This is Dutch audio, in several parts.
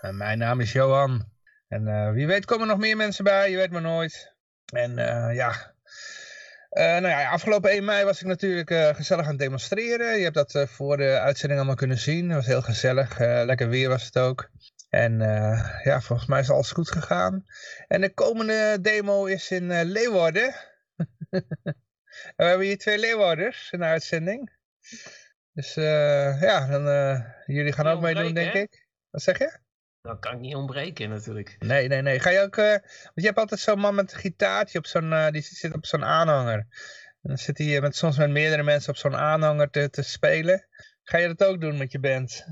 en mijn naam is Johan. En wie weet komen er nog meer mensen bij, je weet maar nooit. En ja, nou ja, afgelopen 1 mei was ik natuurlijk gezellig aan het demonstreren. Je hebt dat voor de uitzending allemaal kunnen zien. Het was heel gezellig, lekker weer was het ook. En ja, volgens mij is alles goed gegaan. En de komende demo is in Leeuwarden. we hebben hier twee Leeuwarders in de uitzending. Dus uh, ja, dan, jullie gaan ook meedoen, denk hè? ik. Wat zeg je? Dan kan ik niet ontbreken natuurlijk. Nee, nee, nee. Ga je ook, want je hebt altijd zo'n man met een gitaartje op zo'n, die zit op zo'n aanhanger. En dan zit hij met, soms met meerdere mensen op zo'n aanhanger te, te spelen. Ga je dat ook doen met je band?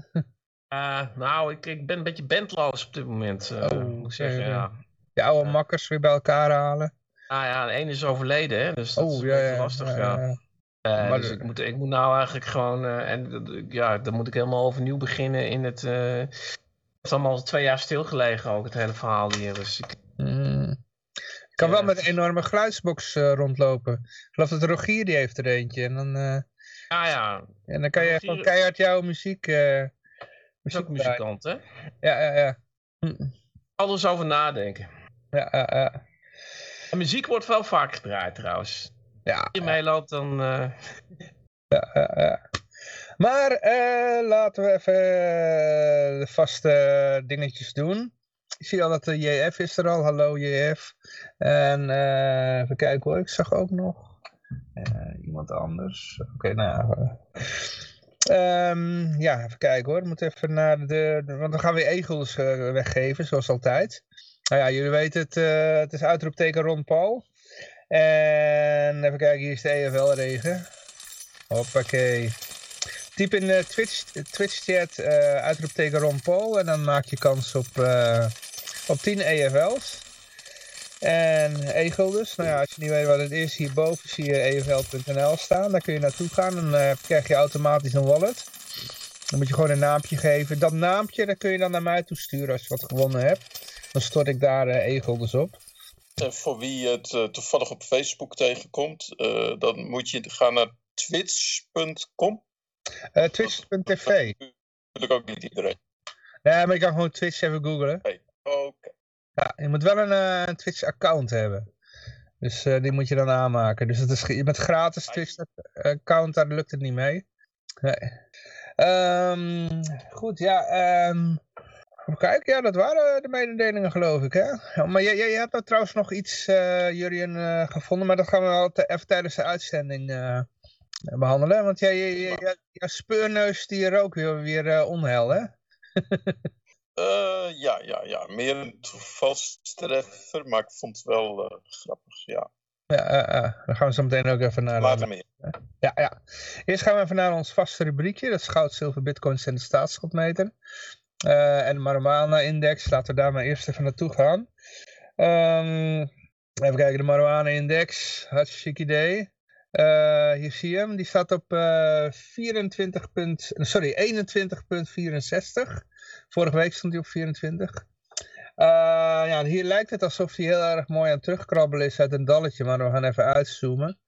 Uh, nou, ik, ik ben een beetje bandloos op dit moment, uh, oh, moet ik zeggen. Ja. Je oude makkers weer bij elkaar halen. Ah ja, de ene is overleden, hè, dus dat oh, is ja, ja, lastig. Ja, uh, maar dus ik moet, ik moet nou eigenlijk gewoon, en ja, dan moet ik helemaal overnieuw beginnen in het... het is allemaal twee jaar stilgelegen ook, het hele verhaal hier. Dus ik, mm. kan wel met een enorme geluidsbox rondlopen. Ik geloof dat Rogier die heeft er eentje. En dan, ah ja. En dan kan je gewoon keihard jouw muziek ook muzikant, hè? Ja, ja, ja. Alles over nadenken. Ja, ja, ja. En muziek wordt wel vaak gedraaid trouwens. Ja. Als je meeloopt, dan... Uh... Ja, ja, ja. Maar uh, laten we even uh, de vaste dingetjes doen. Ik zie al dat de JF is er al. Hallo JF. En even kijken hoor. Ik zag ook nog iemand anders. Oké, nou Um, ja, even kijken hoor. We moeten even naar de... Want dan gaan we egels weggeven, zoals altijd. Nou ja, jullie weten het. Het is uitroepteken Ron Paul. En even kijken, hier is de EFL-regen. Hoppakee. Typ in de Twitch, Twitch chat uh, uitroepteken Ron Paul. En dan maak je kans op, op 10 EFL's. En Egel dus, nou ja, als je niet weet wat het is, hierboven zie je EFL.nl staan. Daar kun je naartoe gaan en dan krijg je automatisch een wallet. Dan moet je gewoon een naampje geven. Dat naampje, dat kun je dan naar mij toe sturen als je wat gewonnen hebt. Dan stort ik daar Egel dus op. En voor wie het toevallig op Facebook tegenkomt, dan moet je gaan naar twitch.com. Twitch.tv. Dat ook niet iedereen. Nee, maar je kan gewoon Twitch even googlen. Oké. Okay. Ja, je moet wel een, uh, Twitch-account hebben. Dus uh, die moet je dan aanmaken. Dus het is, met gratis Twitch-account, daar lukt het niet mee. Nee. Um, goed, ja. Um, Kijk, ja, dat waren de mededelingen geloof ik, hè? Maar jij, jij hebt er trouwens nog iets, uh, Jurien, uh, gevonden, maar dat gaan we wel even tijdens de uitzending uh, behandelen. Want jij, jij, jij, jouw speurneus die rook weer, weer onheil, hè? Uh, ja, ja, ja. Meer een toevalstreffer, maar ik vond het wel uh, grappig, ja. Ja, uh, dan gaan we zo meteen ook even naar... Later meer. Ja, ja. Eerst gaan we even naar ons vaste rubriekje. Dat is goud, zilver, bitcoins en de staatsschuldmeter. en de marijuana-index. Laten we daar maar eerst even naartoe gaan. Um, even kijken, de marijuana-index. Hartstikke idee. Uh, hier zie je hem. Die staat op uh, 24. Punt, sorry, 21,64. Vorige week stond hij op 24. Uh, eh, ja, hier lijkt het alsof hij heel erg mooi aan terugkrabbelen is uit een dalletje. Maar we gaan even uitzoomen.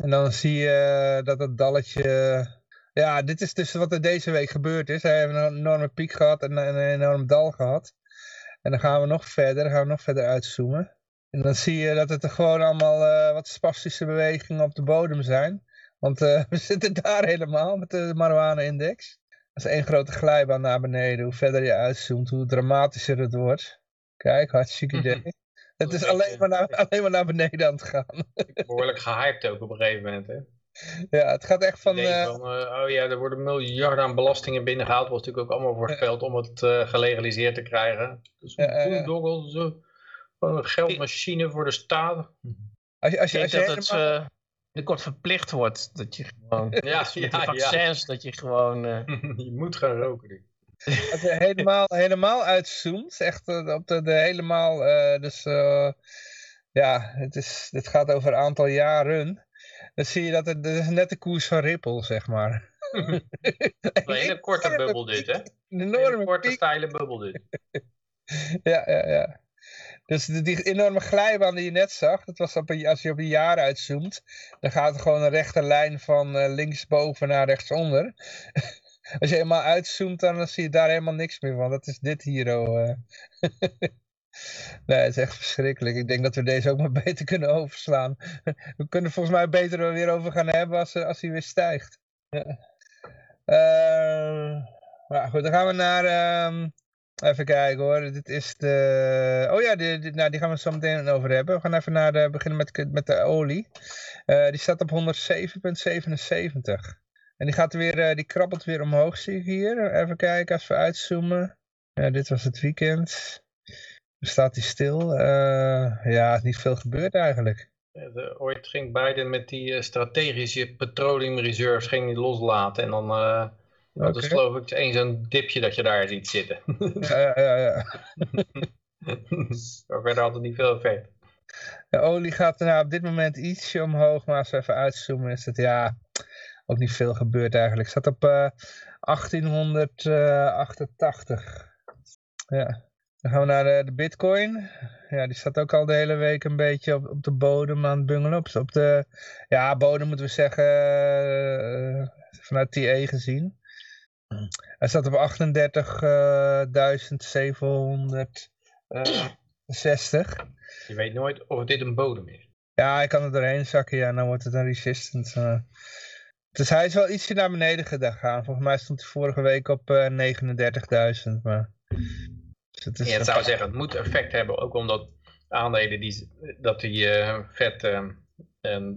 En dan zie je dat het dalletje... Ja, dit is dus wat er deze week gebeurd is. Hij heeft een enorme piek gehad en een enorm dal gehad. En dan gaan we nog verder, gaan we nog verder uitzoomen. En dan zie je dat het er gewoon allemaal uh, wat spastische bewegingen op de bodem zijn. Want uh, we zitten daar helemaal met de marijuana-index. Dat is één grote glijbaan naar beneden. Hoe verder je uitzoomt, hoe dramatischer het wordt. Kijk, hartstikke idee. het is alleen maar, naar, alleen maar naar beneden aan het gaan. Behoorlijk gehyped ook op een gegeven moment, hè? Ja, het gaat echt van... Uh... van oh ja, er worden miljarden aan belastingen binnengehaald. was natuurlijk ook allemaal voorspeld om het gelegaliseerd te krijgen. Dus een dongel, zo. Gewoon een geldmachine voor de staat. Als je, als je, als je dat helemaal... het binnenkort verplicht wordt. Dat je gewoon, ja, ja, vaccins, ja. dat je gewoon... Uh... je moet gaan roken. als je helemaal, helemaal uitzoomt, echt op de, de helemaal, dus ja, het, is, het gaat over een aantal jaren. Dan zie je dat het, is net de koers van Ripple, zeg maar. een hele korte bubbel dit, hè? Een enorme korte, steile bubbel dit. ja, ja, ja. Dus die, enorme glijbaan die je net zag, dat was op als je op een jaar uitzoomt, dan gaat er gewoon een rechte lijn van uh, linksboven naar rechtsonder. als je helemaal uitzoomt, dan zie je daar helemaal niks meer van. Dat is dit hier. Oh, uh. Nee, het is echt verschrikkelijk. Ik denk dat we deze ook maar beter kunnen overslaan. We kunnen volgens mij beter er weer over gaan hebben als, als hij weer stijgt. Ja. Nou goed, dan gaan we naar... Uh, even kijken hoor. Dit is de... Oh ja, die, die, nou, die gaan we zo meteen over hebben. We gaan even naar de, beginnen met, met de olie. Uh, die staat op 107,77. En die gaat weer, uh, die krabbelt weer omhoog, zie ik hier. Even kijken als we uitzoomen. Ja, dit was het weekend staat hij stil. Uh, ja, niet veel gebeurd eigenlijk. Ooit ging Biden met die strategische petroleum reserves ging die loslaten. En dan uh, dat is geloof ik één zo'n dipje dat je daar ziet zitten. ja, ja, ja. maar verder het niet veel effect. De olie gaat nou op dit moment ietsje omhoog, maar als we even uitzoomen is het ja, ook niet veel gebeurd eigenlijk. Het staat op 1888. Ja. Dan gaan we naar de, de, bitcoin. Ja, die staat ook al de hele week een beetje op, op de bodem aan het bungelen. Op, op de ja, bodem moeten we zeggen uh, vanuit TE gezien. Hij staat op 38.760. Je weet nooit of dit een bodem is. Ja, ik kan er doorheen zakken. Ja, dan wordt het een resistance. Uh. Dus hij is wel ietsje naar beneden gegaan. Volgens mij stond hij vorige week op uh, 39.000. Maar het, is ja, het zou zeggen, het moet effect hebben, ook omdat aandelen die, dat die uh, vet uh,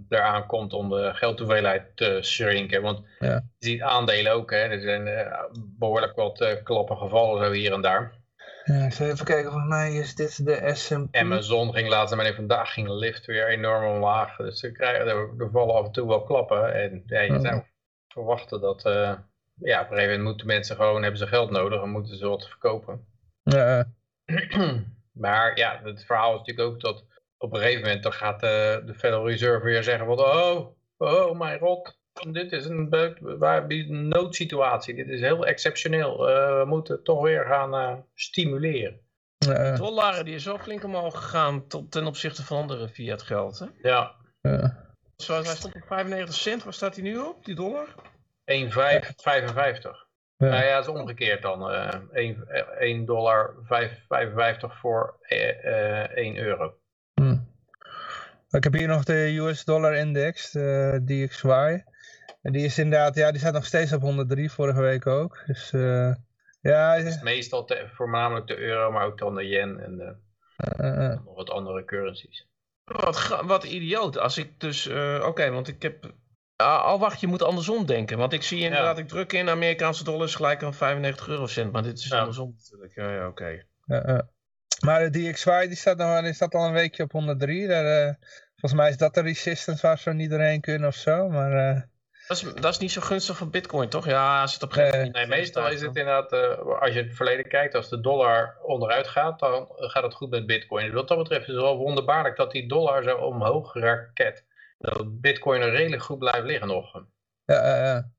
eraan komt om de geldhoeveelheid te shrinken. Want ja. je ziet aandelen ook, hè, er zijn uh, behoorlijk wat uh, klappen gevallen zo hier en daar. Ja, ik zal even kijken, volgens mij is dit de S&P. Amazon ging laatst, maar vandaag ging de lift weer enorm omlaag. Dus er, krijgen, er, vallen af en toe wel klappen. En ja, je zou verwachten dat, ja, op een gegeven moment moeten mensen gewoon, hebben ze geld nodig en moeten ze wat verkopen. Ja. maar ja, het verhaal is natuurlijk ook dat op een gegeven moment dan gaat de, de Federal Reserve weer zeggen van oh, oh mijn god, dit is een, een noodsituatie, dit is heel exceptioneel. Uh, we moeten toch weer gaan uh, stimuleren. De dollar die is wel flink omhoog gegaan tot, ten opzichte van andere fiat geld. Hè? Ja. Zoals hij stond op 95 cent, waar staat hij nu op, die dollar? 1,55. Ja. Nou ja, het is omgekeerd dan. Uh, 1, 1 dollar 55 voor uh, eh, 1 eh, euro. Ik heb hier nog de US dollar index, de DXY. En die is inderdaad, ja, die staat nog steeds op 103 vorige week ook. Dus uh, ja. Het is meestal te, voornamelijk de euro, maar ook dan de yen en de, uh, nog wat andere currencies. Wat, wat idioot. Als ik dus, oké, want ik heb al wacht, je moet andersom denken. Want ik zie inderdaad, ik druk in Amerikaanse dollars gelijk aan 95 eurocent. Maar dit is andersom natuurlijk. Ja, ja oké. maar de DXY die staat, nog, die staat al een weekje op 103. Daar, uh, volgens mij is dat de resistance waar ze niet doorheen kunnen of zo. Maar, uh... dat, is, dat is niet zo gunstig voor bitcoin, toch? Ja, als het op een gegeven moment Nee, meestal is het inderdaad, uh, als je het verleden kijkt, als de dollar onderuit gaat, dan gaat het goed met bitcoin. Wat dat betreft is het wel wonderbaarlijk dat die dollar zo omhoog raket dat bitcoin er redelijk goed blijft liggen nog. Ja, ja.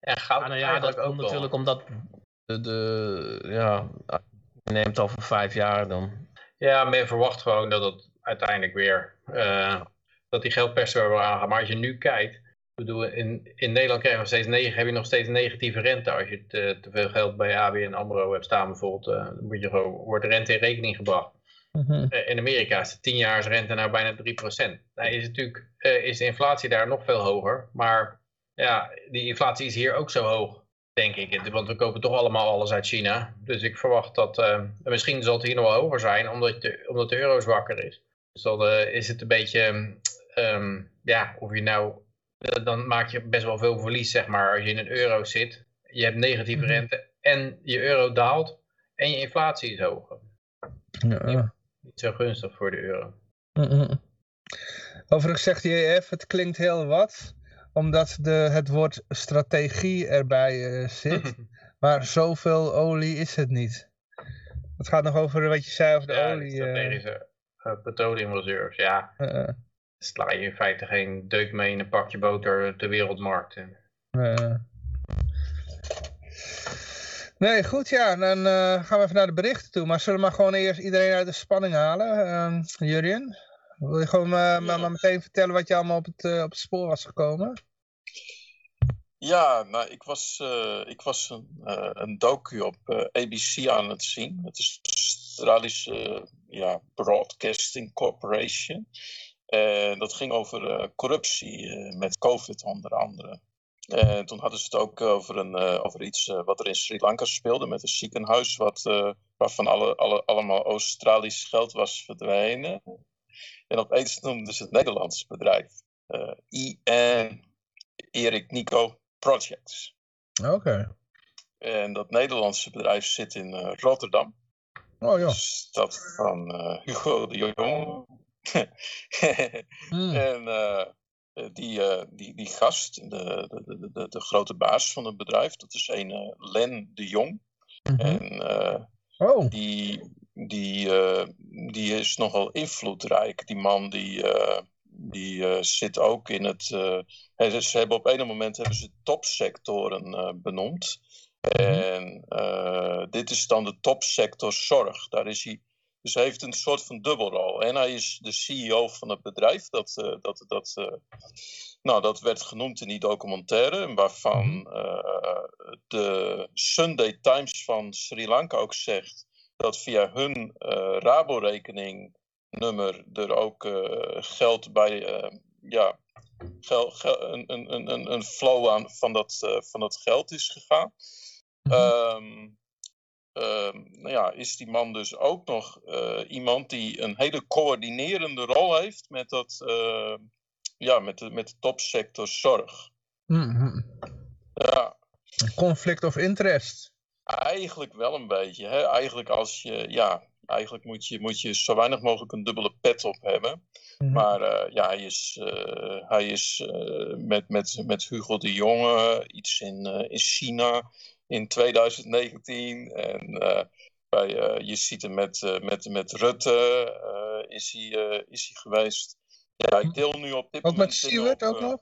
En goud ja, nou ja, dat ook natuurlijk omdat de, de, ja, je neemt al voor vijf jaar dan. Ja, men verwacht gewoon dat het uiteindelijk weer, uh, dat die geldpersen weer aangaan. Maar als je nu kijkt, bedoel, in, in Nederland krijgen we steeds negen, heb je nog steeds negatieve rente. Als je te, te veel geld bij ABN AMRO hebt staan bijvoorbeeld, uh, dan moet je gewoon, wordt de rente in rekening gebracht. Mhm. Eh, in Amerika is de 10 jaar rente nou bijna 3%. Nou is, natuurlijk, is de inflatie daar nog veel hoger. Maar ja, die inflatie is hier ook zo hoog, denk ik. Want we kopen toch allemaal alles uit China. Dus ik verwacht dat, uh, misschien zal het hier nog wel hoger zijn, omdat de, omdat de euro zwakker is. Dus dan is het een beetje, um, ja, of je nou, dan maak je best wel veel verlies, zeg maar, als je in een euro zit. Je hebt negatieve mhm. rente en je euro daalt en je inflatie is hoger. Ja niet zo gunstig voor de euro. Mm Overigens zegt de EF, het klinkt heel wat, omdat de, het woord strategie erbij uh, zit. Maar zoveel olie is het niet. Het gaat nog over wat je zei over de ja, olie. Strategische petroleumreserves, ja. Uh, sla je in feite geen deuk mee in een pakje boter de wereldmarkt. Nee, goed ja. Dan uh, gaan we even naar de berichten toe. Maar zullen we maar gewoon eerst iedereen uit de spanning halen? Uh, Jurien? Wil je gewoon uh, maar, maar, meteen vertellen wat je allemaal op het, op het spoor was gekomen? Ja, nou, ik was, ik was een, een docu op ABC aan het zien. Het is de Australische ja, Broadcasting Corporation. En dat ging over corruptie met COVID onder andere. En toen hadden ze het ook over, een, over iets wat er in Sri Lanka speelde met een ziekenhuis, wat, waarvan alle, alle, allemaal Australisch geld was verdwenen. En opeens noemden ze het Nederlands bedrijf. Uh, IN Erik Nico Projects. Oké. En dat Nederlandse bedrijf zit in uh, Rotterdam. Oh ja. Stad van uh, Hugo de Jong. mm. En die, die, die gast, de, de, de, de, grote baas van het bedrijf, dat is een Len de Jong. Mm -hmm. En oh. die, die, uh, die is nogal invloedrijk. Die man die, uh, die uh, zit ook in het. He, ze hebben op een moment hebben ze topsectoren benoemd. En dit is dan de topsector zorg. Daar is hij. Dus hij heeft een soort van dubbelrol. En hij is de CEO van het bedrijf. Dat, dat, dat, nou, dat werd genoemd in die documentaire. Waarvan de Sunday Times van Sri Lanka ook zegt dat via hun uh, Rabo-rekening nummer er ook geld bij, ja, gel, gel, een, een, een, een flow aan van dat, van dat geld is gegaan. -hmm. um, um, nou ja, is die man dus ook nog iemand die een hele coördinerende rol heeft met, dat, ja, met, de, met de topsector zorg. Mm -hmm. Ja. Conflict of interest. Eigenlijk wel een beetje. Hè? Eigenlijk als je, ja, eigenlijk moet je, moet je zo weinig mogelijk een dubbele pet op hebben. Mm -hmm. Maar uh, ja, hij is, uh, hij is met, met, met Hugo de Jonge iets in, in China in 2019. En bij, je ziet hem met, met, met Rutte is, hij, is hij geweest. Ja, ik deel nu op dit ook moment... Ook met Siewert ook nog?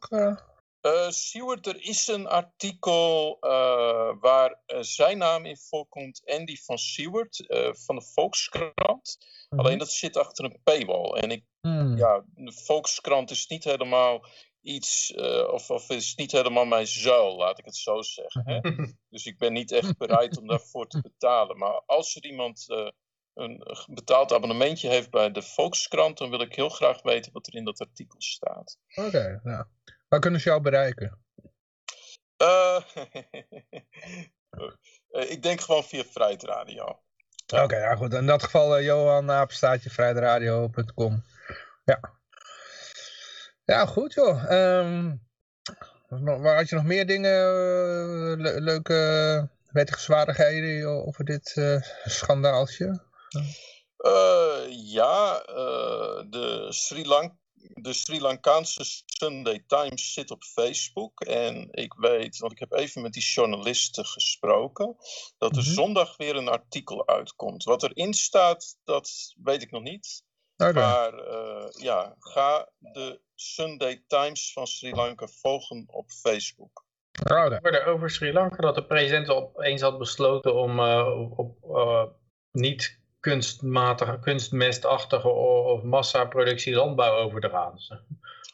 Uh, Seward, er is een artikel uh, waar uh, zijn naam in voorkomt die van Seward van de Volkskrant. Mm -hmm. Alleen dat zit achter een paywall. En ik, mm. ja, de Volkskrant is niet helemaal iets, of, of is niet helemaal mijn zuil, laat ik het zo zeggen. Hè? dus ik ben niet echt bereid om daarvoor te betalen. Maar als er iemand een betaald abonnementje heeft bij de Volkskrant, dan wil ik heel graag weten wat er in dat artikel staat. Oké, okay, nou. Waar kunnen ze jou bereiken? Uh, ik denk gewoon via Vrijheid Radio. Oké, okay, ja goed. In dat geval uh, Johan, apenstaatje, vrijheidradio.com. Ja. Ja, goed joh. Um, waar had je nog meer dingen, le leuke wetenswaardigheden over dit uh, schandaaltje? Uh, ja, de Sri Lanka de Sri Lankaanse Sunday Times zit op Facebook. En ik weet, want ik heb even met die journalisten gesproken, dat er mm -hmm. zondag weer een artikel uitkomt. Wat erin staat, dat weet ik nog niet. Okay. Maar uh, ja, ga de Sunday Times van Sri Lanka volgen op Facebook. Ik hoorde over Sri Lanka dat de president opeens had besloten om uh, op uh, niet kunstmatige, kunstmestachtige of massaproductie landbouw over te gaan. Dus,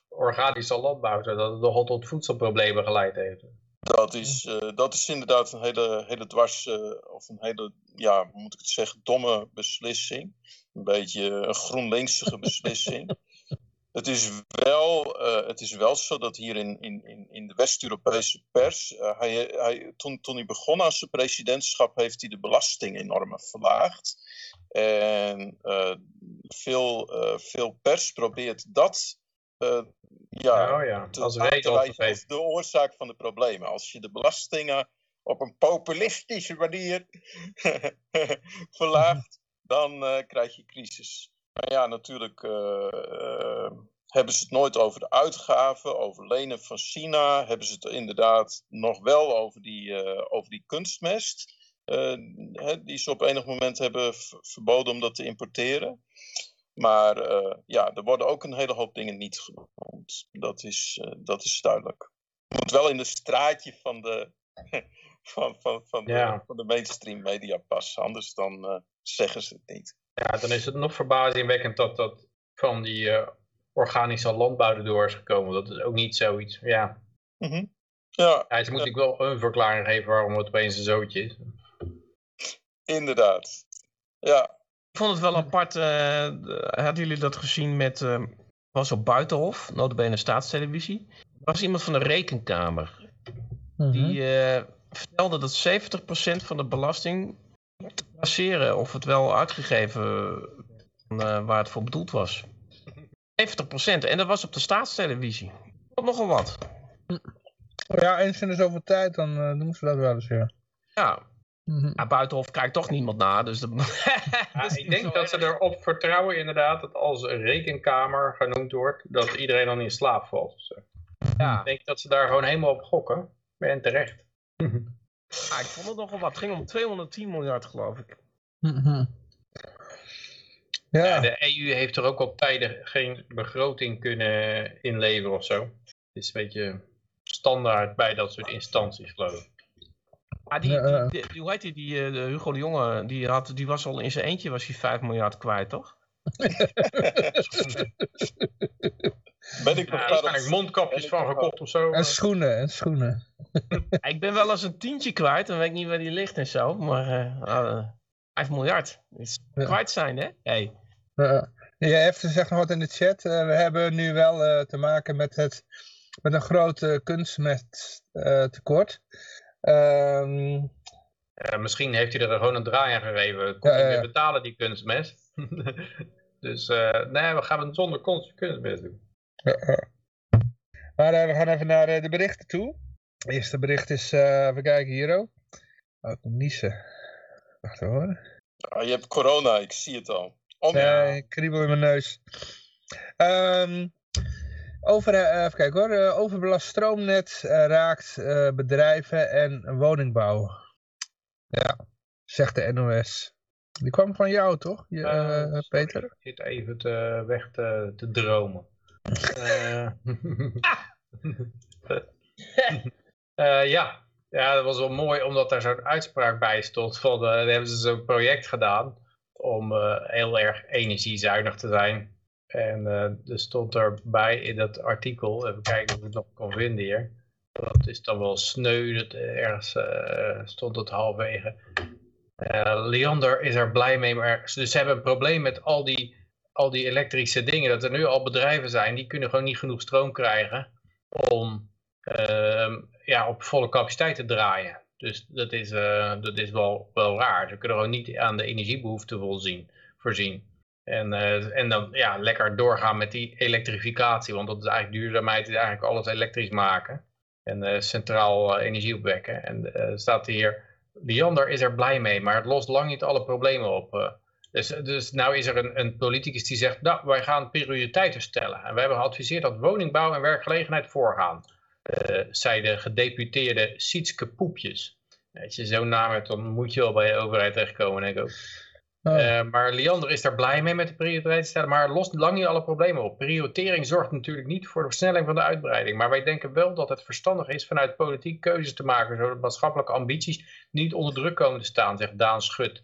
organische landbouw, zodat het nogal tot voedselproblemen geleid heeft. Dat is, uh, dat is inderdaad een hele, hele dwars, uh, of een hele, ja, hoe moet ik het zeggen, domme beslissing. Een beetje een GroenLinksige beslissing. Het is, wel, uh, het is wel zo dat hier in, in, in de West-Europese pers, hij, hij, toen, toen hij begon aan zijn presidentschap, heeft hij de belasting enorm verlaagd. En veel, veel pers probeert dat uh, ja, oh ja, te, als, te als de oorzaak van de problemen. Als je de belastingen op een populistische manier verlaagt, dan krijg je crisis. Maar ja, natuurlijk hebben ze het nooit over de uitgaven, over lenen van China. Hebben ze het inderdaad nog wel over die, over die kunstmest. die ze op enig moment hebben verboden om dat te importeren. Maar ja, er worden ook een hele hoop dingen niet genoemd. Dat is, dat is duidelijk. Het moet wel in de straatje van de, van, van, van, de, van de mainstream media passen. Anders dan zeggen ze het niet. Ja, dan is het nog verbazingwekkend dat dat van die organische landbouw erdoor is gekomen. Dat is ook niet zoiets, ja. Mm ja, ja, ze moeten wel een verklaring geven waarom het opeens een zootje is. Inderdaad, ja. Ik vond het wel apart, uh, hadden jullie dat gezien met, uh, was op Buitenhof, notabene staatstelevisie. Er was iemand van de rekenkamer. Die mhm. vertelde dat 70% van de belasting baseren of het wel uitgegeven uh, waar het voor bedoeld was. 70% en dat was op de staatstelevisie. Dat nogal wat. Ja, eens in de zoveel tijd, dan uh, doen ze dat wel eens, ja. Ja. Mm buitenhof kijkt toch niemand naar, dus... ja, ik denk dat ze erop vertrouwen inderdaad dat als een rekenkamer genoemd wordt, dat iedereen dan in slaap valt. Ja. Ik denk dat ze daar gewoon helemaal op gokken. Ben terecht. Ah, ik vond het nogal wat. Het ging om 210 miljard, geloof ik. Mhm. ja. ja. de EU heeft er ook op tijden geen begroting kunnen inleveren of zo. Het is een beetje standaard bij dat soort instanties, geloof ik. Ah, die, die, die, hoe heet die, die uh, Hugo de Jonge, die, had, die was al in zijn eentje was hij 5 miljard kwijt, toch? ben ik nog ja, mondkapjes van gekocht of zo. En schoenen, en schoenen. ik ben wel eens een tientje kwijt, dan weet ik niet waar die ligt en zo. Maar uh, 5 miljard. is kwijt zijn, hè? Hey. Uh, ja, even zeg nog wat in de chat. Uh, we hebben nu wel uh, te maken met, het, met een groot kunstmesttekort. Um, misschien heeft hij er gewoon een draai aan gegeven. Kon ja, betalen, die kunstmest. dus nee, we gaan het zonder kunstmest doen. Maar we gaan even naar de berichten toe. Het eerste bericht is, uh, even kijken hier ook. Oh, ik moet niezen. Wacht hoor. Oh, je hebt corona, ik zie het al. Om nee, ik kriebel in mijn neus. Um, over, uh, even kijken hoor. Uh, overbelast stroomnet raakt bedrijven en woningbouw. Ja, zegt de NOS. Die kwam van jou toch, je, Peter? Ik zit even te, weg te, te dromen. Uh, ja. ja, dat was wel mooi omdat daar zo'n uitspraak bij stond. Van, uh, daar hebben ze zo'n project gedaan om uh, heel erg energiezuinig te zijn. En er stond erbij in dat artikel, even kijken of ik het nog kan vinden hier. Dat is dan wel sneu, dat ergens stond het halverwege. Leander is er blij mee, maar dus ze hebben een probleem met al die, al die elektrische dingen. Dat er nu al bedrijven zijn, die kunnen gewoon niet genoeg stroom krijgen om Ehm, ja, op volle capaciteit te draaien. Dus dat is, dat is wel, wel raar. Ze kunnen gewoon niet aan de energiebehoeften voorzien. En, uh, en dan ja, lekker doorgaan met die elektrificatie. Want dat is eigenlijk duurzaamheid, is eigenlijk alles elektrisch maken. En uh, centraal energie opwekken. En staat hier, Liander is er blij mee, maar het lost lang niet alle problemen op. Dus, dus nou is er een, een politicus die zegt, nou, wij gaan prioriteiten stellen. En we hebben geadviseerd dat woningbouw en werkgelegenheid voorgaan zei de gedeputeerde Sietske Poepjes. Als je zo'n naam hebt, dan moet je wel bij de overheid terechtkomen, denk ik ook. Oh. Uh, maar Liander is daar blij mee met de prioriteit stellen, maar lost lang niet alle problemen op. Prioritering zorgt natuurlijk niet voor de versnelling van de uitbreiding, maar wij denken wel dat het verstandig is vanuit politiek keuzes te maken, zodat maatschappelijke ambities niet onder druk komen te staan, zegt Daan Schut,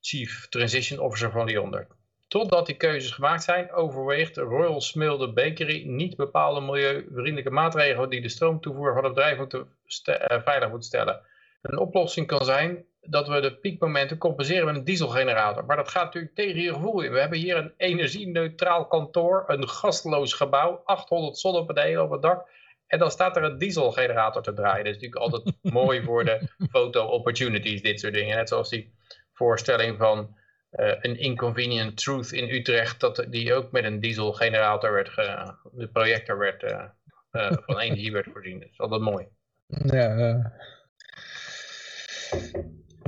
Chief Transition Officer van Liander. Totdat die keuzes gemaakt zijn, overweegt Royal Smilde Bakery niet bepaalde milieuvriendelijke maatregelen die de stroomtoevoer van het bedrijf moeten uh, veilig moet stellen. Een oplossing kan zijn dat we de piekmomenten compenseren met een dieselgenerator. Maar dat gaat natuurlijk tegen je gevoel in. We hebben hier een energieneutraal kantoor, een gastloos gebouw, 800 zonnepanelen op het dak. En dan staat er een dieselgenerator te draaien. Dat is natuurlijk altijd mooi voor de foto-opportunities, dit soort dingen. Net zoals die voorstelling van uh, een inconvenient truth in Utrecht, dat die ook met een dieselgenerator werd, ge, de projector werd, uh, uh, van energie werd voorzien. Dat is altijd mooi. Ja,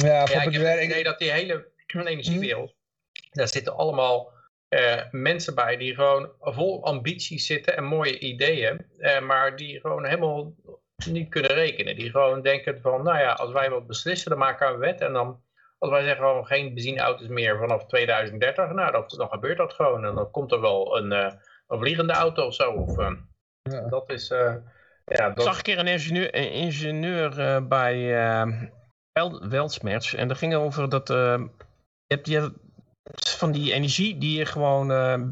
ja, voor ja ik heb het idee dat die hele energiewereld, daar zitten allemaal mensen bij die gewoon vol ambities zitten en mooie ideeën, maar die gewoon helemaal niet kunnen rekenen. Die gewoon denken van, nou ja, als wij wat beslissen, dan maken we een wet en dan als wij zeggen gewoon geen benzineauto's meer vanaf 2030, nou dan, dan gebeurt dat gewoon. En dan komt er wel een, uh, een vliegende auto of zo. Of, uh, ja. Dat is... Uh, ja, dat... Ik zag een keer een ingenieur, een ingenieur bij Weltsmerts. En dat ging over dat... je hebt, je hebt van die energie die je gewoon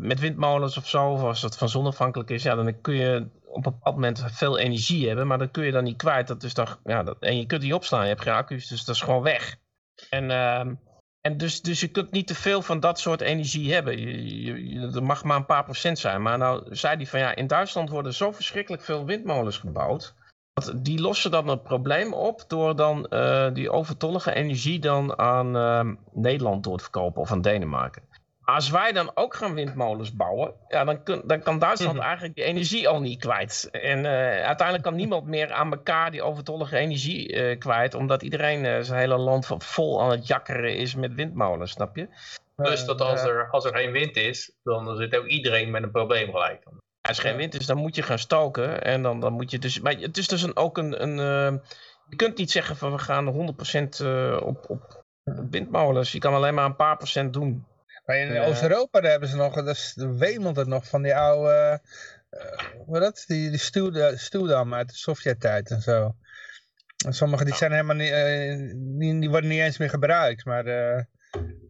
met windmolens of zo, of als dat van zonafhankelijk is, ja, dan kun je op een bepaald moment veel energie hebben, maar dan kun je dan niet kwijt. Dat is toch, ja, dat, en je kunt die opslaan, je hebt geen accu's, dus dat is gewoon weg. En, uh, en dus, dus je kunt niet te veel van dat soort energie hebben. Je, je, er mag maar een paar procent zijn. Maar nou zei hij van ja, in Duitsland worden zo verschrikkelijk veel windmolens gebouwd. Dat die lossen dan het probleem op door dan uh, die overtollige energie dan aan uh, Nederland door te verkopen of aan Denemarken. Als wij dan ook gaan windmolens bouwen, ja, dan, kun, dan kan Duitsland mhm. eigenlijk die energie al niet kwijt. En uh, uiteindelijk kan niemand meer aan elkaar die overtollige energie uh, kwijt, omdat iedereen zijn hele land vol aan het jakkeren is met windmolens, snap je? Dus dat als er, als er geen wind is, dan zit ook iedereen met een probleem gelijk. Als geen wind is, dan moet je gaan stoken. En dan, dan moet je dus. Maar het is dus een, ook een. een je kunt niet zeggen van we gaan 100% op, op windmolens. Je kan alleen maar een paar procent doen. Maar in Oost-Europa hebben ze nog, dus wemelt het nog van die oude, uh, dat, die, die stuwdam uit de Sovjet-tijd en zo. En sommige die zijn helemaal niet, uh, die, die, worden niet eens meer gebruikt, maar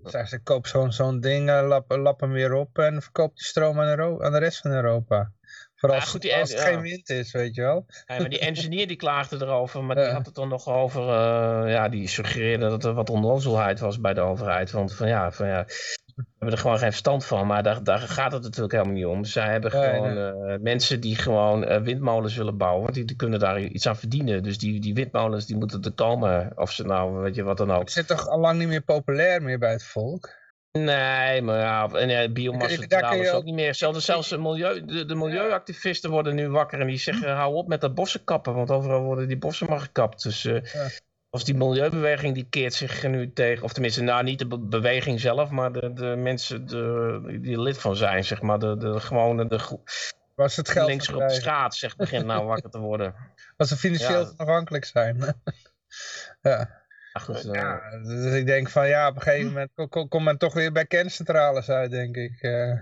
ze koopt zo'n zo'n ding, lap, lap hem weer op en verkoopt die stroom aan, aan de rest van Europa. Vooral als, goed, als het geen wind is, weet je wel. Ja, maar die engineer die klaagde erover, maar die had het dan nog over, ja, die suggereerde dat er wat onnozelheid was bij de overheid. Want van ja, van ja, hebben er gewoon geen verstand van, maar daar, daar gaat het natuurlijk helemaal niet om. Zij hebben gewoon uh, mensen die gewoon uh, windmolens willen bouwen, want die, die, kunnen daar iets aan verdienen. Dus die, die windmolens die moeten er komen, of ze nou, weet je wat dan ook. Het zit toch al lang niet meer populair meer bij het volk? Nee, maar ja, en ja, biomassa is ook niet meer. Zelfs, zelfs de, milieu, de, de milieuactivisten worden nu wakker en die zeggen hou op met dat bossen kappen, want overal worden die bossen maar gekapt. Dus uh, ja als die milieubeweging die keert zich nu tegen, of tenminste, nou niet de beweging zelf, maar de, de mensen de, die er lid van zijn, zeg maar, de, de gewone, de Was het geld links op de straat, zeg, begint nou wakker te worden. Als ze financieel ja. afhankelijk zijn. ja. Goed, ja, uh... dus ik denk van ja, op een gegeven moment komt kom men toch weer bij kerncentrales uit, denk ik. Uh,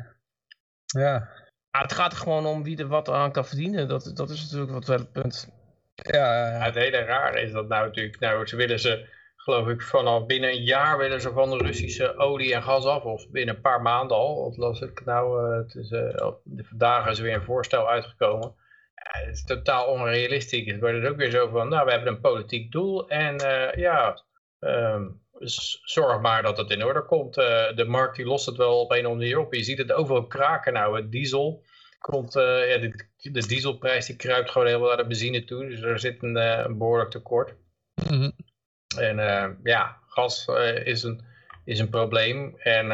ja. Het gaat er gewoon om wie er wat aan kan verdienen. Dat, dat is natuurlijk wat wel het punt. Ja, het hele raar is dat nou natuurlijk, nou ze willen ze geloof ik vanaf binnen een jaar willen ze van de Russische olie en gas af. Of binnen een paar maanden al. Wat las ik nou, uh, het is, uh, vandaag is weer een voorstel uitgekomen. Ja, het is totaal onrealistisch. Het wordt ook weer zo van, nou we hebben een politiek doel. En uh, ja, um, zorg maar dat het in orde komt. de markt die lost het wel op een of andere manier op. Je ziet het overal kraken nou. Het diesel, komt, uh, ja, de, de, dieselprijs die kruipt gewoon helemaal naar de benzine toe. Dus er zit een, uh, een behoorlijk tekort. Mm -hmm. En uh, ja, gas is, een, is een probleem. En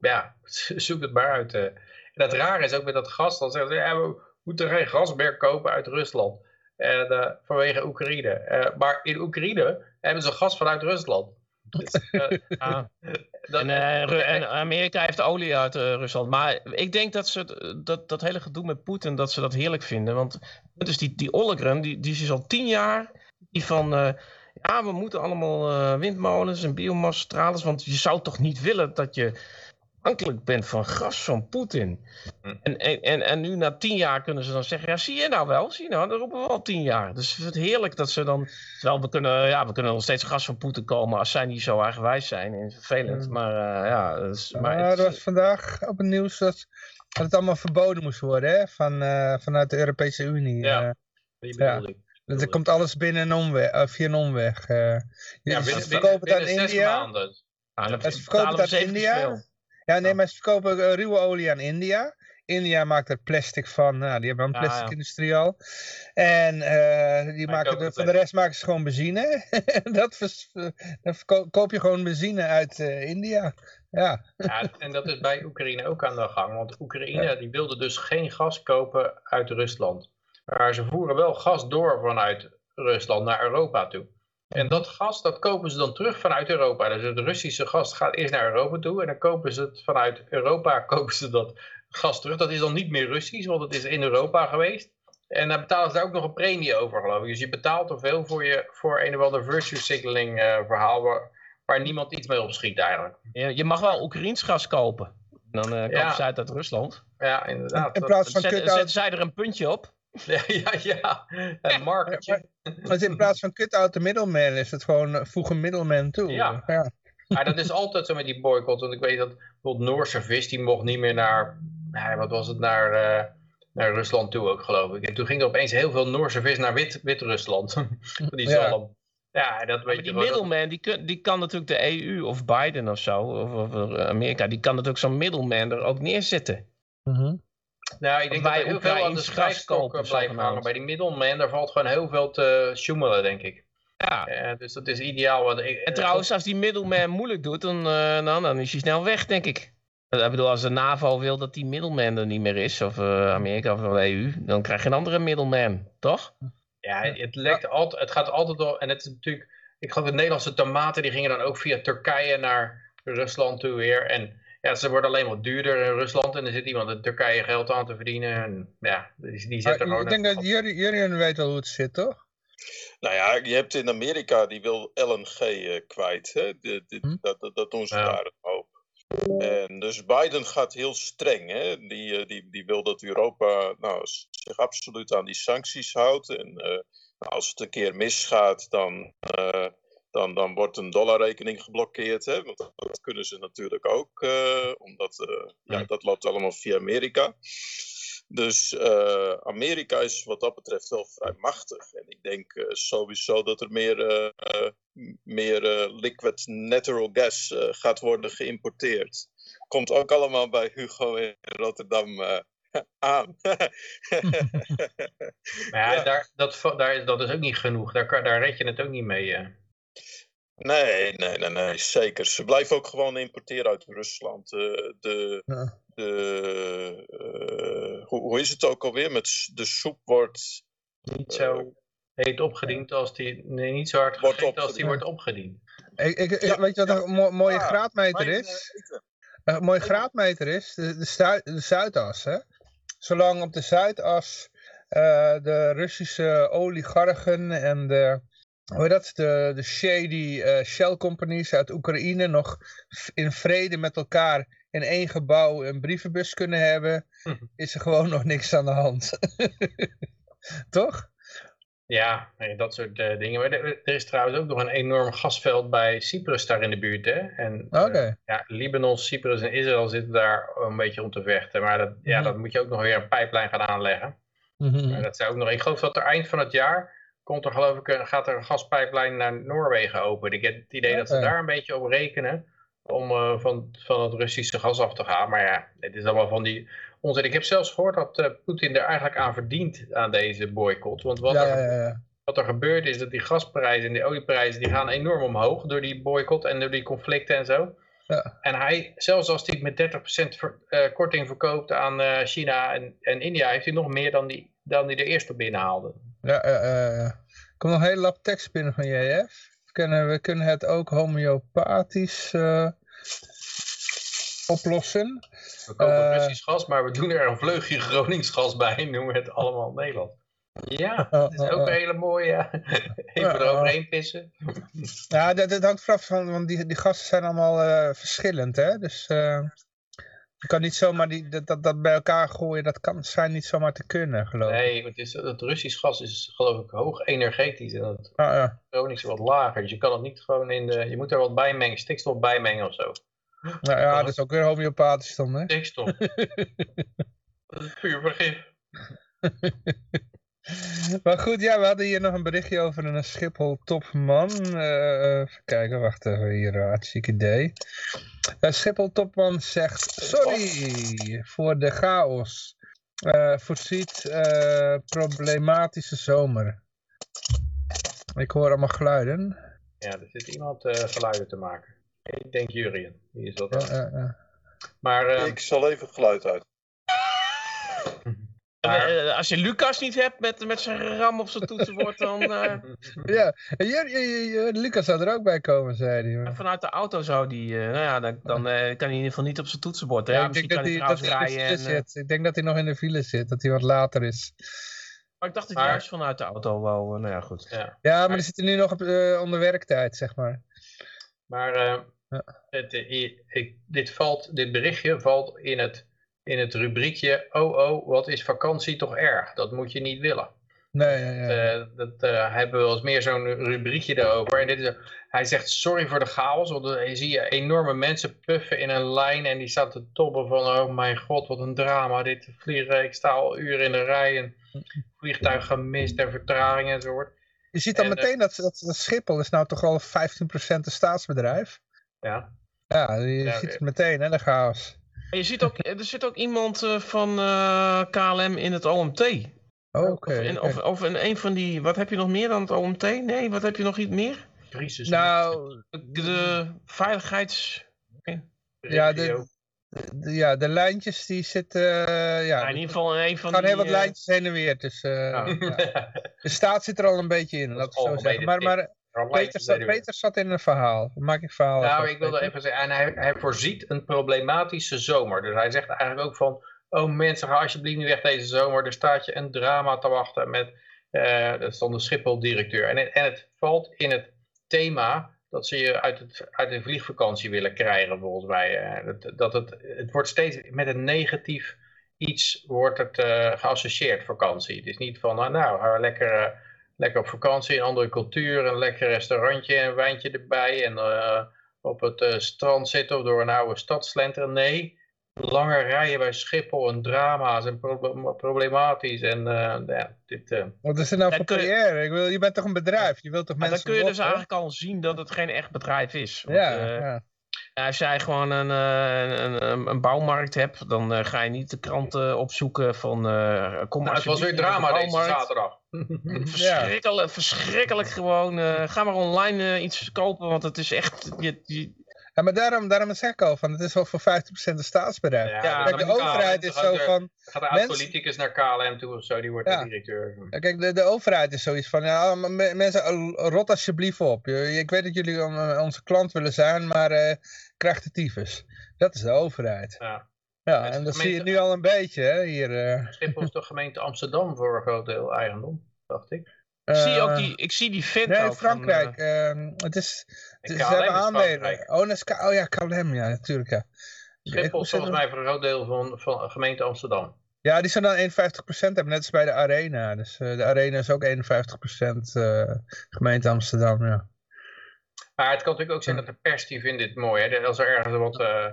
ja, zoek het maar uit. En het rare is ook met dat gas, dan zeggen ze, ja, we moeten geen gas meer kopen uit Rusland. En, vanwege Oekraïne. maar in Oekraïne hebben ze gas vanuit Rusland. Dus, uh, en, en, Amerika heeft olie uit uh, Rusland. Maar ik denk dat ze dat, dat hele gedoe met Poetin, dat ze dat heerlijk vinden. Want dus die, die Ollegren, die, die is al tien jaar die van... ja, we moeten allemaal windmolens en biomassa Want je zou toch niet willen dat je afhankelijk bent van gas van Poetin. Hm. En, en, en nu na tien jaar kunnen ze dan zeggen, ja zie je nou wel, zie je nou, dat roepen we al tien jaar. Dus het is heerlijk dat ze dan, terwijl we kunnen, ja, we kunnen nog steeds gas van Poetin komen als zij niet zo eigenwijs zijn en vervelend. Hm. Maar uh, ja, dus, maar ja, er was vandaag op het nieuws dat, dat het allemaal verboden moest worden hè, van, uh, vanuit de Europese Unie. Ja, bedoel ik. Dus er komt alles binnen een omweg, via een omweg. Ja, binnen, verkopen binnen, binnen aan India. Maanden. Ja, ze verkopen het aan India. Ja, nee, maar ze verkopen uh, ruwe olie aan India. India maakt er plastic van. Nou, die hebben een plastic ah, industrie al. En uh, die maken de, voor de rest maken ze gewoon benzine. dat dan koop je gewoon benzine uit uh, India. Ja. ja. En dat is bij Oekraïne ook aan de gang. Want Oekraïne ja. die wilde dus geen gas kopen uit Rusland. Maar ze voeren wel gas door vanuit Rusland naar Europa toe. En dat gas, dat kopen ze dan terug vanuit Europa. Dus het Russische gas gaat eerst naar Europa toe. En dan kopen ze het vanuit Europa, kopen ze dat gas terug. Dat is dan niet meer Russisch, want het is in Europa geweest. En dan betalen ze daar ook nog een premie over, geloof ik. Dus je betaalt er veel voor, je, voor een of ander virtue signaling uh, verhaal waar, waar, niemand iets mee opschiet eigenlijk. Ja, je mag wel Oekraïns gas kopen. Dan uh, kopen ze uit uit Rusland. Ja, inderdaad. In plaats van zet, zetten zij er een puntje op. Ja, ja, ja. Een markertje. Maar, in plaats van cut-out de middleman is het gewoon uh, voeg een middleman toe. Ja. ja. Maar dat is altijd zo met die boycott. Want ik weet dat bijvoorbeeld Noorse vis, die mocht niet meer naar, wat was het, naar, uh, naar Rusland toe ook geloof ik. En toen ging er opeens heel veel Noorse vis naar Wit-Rusland. Wit die ja. Ja, dat weet die middleman, die, kun, die kan natuurlijk de EU of Biden of zo, of, of Amerika, die kan natuurlijk zo'n middleman er ook neerzetten. Mm nou, ik denk dat er heel veel aan de schrijfstok blijven hangen. Bij die middleman, daar valt gewoon heel veel te sjoemelen, denk ik. Ja. ja. dus dat is ideaal. Ik, en trouwens, als die middleman moeilijk doet, dan, uh, dan, dan is hij snel weg, denk ik. Ik bedoel, als de NAVO wil dat die middleman er niet meer is, of uh, Amerika of de EU, dan krijg je een andere middleman, toch? Ja, het, lekt altijd, het gaat altijd door, en het is natuurlijk, ik geloof de Nederlandse tomaten, die gingen dan ook via Turkije naar Rusland toe weer. En ja, ze worden alleen maar duurder in Rusland en er zit iemand in Turkije geld aan te verdienen. En ja, die, die zit er gewoon... Ik denk dat jullie weten hoe het zit, toch? Nou ja, je hebt in Amerika, die wil LNG uh, eh, kwijt. Hè? De, hm? dat, dat, doen ze daar een hoop. En dus Biden gaat heel streng. Hè? Die, uh, die, die wil dat Europa nou, zich absoluut aan die sancties houdt. En uh, nou, als het een keer misgaat, dan dan, dan wordt een dollarrekening geblokkeerd. Hè? Want dat kunnen ze natuurlijk ook, uh, omdat uh, ja, dat loopt allemaal via Amerika. Dus uh, Amerika is wat dat betreft wel vrij machtig. En ik denk sowieso dat er meer, meer liquid natural gas gaat worden geïmporteerd. Komt ook allemaal bij Hugo in Rotterdam aan. maar ja, Daar, dat, daar, dat is ook niet genoeg. Daar, daar red je het ook niet mee. Nee, nee, nee, nee, zeker. Ze blijven ook gewoon importeren uit Rusland. Uh, de, de, uh, hoe, hoe, is het ook alweer? Met de soep wordt... Niet zo heet opgediend als die... Nee, niet zo hard gegeten als die wordt opgediend. Ik, ik, Weet je wat een mooie graadmeter is? Een mooie graadmeter is de, de, de Zuidas. Hè? Zolang op de Zuidas uh, de Russische oligarchen en de hoe dat, de, de shady uh, shell companies uit Oekraïne nog in vrede met elkaar in één gebouw een brievenbus kunnen hebben, is er gewoon nog niks aan de hand. Toch? Ja, dat soort uh, dingen. Maar er, is trouwens ook nog een enorm gasveld bij Cyprus daar in de buurt. Hè? En uh, ja, Libanon, Cyprus en Israël zitten daar een beetje om te vechten. Maar dat, ja, mm dat moet je ook nog weer een pijplijn gaan aanleggen. Mm -hmm. dat zou ook nog, ik geloof dat er eind van het jaar komt er geloof ik, gaat er een gaspijplijn naar Noorwegen open. Ik heb het idee dat ze daar een beetje op rekenen om uh, van, van het Russische gas af te gaan. Maar ja, het is allemaal van die onzin. Ik heb zelfs gehoord dat uh, Poetin er eigenlijk aan verdient aan deze boycott. Want wat, ja, er, ja, wat er gebeurt is dat die gasprijzen en die olieprijzen die gaan enorm omhoog door die boycott en door die conflicten en zo. En hij, zelfs als hij met 30% ver, uh, korting verkoopt aan China en, en India, heeft hij nog meer dan die, dan die er eerst op binnenhaalde. Ja, uh, er komt nog een hele lap tekst binnen van JF. We kunnen, we kunnen het ook homeopathisch uh, oplossen. We kopen uh, Russisch gas, maar we doen er een vleugje Gronings gas bij en noemen het allemaal Nederland. Ja, dat is ook een hele mooie. Even eroverheen pissen. Ja, dat, dat hangt vanaf van, want die, die gasten zijn allemaal uh, verschillend, hè. Dus uh, je kan niet zomaar die, dat, dat, bij elkaar gooien, dat kan, schijnt niet zomaar te kunnen, geloof ik. Nee, het, is, het Russisch gas is geloof ik hoog energetisch en het ah, ja. Chronisch wat lager. Dus je kan het niet gewoon in de, je moet er wat bij mengen, stikstof bijmengen of zo. Nou ja, dat is ook weer homeopathisch dan, hè? Stikstof. dat is puur vergif. Maar goed, ja, we hadden hier nog een berichtje over een Schiphol topman. Uh, even kijken, wacht even hier, hartstikke idee. Uh, Schiphol topman zegt sorry voor de chaos. Uh, voorziet problematische zomer. Ik hoor allemaal geluiden. Ja, er zit iemand geluiden te maken. Ik denk Jurien, die is dat. Ja, maar, ik zal even geluid uit. Uh, als je Lucas niet hebt met, met zijn ram op zijn toetsenbord, dan... Uh... ja, Lucas zou er ook bij komen, zei hij. Vanuit de auto zou die, uh, nou ja, dan, dan kan hij in ieder geval niet op zijn toetsenbord. Ja, ik, denk dat hij, dat rijden en, zit. ik denk dat hij nog in de file zit, dat hij wat later is. Maar ik dacht dat hij juist vanuit de auto wou, nou ja, goed. Ja, ja maar, maar... er zitten nu nog op, onder werktijd, zeg maar. Maar het, ik, dit, valt, dit berichtje valt in het in het rubriekje, oh oh, wat is vakantie toch erg? Dat moet je niet willen. Nee, ja, ja. Uh, dat uh, hebben we wel eens meer zo'n rubriekje daarover. En dit is, hij zegt sorry voor de chaos, want dan zie je enorme mensen puffen in een lijn en die staan te tobben van, oh mijn god, wat een drama. Dit vliegen, ik sta al uren in de rij en vliegtuig gemist en vertraging enzovoort. Je ziet dan en, meteen dat, dat, dat, Schiphol is nou toch al 15% een staatsbedrijf. Ja. Ja, je ziet het meteen, hè, de chaos. Je ziet ook, er zit ook iemand uh, van uh, eh, KLM in het OMT. Oh, oké. Okay, of, of, of, in een van die, wat heb je nog meer dan het OMT? Nee, wat heb je nog iets meer? Crisis. Nou, de veiligheids... Ja, de, de, ja, de lijntjes die zitten... Uh, ja, in ieder geval in een van gaan die... heel wat lijntjes heen en weer. Dus, ja. ja. De staat zit er al een beetje in, laat ik zo zeggen. Maar, maar Peter zat, Peter zat in een verhaal. Maak ik verhaal. Nou, ik wilde even zeggen, en hij, hij voorziet een problematische zomer. Dus hij zegt eigenlijk ook van, oh mensen, ga alsjeblieft niet weg deze zomer. Er staat je een drama te wachten met, uh, dat is dan de Schiphol-directeur. En, en het valt in het thema dat ze je uit, het, uit de vliegvakantie willen krijgen, volgens mij. Uh, dat, dat het, het wordt steeds met een negatief iets wordt het uh, geassocieerd, vakantie. Het is niet van, nou, nou lekker lekker op vakantie in een andere cultuur, een lekker restaurantje en een wijntje erbij en uh, op het uh, strand zitten of door een oude stad slenteren. Nee, lange rijen bij Schiphol en drama's en problematisch. En uh, ja, dit... Wat is er nou voor carrière? Ik wil, je bent toch een bedrijf? Je wilt toch mensen Dan kun je dus eigenlijk al zien dat het geen echt bedrijf is. Want, ja, ja als jij gewoon een, eh, een, een, bouwmarkt hebt, dan ga je niet de kranten opzoeken van... Uh, kom nou, het was weer drama de deze zaterdag. verschrikkelijk, verschrikkelijk gewoon. ga maar online iets kopen, want het is echt... Je, je... Ja, maar daarom, daarom zeg ik al, van, het is wel voor 50% een staatsbedrijf. Ja, kijk, de overheid is zo van... Gaat de mensen... politicus naar KLM toe of zo, die wordt de directeur. Ja, kijk, de, de overheid is zoiets van, ja, mensen, rot alsjeblieft op. Ik weet dat jullie onze klant willen zijn, maar krijgt de tyfus. Dat is de overheid. Ja. Ja, en dat zie je nu al een beetje hè, hier. Uh... Schiphol is toch gemeente Amsterdam voor een groot deel eigendom, dacht ik. Ik zie ook die, ik zie die vent Nee, Frankrijk. Van, uh... uh, het is, het is, ze hebben aandelen. Oh, oh ja, KLM, ja, natuurlijk. Ja. Schiphol is volgens mij voor een groot deel van, van gemeente Amsterdam. Ja, die zullen dan 51% hebben, net als bij de Arena. Dus uh, de Arena is ook 51% uh, gemeente Amsterdam, ja. Maar het kan natuurlijk ook zijn dat de pers die vindt dit mooi. Hè? Als er ergens wat uh,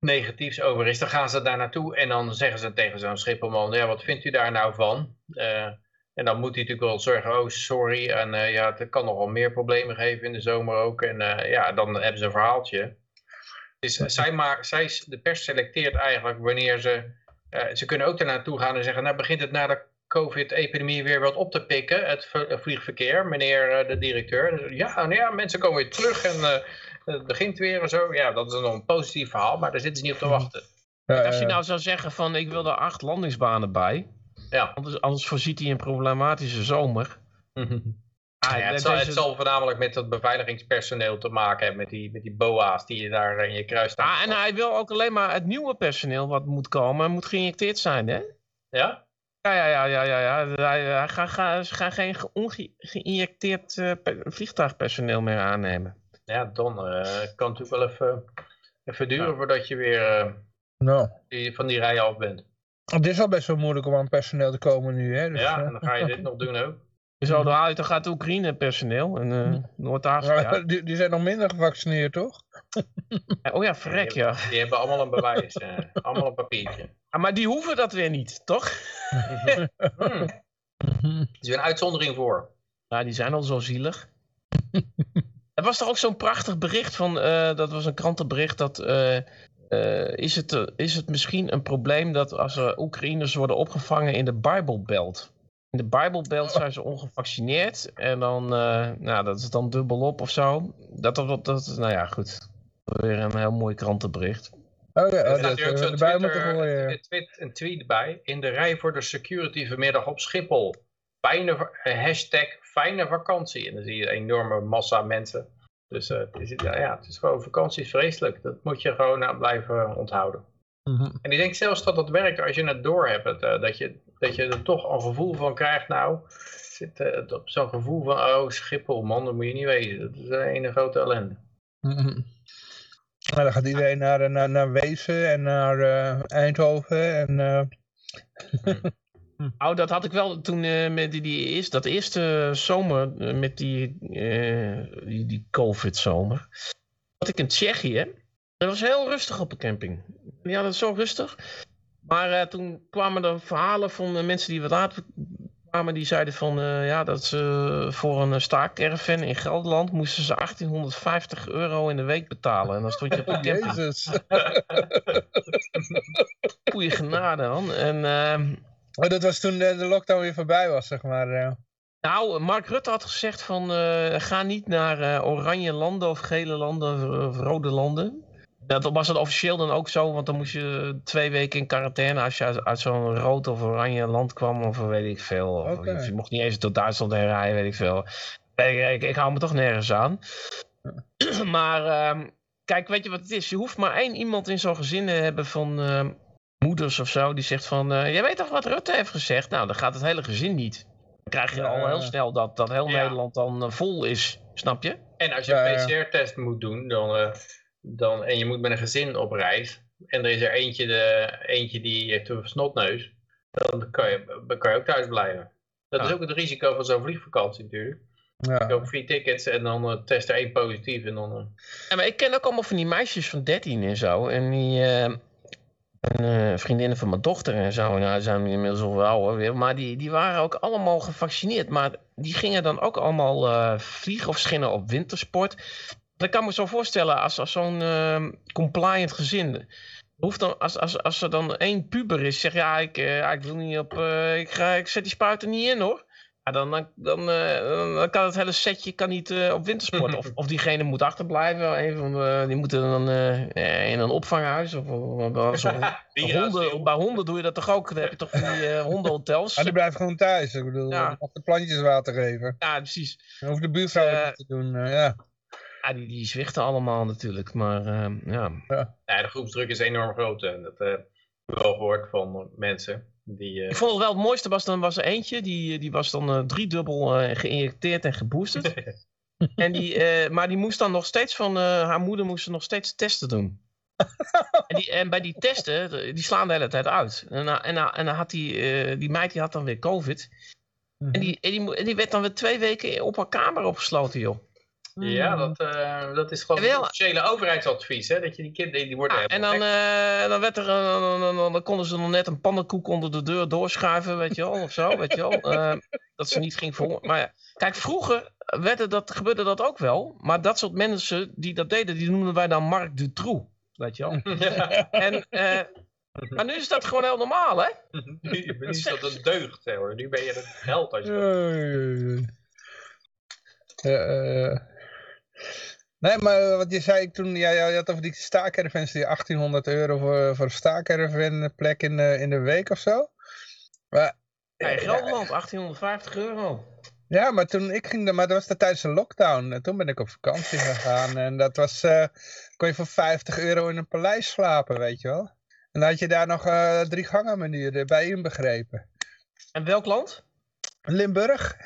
negatiefs over is, dan gaan ze daar naartoe en dan zeggen ze tegen zo'n schipperman, ja, wat vindt u daar nou van? Uh, en dan moet hij natuurlijk wel zeggen, oh sorry, en uh, ja, het kan nogal meer problemen geven in de zomer ook. En ja, dan hebben ze een verhaaltje. Dus zij maakt, zij, de pers selecteert eigenlijk wanneer ze, ze kunnen ook daar naartoe gaan en zeggen, nou begint het na de COVID-epidemie weer wat op te pikken, het vliegverkeer, meneer eh, de directeur. Ja, nou ja, mensen komen weer terug en het begint weer en zo. Ja, dat is dan een positief verhaal, maar daar zitten ze niet op te wachten. als je nou zou zeggen van ik wil er acht landingsbanen bij, ja. anders, anders voorziet hij een problematische zomer. Ah, ja, het, zal, het, zal, voornamelijk met dat beveiligingspersoneel te maken hebben, met die, met die boa's die je daar in je kruis staat. Ah, en hij wil ook alleen maar het nieuwe personeel wat moet komen, moet geïnjecteerd zijn, hè? Ja? Ja, ja, ja, ja, ja. ja. Hij gaat ga, ga geen ongeïnjecteerd uh, vliegtuigpersoneel meer aannemen. Ja, dan uh, kan het natuurlijk wel even, even duren voordat je weer uh, no. die, van die rij af bent. Het is al best wel moeilijk om aan personeel te komen nu, hè? Dus, ja, en dan ga je dit nog doen ook. Dus al dan gaat Oekraïne personeel en uh, Noord-Afrika. Die, die, zijn nog minder gevaccineerd, toch? oh ja, verrek, ja. Die hebben allemaal een bewijs, allemaal een papiertje. Ah, maar die hoeven dat weer niet, toch? hmm. Er is weer een uitzondering voor. Ja, die zijn al zo zielig. Er was toch ook zo'n prachtig bericht van, uh, dat was een krantenbericht, dat uh, uh, is, het, is het misschien een probleem dat als er Oekraïners worden opgevangen in de Bijbelbelt. In de Bijbelbelt zijn ze ongevaccineerd en dan, nou dat is dan dubbelop of zo. Dat, dat, dat, nou ja, goed. Weer een heel mooi krantenbericht. Oh ja, oh, dat, er erbij moeten gooien. Een tweet, een tweet bij. In de rij voor de security vanmiddag op Schiphol. Fijne, hashtag fijne vakantie. En dan zie je een enorme massa mensen. Dus uh, het, is, ja, het is gewoon vakantie is vreselijk. Dat moet je gewoon uh, blijven onthouden. Mm -hmm. En ik denk zelfs dat dat werkt als je het door hebt. Uh, dat, je, dat je er toch een gevoel van krijgt. Nou, zit uh, op zo'n gevoel van, oh Schiphol man, dat moet je niet weten. Dat is een ene grote ellende. Mm -hmm. Maar dan gaat iedereen naar, naar, naar Wezen en naar Eindhoven en... Hm. Oh, dat had ik wel toen uh, met die, die eerst, dat eerste zomer uh, met die, uh, die, die COVID-zomer. Had ik in Tsjechië. Dat was heel rustig op de camping. Die hadden het zo rustig. Maar toen kwamen er verhalen van mensen die wat later kwamen. Die zeiden van ja, dat ze voor een staakcaravan in Gelderland moesten ze 1850 euro in de week betalen. En dan stond je op de camping. Jezus. Goeie genade, man. En ehm, Oh, dat was toen de, de lockdown weer voorbij was, zeg maar. Ja. Nou, Mark Rutte had gezegd van uh, ga niet naar uh, oranje landen of gele landen of rode landen. Dat was het officieel dan ook zo, want dan moest je twee weken in quarantaine als je uit, zo'n rood of oranje land kwam of weet ik veel. Of, okay. je mocht niet eens tot Duitsland heen rijden, weet ik veel. Ik, ik, ik hou me toch nergens aan. maar uh, kijk, weet je wat het is? Je hoeft maar één iemand in zo'n gezin te hebben van ehm, moeders of zo, die zegt van, uh, jij weet toch wat Rutte heeft gezegd? Nou, dan gaat het hele gezin niet. Dan krijg je al heel snel dat, dat heel ja. Nederland dan uh, vol is, snap je? En als je een PCR-test moet doen, dan, uh, dan, en je moet met een gezin op reis, en er is er eentje, de, eentje die heeft een snotneus, dan kan je, dan kan je ook thuis blijven. Dat is ook het risico van zo'n vliegvakantie natuurlijk. Ja. Je koopt vier tickets en dan uh, test er één positief en dan... Uh... Ja, maar ik ken ook allemaal van die meisjes van 13 en zo. En die, uh, en, uh, vriendinnen van mijn dochter en zo, nou, zijn inmiddels al wel weer, maar die, die waren ook allemaal gevaccineerd. Maar die gingen dan ook allemaal uh, vliegen of schinnen op wintersport. Dat kan me zo voorstellen, als, als zo'n uh, compliant gezin. Hoeft dan, als, als, als er dan één puber is, zeg ja, ik, ik wil niet op, ik, ga, ik zet die spuiten niet in hoor dan, dan, dan, dan, kan het hele setje kan niet uh, op wintersport. Of, of diegene moet achterblijven. Een van de, die moeten dan uh, in een opvanghuis. Of, of zo. honden, bij honden doe je dat toch ook? Dan heb je toch die hondenhotels. Maar die blijven gewoon thuis. Ik bedoel, ja. of de plantjes water geven. Ja, precies. Dan hoeft de buurvrouw te doen. ja. Ja, die, die zwichten allemaal natuurlijk. Maar ja. ja. Ja, de groepsdruk is enorm groot. En dat heb ik wel gehoord van mensen. Die, uh... Ik vond het wel het mooiste was, dan was er eentje, die, die was dan uh, driedubbel uh, geïnjecteerd en geboosterd. en die, maar die moest dan nog steeds van, haar moeder moest nog steeds testen doen. en, die, en bij die testen, die slaan de hele tijd uit. En, en, en dan had die, die meid die had dan weer covid. Mm -hmm. en, die, en, die, en die werd dan weer twee weken op haar kamer opgesloten, joh. Ja, hmm. dat, uh, dat is gewoon het officiële overheidsadvies, hè? Dat je die kinderen die worden ah, En dan, uh, dan, werd er, uh, dan, dan, dan, konden ze nog net een pannenkoek onder de deur doorschuiven, weet je wel, of zo, weet je wel. dat ze niet ging voor. Maar ja, kijk, vroeger werd dat, gebeurde dat ook wel, maar dat soort mensen die dat deden, die noemden wij dan Mark Dutroux, weet je wel. Ja. En, maar nu is dat gewoon heel normaal, hè? Nu is dat een deugd, hè, hoor. Nu ben je het held als je dat... Nee, maar wat je zei toen, ja, je had over die staakcaravans, die 1800 euro voor, voor een plek in de, in de week of zo. Maar, ja, in Gelderland, 1850 euro. Ja, maar toen ik ging, maar dat was dat tijdens de lockdown. En toen ben ik op vakantie gegaan en dat was, uh, kon je voor 50 euro in een paleis slapen, weet je wel. En dan had je daar nog uh, drie gangen menu bij inbegrepen. En welk land? Limburg.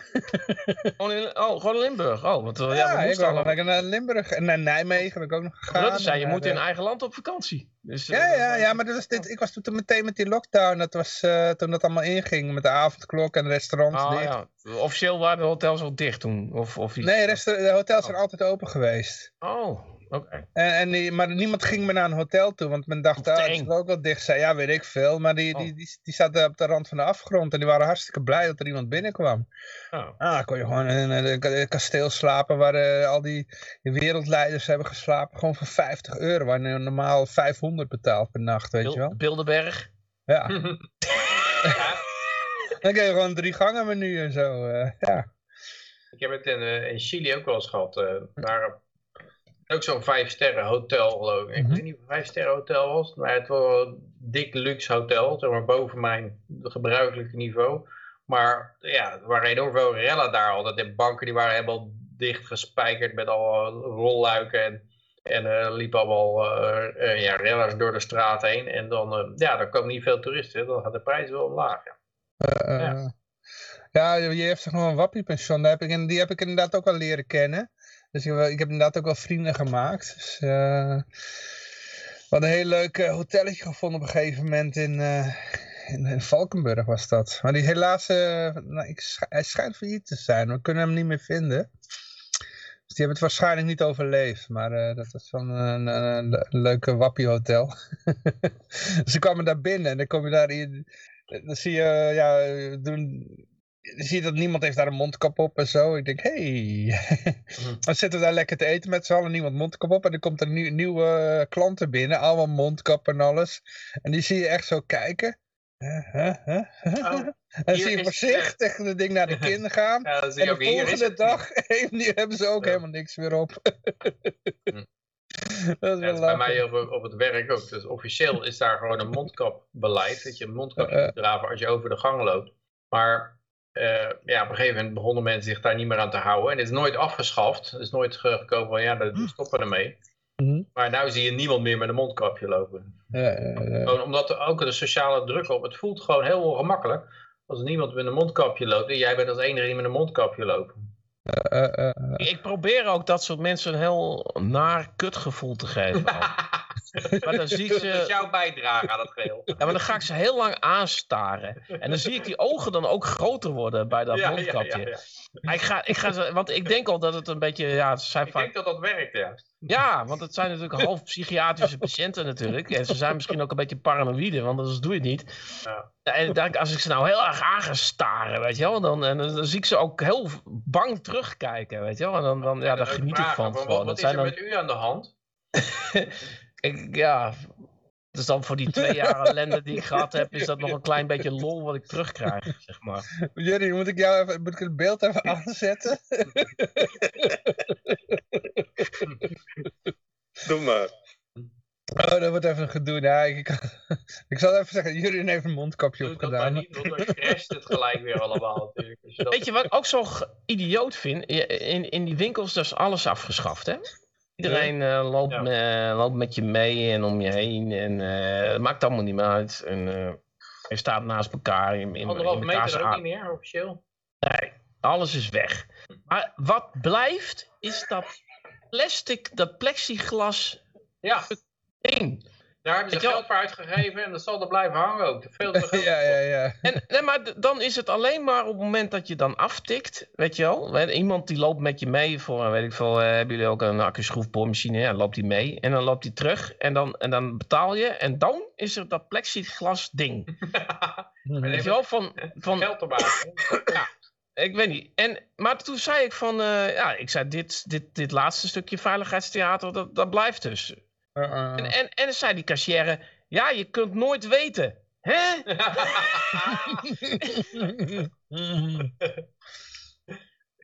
oh, gewoon Limburg. Oh, want, ja, ja ik nog naar Limburg en naar Nijmegen ben ik ook nog gegaan. Rutte zei, je moet in eigen land op vakantie. Dus, ja, uh, ja, ja, maar dat was dit, ik was toen meteen met die lockdown. Dat was uh, toen dat allemaal inging met de avondklok en restaurants oh, Ja. Officieel waren de hotels al dicht toen? Of, of iets? Nee, de hotels zijn oh. altijd open geweest. Oh, Okay. En, en die, maar niemand ging meer naar een hotel toe, want men dacht, ah, het is ook wel dicht zijn. Ja, weet ik veel. Maar die, die, oh. die, die zaten op de rand van de afgrond en die waren hartstikke blij dat er iemand binnenkwam. Oh. Ah, kon je gewoon in een kasteel slapen waar uh, al die, die, wereldleiders hebben geslapen. Gewoon voor 50 euro, waar je normaal 500 betaalt per nacht, weet Bil je wel. Bilderberg. Ja. ja. Dan krijg je gewoon drie gangen menu en zo, uh, ja. Ik heb het in, uh, in Chili ook wel eens gehad. daar ook zo'n vijf sterren hotel geloof ik. Ik mhm. weet niet of het vijf sterren hotel was, maar het was een dik luxe hotel, zeg maar boven mijn gebruikelijke niveau. Maar ja, er waren enorm veel rellen daar al. Dat de banken die waren helemaal dicht gespijkerd met al rolluiken en, en uh, liepen allemaal uh, ja, rellers door de straat heen. En dan, ja, dan komen niet veel toeristen, dan gaat de prijs wel omlaag. Ja. ja. ja. je hebt toch nog een wappiepension, die heb ik inderdaad ook al leren kennen. Dus ik, ik heb inderdaad ook wel vrienden gemaakt. Dus, uh, we hadden een heel leuk hotelletje gevonden op een gegeven moment in, uh, in, Valkenburg was dat. Maar die helaas, nou, ik, hij schijnt failliet te zijn. We kunnen hem niet meer vinden. Dus die hebben het waarschijnlijk niet overleefd. Maar dat was van een, leuke wappie-hotel. dus kwamen daar binnen en dan kom je daar... In, dan zie je, ja, doen, je ziet dat niemand heeft daar een mondkap op en zo. Ik denk, hey. Mhm. dan zitten we daar lekker te eten met z'n allen, niemand mondkap op. En dan komt er nieuw, nieuwe klanten binnen, allemaal mondkappen en alles. En die zie je echt zo kijken. Oh, en dan zie je voorzichtig de ding naar de kin gaan. Ja, en de volgende dag hebben ze ook helemaal niks meer op. Hm. dat is, ja, bij mij op, op, het werk ook. Dus officieel is daar gewoon een mondkapbeleid. Dat je een mondkap moet dragen als je over de gang loopt. Maar uh, ja, op een gegeven moment begonnen mensen zich daar niet meer aan te houden. En het is nooit afgeschaft. Het is nooit gekomen van ja, we stoppen ermee. Mm Maar nu zie je niemand meer met een mondkapje lopen. Ja, ja, ja. Gewoon omdat ook de sociale druk op. Het voelt gewoon heel ongemakkelijk als niemand met een mondkapje loopt. En jij bent als enige die met een mondkapje loopt. Ik probeer ook dat soort mensen een heel naar kutgevoel te geven. maar dan zie ik ze... Dat is jouw bijdrage aan het geheel. Ja, maar dan ga ik ze heel lang aanstaren. En dan zie ik die ogen dan ook groter worden bij dat mondkapje. Ja, ja, ik ga, ik ga ze, want ik denk al dat het een beetje... Ja, zijn ik denk dat dat werkt, ja. Ja, want het zijn natuurlijk half psychiatrische patiënten natuurlijk. En ze zijn misschien ook een beetje paranoïde, want anders doe je het niet. Ja. En dan, als ik ze nou heel erg aan ga staren, weet je wel, dan, en dan, zie ik ze ook heel bang terugkijken, weet je wel. En dan, dan, ja, daar geniet ik van. Wat, wat is er met u aan de hand? ik, ja, dus dan voor die twee jaar ellende die ik gehad heb, is dat nog een klein beetje lol wat ik terugkrijg, zeg maar. Jerry, moet ik jou even, moet ik het beeld even aanzetten? Doe maar. Oh, dat wordt even een gedoe. Ja, ik, ik, zal even zeggen, jullie heeft een mondkapje opgedaan. Dat niet, want dan crasht het gelijk weer allemaal natuurlijk. Weet je wat ik ook zo idioot vind? In, in die winkels is alles afgeschaft, hè? Iedereen uh, loopt, me, loopt, met je mee en om je heen. En uh, het maakt allemaal niet meer uit. En, je staat naast elkaar. In, in, Anderhalve in meter ook niet meer, officieel. Nee, alles is weg. Maar wat blijft, is dat plastic, dat plexiglas ja. ding. Daar hebben ze geld voor uitgegeven en dat zal er blijven hangen ook. Veel te veel. ja, ja, ja. En, nee, maar dan is het alleen maar op het moment dat je dan aftikt, weet je wel. Iemand die loopt met je mee voor, weet ik veel, uh, hebben jullie ook een accu-schroefboormachine, ja, loopt hij mee. En dan loopt hij terug en dan, en dan betaal je. En dan is er dat plexiglas ding. weet je wel, van... van geld te maken. ja. Ik weet niet. En, maar toen zei ik van, uh, ja, ik zei dit, dit, dit laatste stukje veiligheidstheater, dat, dat blijft dus. Uh -uh. En, en, en dan zei die cashier, ja, je kunt nooit weten. Hè?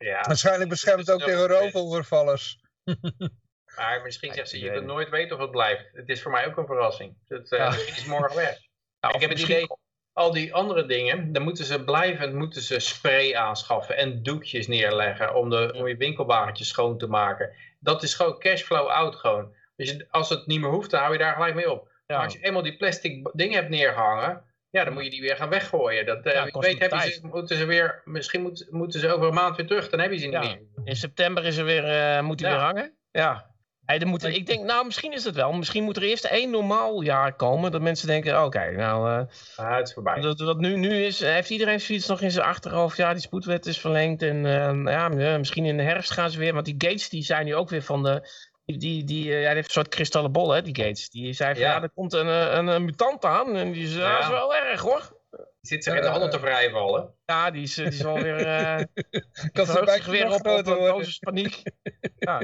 ja, Waarschijnlijk beschermt het ook tegen roofovervallers. maar misschien zegt ze, je kunt nooit weten of het blijft. Het is voor mij ook een verrassing. Het, uh, Misschien is morgen weg. ik heb het idee, al die andere dingen, dan moeten ze blijvend moeten ze spray aanschaffen en doekjes neerleggen om, de, om je winkelwagentjes schoon te maken. Dat is gewoon cashflow out gewoon. Dus als het niet meer hoeft, dan hou je daar gelijk mee op. Maar als je eenmaal die plastic dingen hebt neergehangen, ja, dan moet je die weer gaan weggooien. Dat, uh, ja, weet, heb je ze, moeten ze weer, misschien moet, moeten ze over een maand weer terug, dan heb je ze niet meer. In september is er weer, uh, moet hij weer hangen. Ja. Hey, moet, ik denk, nou, misschien is het wel. Misschien moet er eerst één normaal jaar komen. Dat mensen denken, oké, nou... Uh, ah, het is voorbij. Dat, dat nu, nu is, heeft iedereen zoiets nog in zijn achterhoofd. Ja, die spoedwet is verlengd. En ja, misschien in de herfst gaan ze weer. Want die gates die zijn nu ook weer van de die, die, uh, ja, heeft een soort kristallen bol, hè, die Gates. Die zei van, ja, er komt een, eh, een, een, mutant aan. En die is, ja. dat is wel erg, hoor. Die zit zich in de handen te vrijvallen. Ja, die is, die is alweer... Uh, kan ze weer op, op een dosis paniek. ja.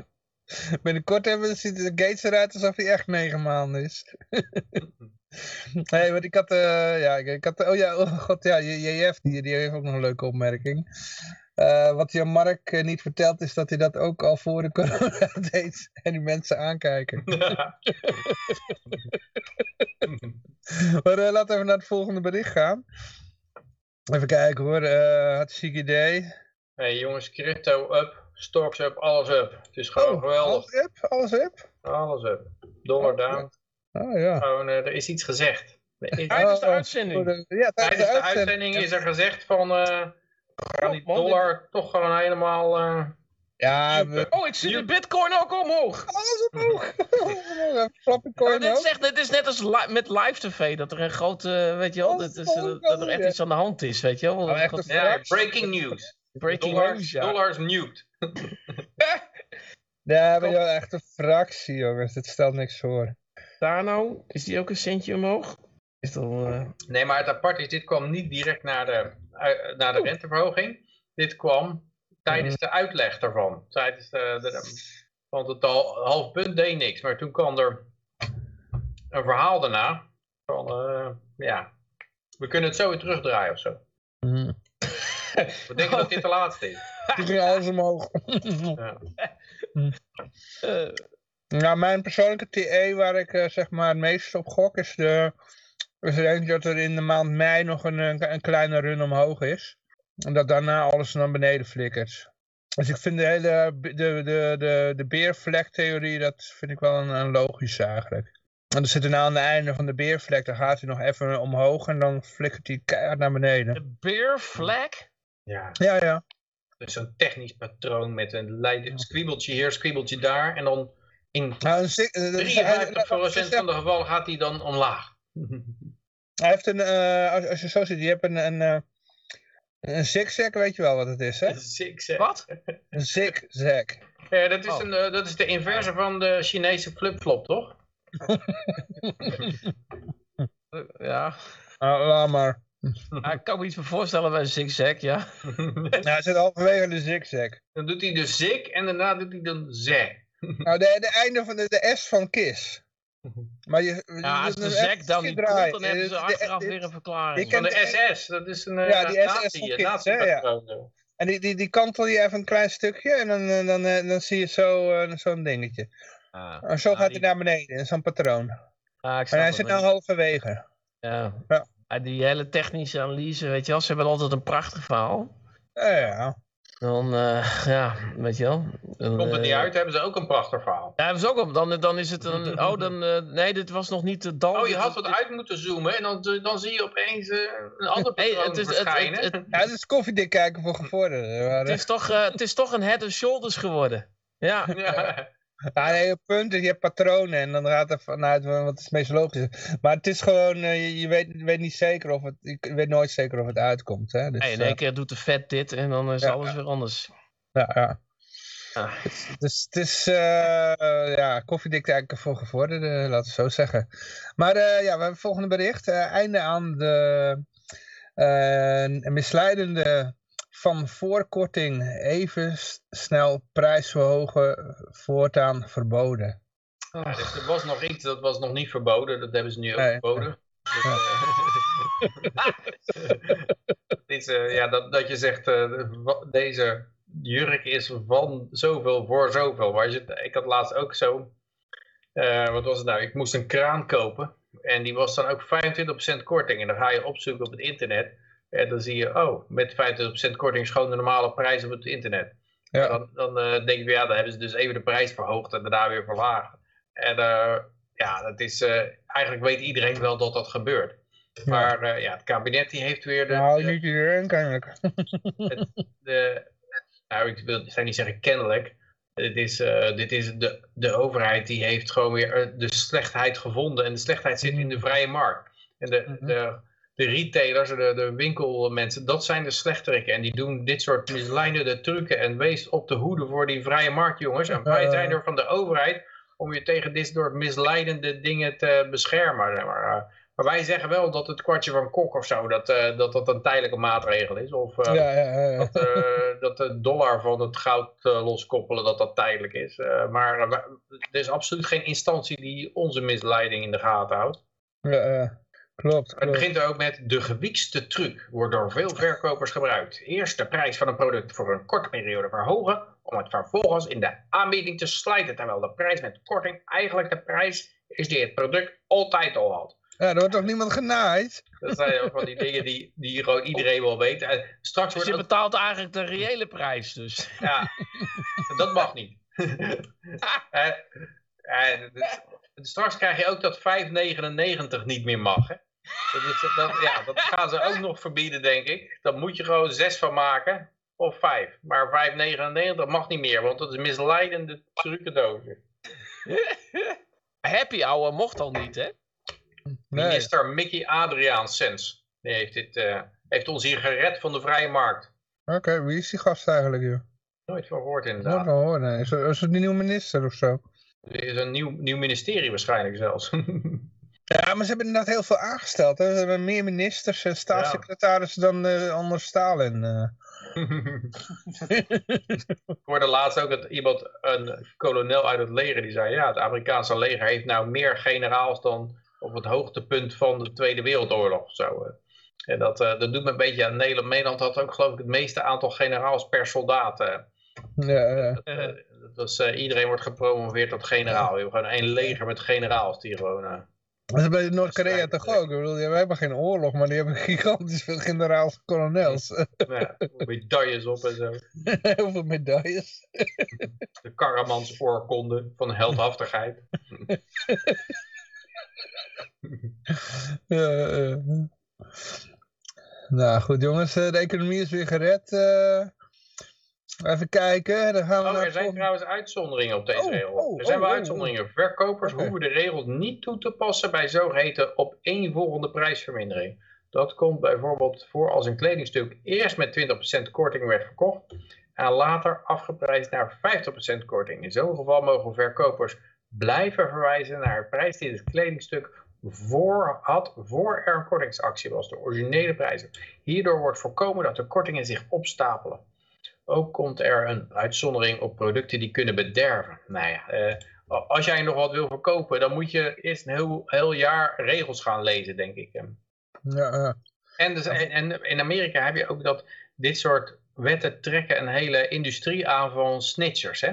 Binnenkort hebben, ziet de Gates eruit alsof hij echt negen maanden is. nee, want ik had, uh, ja, ik had, oh ja, oh god, ja, JF, die, die heeft ook nog een leuke opmerking. Wat Jan Mark niet vertelt is dat hij dat ook al voor de corona deed. En die mensen aankijken. maar laten we even naar het volgende bericht gaan. Even kijken hoor. Uh, hartstikke idee. Hey jongens, crypto up, stocks up, alles up. Het is gewoon oh, geweldig. Alles up? Alles up? Alles up. Dollar oh, down. Oh ja. Gewoon, uh, er is iets gezegd. Tijdens de uitzending. Ja, tijdens, de, uitzending is er gezegd van... Gaan die dollar toch gewoon helemaal... Uh, ja, we... Oh, ik zie de bitcoin ook omhoog. Alles omhoog. coin dit, zegt, dit is net als li met live tv, dat er een grote, weet je wel, dat, is, dat er echt iets aan de hand is, weet je wel. Oh, echt ja, breaking news. Breaking dollar, news, ja. Dollars nuked. ja, maar wel echt een fractie, jongens. Dit stelt niks voor. Nou, is die ook een centje omhoog? Is dat, uh... Nee, maar het apart is, dit kwam niet direct naar de, uh, naar de renteverhoging. Dit kwam tijdens de uitleg daarvan. Tijdens de, de, want het al, half punt deed niks. Maar toen kwam er een verhaal daarna. Van, uh, ja, we kunnen het zo weer terugdraaien of zo. Mm. We denken dat dit de laatste is. Die alles omhoog. ja. Uh, nou, mijn persoonlijke TE waar ik uh, zeg maar het meest op gok is de... Is er eentje dat er in de maand mei nog een, een kleine run omhoog is. En dat daarna alles naar beneden flikkert. Dus ik vind de hele de, de, de, de beervlek-theorie, dat vind ik wel een, een logische eigenlijk. En dan zit er nou aan het einde van de beervlek, dan gaat hij nog even omhoog en dan flikkert hij keihard naar beneden. De beervlek? Ja. Ja, ja. Dus zo'n technisch patroon met een leid, scribbeltje hier, scribbeltje daar. En dan in nou, 53% van de gevallen gaat hij dan omlaag. Hij heeft een, uh, als, als, je zo ziet, je hebt een, een, uh, een zigzag, weet je wel wat het is, hè? Een zigzag. Wat? Een zigzag. Ja, dat is, oh. een, uh, dat is de inverse van de Chinese flipflop, toch? ja. Uh, laat maar. Ja, ik kan me iets voorstellen bij een zigzag, ja. ja, hij zit halverwege de zigzag. Dan doet hij de zig en daarna doet hij dan zeg. nou, de, de einde van de, de S van KISS. Maar je, ja, als de zek dan niet komt, dan hebben ze achteraf weer een verklaring. Van de SS, dat is een ja, die SS nazi, ja. En die, die, die kantel je even een klein stukje en dan, dan, dan, dan zie je zo, uh, zo'n dingetje. Ah, en zo gaat hij naar beneden, in zo'n patroon. Ah, ik en hij zit nou halverwege. Ja. ja. Die hele technische analyse, weet je wel, ze hebben altijd een prachtig verhaal. Ja, ja. Dan, uh, ja, weet je wel. Dan, Komt het niet uh, uit, hebben ze ook een prachtig verhaal. Ja, hebben ze ook op. Dan, dan is het een. Oh, dan. Uh, nee, dit was nog niet de dal. Oh, je had wat uit moeten zoomen en dan, dan zie je opeens een ander patroon hey, het is, verschijnen. Het, het, het, ja, het is koffiedik kijken voor gevorderden. Het is toch, het is toch een head and shoulders geworden. Ja. ja. Ja, nee, het punt is, je hebt patronen en dan gaat er vanuit wat is het meest logisch. Maar het is gewoon, uh, je, weet, je weet niet zeker of het, je weet nooit zeker of het uitkomt. Hè? Dus, nee, in één uh, keer doet de vet dit en dan is ja, alles weer anders. Ja, ja. Ah. Dus het is, uh, ja, eigenlijk voor gevorderde, laten we zo zeggen. Maar ja, we hebben het volgende bericht. einde aan de misleidende van voorkorting even snel prijsverhogen voortaan verboden. Ja, dus er was nog iets dat was nog niet verboden, dat hebben ze nu ook nee. verboden. Dus, is, uh, ja, dat, dat je zegt, uh, deze jurk is van zoveel voor zoveel. Maar je, ik had laatst ook zo, wat was het nou, ik moest een kraan kopen. En die was dan ook 25% korting. En dan ga je opzoeken op het internet. En dan zie je, oh, met 25% korting is gewoon de normale prijs op het internet. Ja. Dan, dan uh, denk ik, ja, dan hebben ze dus even de prijs verhoogd en daarna weer verlaagd. En uh, ja, dat is, uh, eigenlijk weet iedereen wel dat dat gebeurt. Maar ja, ja het kabinet die heeft weer de... Nou, niet iedereen kennelijk. Het, de, nou, ik wil zou niet zeggen kennelijk. Dit is, dit is de, de overheid die heeft gewoon weer de slechtheid gevonden. En de slechtheid zit in de vrije markt. En de, -hmm. de de retailers, de, de winkelmensen, dat zijn de slechteriken. En die doen dit soort misleidende trucken. En wees op de hoede voor die vrije markt, jongens. En wij zijn er van de overheid om je tegen dit soort misleidende dingen te beschermen. Maar, uh, maar wij zeggen wel dat het kwartje van Kok of zo, dat uh, dat, dat een tijdelijke maatregel is. Of uh, ja, ja, ja, dat, dat de dollar van het goud loskoppelen, dat dat tijdelijk is. maar er is absoluut geen instantie die onze misleiding in de gaten houdt. Ja, Klopt, klopt. Het begint ook met de gewiekste truc, wordt door veel verkopers gebruikt. Eerst de prijs van een product voor een korte periode verhogen, om het vervolgens in de aanbieding te slijten, terwijl de prijs met korting eigenlijk de prijs is die het product altijd al had. Ja, er wordt toch niemand genaaid? Dat zijn van die dingen die, die gewoon iedereen wel weet. En straks wordt dus je betaalt eigenlijk de reële prijs dus. Ja, dat mag niet. straks krijg je ook dat 5,99 niet meer mag. Hè? Dat, is, dat, ja, dat gaan ze ook nog verbieden, denk ik. Dan moet je gewoon 6 van maken. Of 5. Maar 5,99 mag niet meer, want dat is misleidende trucendozen. Happy Hour mocht al niet, hè? Minister Mickey Adriaansens. Die heeft, dit, uh, heeft ons hier gered van de vrije markt. Oké, wie is die gast eigenlijk, joh? Nooit van gehoord, inderdaad. Nooit van gehoord, nee. Is, is het een nieuwe minister of zo? Is een nieuw, nieuw ministerie waarschijnlijk zelfs. ja, maar ze hebben inderdaad heel veel aangesteld. Hè? Ze hebben meer ministers en staatssecretarissen dan uh, onder Stalin. Uh. Ik hoorde laatst ook dat iemand, een kolonel uit het leger, die zei... Ja, het Amerikaanse leger heeft nou meer generaals dan op het hoogtepunt van de Tweede Wereldoorlog. Zo. En dat, uh, dat doet me een beetje aan Nederland. Nederland had ook geloof ik het meeste aantal generaals per soldaat. Ja, ja. Dus uh, iedereen wordt gepromoveerd tot generaal. Je hebt gewoon één leger met generaals die gewoon... Uh, dat is bij Noord-Korea toch ook? Ik bedoel, wij hebben geen oorlog, maar die hebben gigantisch veel generaals en kolonels. Ja, medailles op en zo. Heel veel medailles. De Karamans oorkonde van heldhaftigheid. uh, nou goed jongens, de economie is weer gered. Even kijken. Dan gaan we oh, er zijn trouwens uitzonderingen op deze oh, regel. Oh, er zijn wel oh, uitzonderingen. Verkopers hoeven de regel niet toe te passen bij zogeheten opeenvolgende prijsvermindering. Dat komt bijvoorbeeld voor als een kledingstuk eerst met 20% korting werd verkocht en later afgeprijsd naar 50% korting. In zo'n geval mogen verkopers blijven verwijzen naar de prijs die het kledingstuk voor had voor er een kortingsactie was, de originele prijzen. Hierdoor wordt voorkomen dat de kortingen zich opstapelen. Ook komt er een uitzondering op producten die kunnen bederven. Nou ja, eh, als jij nog wat wil verkopen, dan moet je eerst een heel, heel jaar regels gaan lezen, denk ik. Ja, En, dus, en, in Amerika heb je ook dat dit soort wetten trekken een hele industrie aan van snitchers. Hè?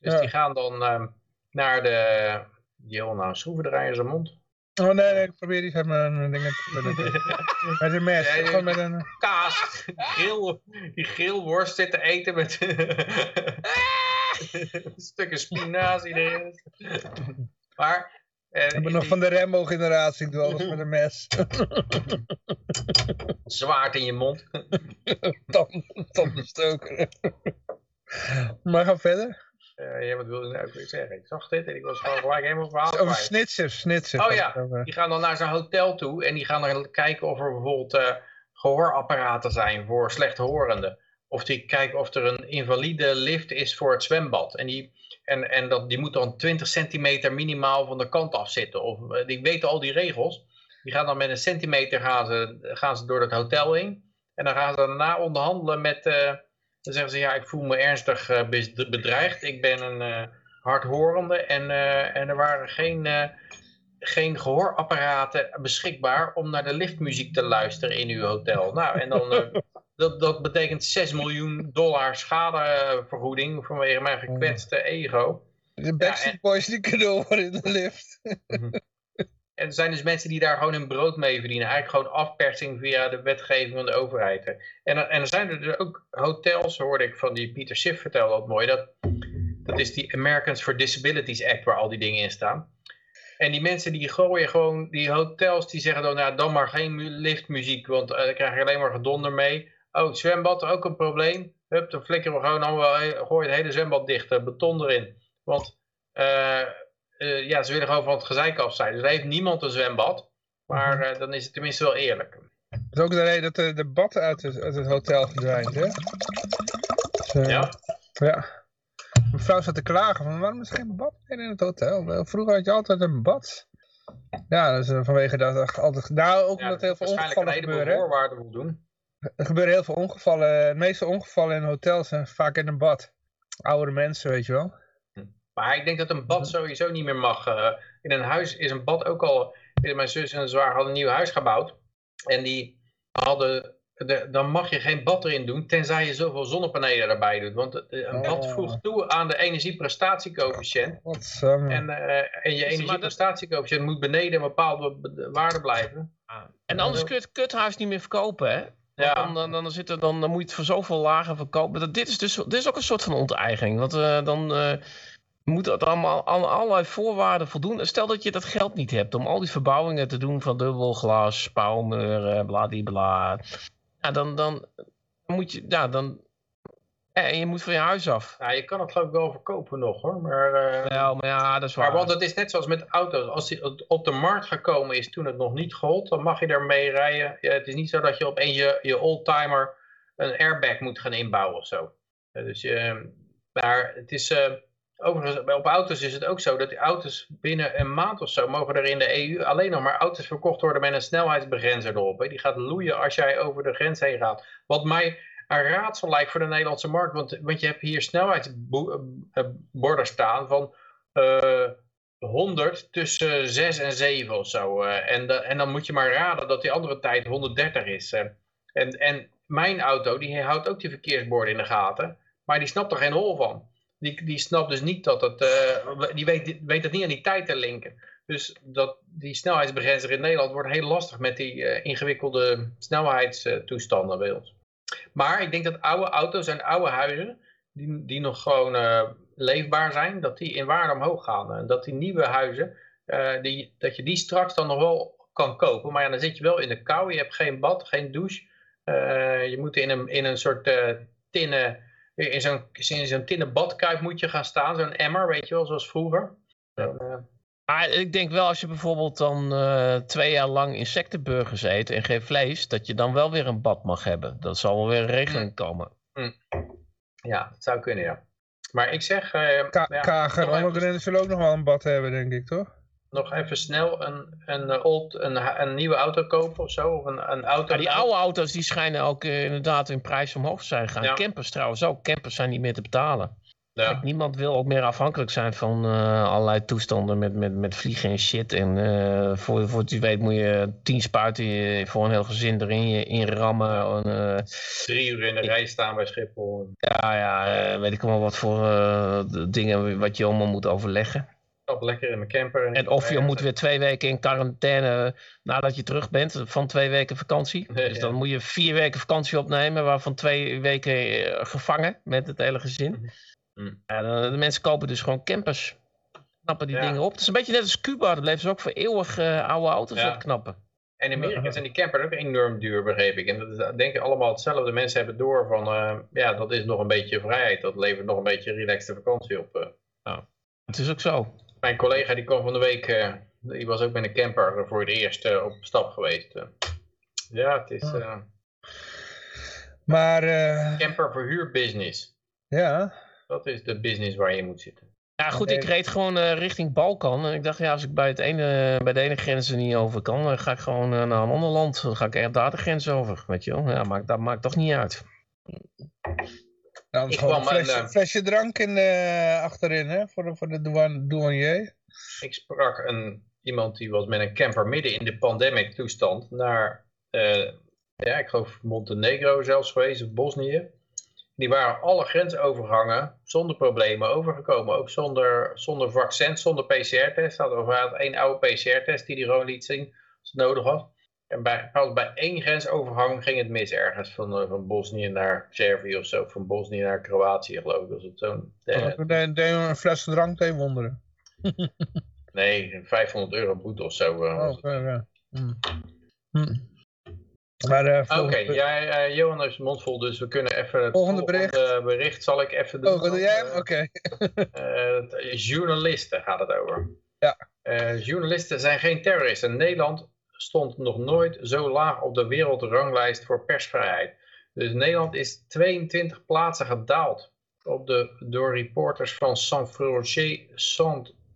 Dus die gaan dan uh, naar de... Die nou een schroevendraaier in zijn mond. Oh nee, nee, ik probeer niet met mijn dingen te Met een mes. Ja, met een... Kaas, grill, die grillworst zitten eten met stukken spinazie. Maar... En, ik ben nog van de Rembo-generatie, ik doe alles met een mes. Zwaard in je mond. Tanden stoken. maar ga verder. Uh, ja, wat wilde ik nou weer zeggen? Ik zag dit en ik was gewoon gelijk helemaal verhaal Over snitsers, snitsers. Oh ja, die gaan dan naar zo'n hotel toe en die gaan dan kijken of er bijvoorbeeld uh, gehoorapparaten zijn voor slechthorenden. Of die kijken of er een invalide lift is voor het zwembad. En die, en, en dat, die moet dan 20 centimeter minimaal van de kant af zitten. Of, uh, die weten al die regels. Die gaan dan met een centimeter gaan ze, gaan ze door het hotel heen. En dan gaan ze daarna onderhandelen met dan zeggen ze, ja, ik voel me ernstig uh, bedreigd. Ik ben een uh, hardhorende en, uh, en er waren geen, geen gehoorapparaten beschikbaar om naar de liftmuziek te luisteren in uw hotel. Nou, en dan, dat, dat betekent 6 miljoen dollar schadevergoeding vanwege mijn gekwetste ego. De Backstreet Boys die cadeau in de lift. Er zijn dus mensen die daar gewoon hun brood mee verdienen. Eigenlijk gewoon afpersing via de wetgeving van de overheid. En, en er zijn er dus ook hotels, hoorde ik van die Pieter Schiff vertellen dat mooi. Dat, dat is die Americans for Disabilities Act waar al die dingen in staan. En die mensen die gooien gewoon, die hotels die zeggen dan, nou, dan maar geen liftmuziek, want uh, dan krijg je alleen maar gedonder mee. Oh, zwembad, ook een probleem. Hup, dan flikkeren we gewoon allemaal, eh, gooi het hele zwembad dicht, uh, beton erin. Want uh, ja, ze willen gewoon van het gezeik af zijn. Dus daar heeft niemand een zwembad. Maar uh, dan is het tenminste wel eerlijk. Dat is ook de reden dat de, de bad uit het, uit het hotel verdwijnt, hè? Dus, uh, ja. Ja. Mevrouw zat te klagen van waarom is er geen bad meer in het hotel? Vroeger had je altijd een bad. Ja, dus vanwege dat altijd... Nou, ook ja, omdat heel veel ongevallen gebeuren. voorwaarden. Er gebeuren heel veel ongevallen. De meeste ongevallen in hotels zijn vaak in een bad. Oudere mensen, weet je wel. Maar ik denk dat een bad sowieso niet meer mag. Uh, in een huis is een bad ook al Mijn zus en zwaar hadden een nieuw huis gebouwd. En die hadden de, dan mag je geen bad erin doen, tenzij je zoveel zonnepanelen erbij doet. Want een bad oh. voegt toe aan de energieprestatiecoëfficiënt. En, uh, en je energieprestatiecoëfficiënt moet beneden een bepaalde waarde blijven. Ah. En anders kun je het kuthuis niet meer verkopen, hè? Ja. Dan, dan, dan, zit er, dan, dan moet je het voor zoveel lager verkopen. Dat, dit, is dus, dit is ook een soort van onteigening. Want uh, dan uh, moet dat allemaal aan allerlei voorwaarden voldoen. Stel dat je dat geld niet hebt om al die verbouwingen te doen van dubbelglas, spouwmuren, bladibla ja, dan, dan moet je, ja, dan, en je moet van je huis af. Ja, je kan het geloof ik wel verkopen nog hoor. Maar, uh, ja, maar ja, dat is waar. Maar want het is net zoals met auto's. Als die op de markt gekomen is toen het nog niet gold, dan mag je daarmee rijden. Ja, het is niet zo dat je opeens je, je oldtimer een airbag moet gaan inbouwen of zo. dus, uh, maar het is, uh, Overigens, op auto's is het ook zo dat die auto's binnen een maand of zo mogen er in de EU alleen nog maar auto's verkocht worden met een snelheidsbegrenzer erop. Hè. Die gaat loeien als jij over de grens heen gaat. Wat mij een raadsel lijkt voor de Nederlandse markt, want, want je hebt hier snelheidsborden staan van uh, eh, 100 tussen 6 en 7 of zo. Uh, en, en dan moet je maar raden dat die andere tijd 130 is. En, en mijn auto die houdt ook die verkeersborden in de gaten, maar die snapt er geen hol van die, die snapt dus niet dat het, uh, die weet, weet het niet aan die tijd te linken. Dus dat, die snelheidsbegrenzer in Nederland wordt heel lastig met die uh, ingewikkelde snelheidstoestanden bij ons. Maar ik denk dat oude auto's en oude huizen, die, die nog gewoon uh, leefbaar zijn, dat die in waarde omhoog gaan. En dat die nieuwe huizen, die, dat je die straks dan nog wel kan kopen. Maar ja, dan zit je wel in de kou, je hebt geen bad, geen douche. je moet in een, in een soort tinnen in zo'n zo'n tinnen badkuip moet je gaan staan, zo'n emmer, weet je wel, zoals vroeger. Uh, maar ik denk wel als je bijvoorbeeld dan uh, twee jaar lang insectenburgers eet en geen vlees, dat je dan wel weer een bad mag hebben. Dat zal wel weer een regeling mm. komen. Mm. Ja, dat zou kunnen, ja. Maar ik zeg... Uh, Ka ja, Kager en alle zullen ook nog wel een bad hebben, denk ik, toch? Nog even snel een, een, eh, old, een, een nieuwe auto kopen of zo? Of een, een auto ja, die oude auto's die schijnen ook uh, inderdaad in prijs omhoog te zijn gegaan. Campers trouwens ook. Campers zijn niet meer te betalen. Ja. niemand wil ook meer afhankelijk zijn van uh, allerlei toestanden met, met, met vliegen en shit. En uh, voor, voor het weet moet je tien spuiten voor een heel gezin erin je, in rammen. En, Drie uur in de rij staan bij Schiphol. Ja, ja weet ik wel wat voor dingen wat je allemaal moet overleggen stap lekker in mijn camper. En, of je moet weer twee weken in quarantaine nadat je terug bent van twee weken vakantie. dus dan moet je vier weken vakantie opnemen, waarvan twee weken eh, gevangen met het hele gezin. Mhm. Mhm. Ja, de mensen kopen dus gewoon campers. Knappen die dingen op. Het is een beetje net als Cuba, dat leven ze ook voor eeuwig uh, oude auto's ja. opknappen. En in Amerika zijn die campers ook enorm duur, begreep ik. En dat is denk ik allemaal hetzelfde. Mensen hebben door van, uh, ja, dat is nog een beetje vrijheid. Dat levert nog een beetje relaxte vakantie op. Uh. Ja, het is ook zo mijn collega die kwam van de week, uh, die was ook met een camper voor het eerst uh, op stap geweest. Uh. Ja, het is... Uh, maar... camper verhuurbusiness. Ja. Dat is de business waar je moet zitten. Ja goed, ik reed gewoon richting Balkan. En ik dacht, ja, als ik bij, het ene, bij de ene grens er niet over kan, dan ga ik gewoon naar een ander land. Dan ga ik echt daar de grens over, weet je wel. Ja, maakt, dat maakt toch niet uit. Dan ik kwam een flesje, een, flesje drank in, uh, achterin, hè, voor de, voor de douane, douanier. Ik sprak een, iemand die was met een camper midden in de pandemic toestand naar, uh, ja, ik geloof Montenegro zelfs geweest, of Bosnië. Die waren alle grensovergangen zonder problemen overgekomen. Ook zonder, zonder vaccins, zonder PCR-test. Hadden we één oude PCR-test die die gewoon liet zien als het nodig was. En bij, bij één grensovergang ging het mis ergens. Van, uh, van Bosnië naar Servië of zo. Van Bosnië naar Kroatië geloof ik. Was het zo'n... Uh, een fles drank tegen wonderen. nee, 500 euro boete of zo. Uh, oh, ja. Mm. Mm. Oké, jij, uh, Johan heeft zijn mond vol, dus we kunnen even het volgende, bericht. bericht zal ik even doen. Oh, doe jij hem? Oké. journalisten gaat het over. Ja. journalisten zijn geen terroristen. Nederland stond nog nooit zo laag op de wereldranglijst voor persvrijheid. Dus Nederland is 22 plaatsen gedaald op de door reporters van Sans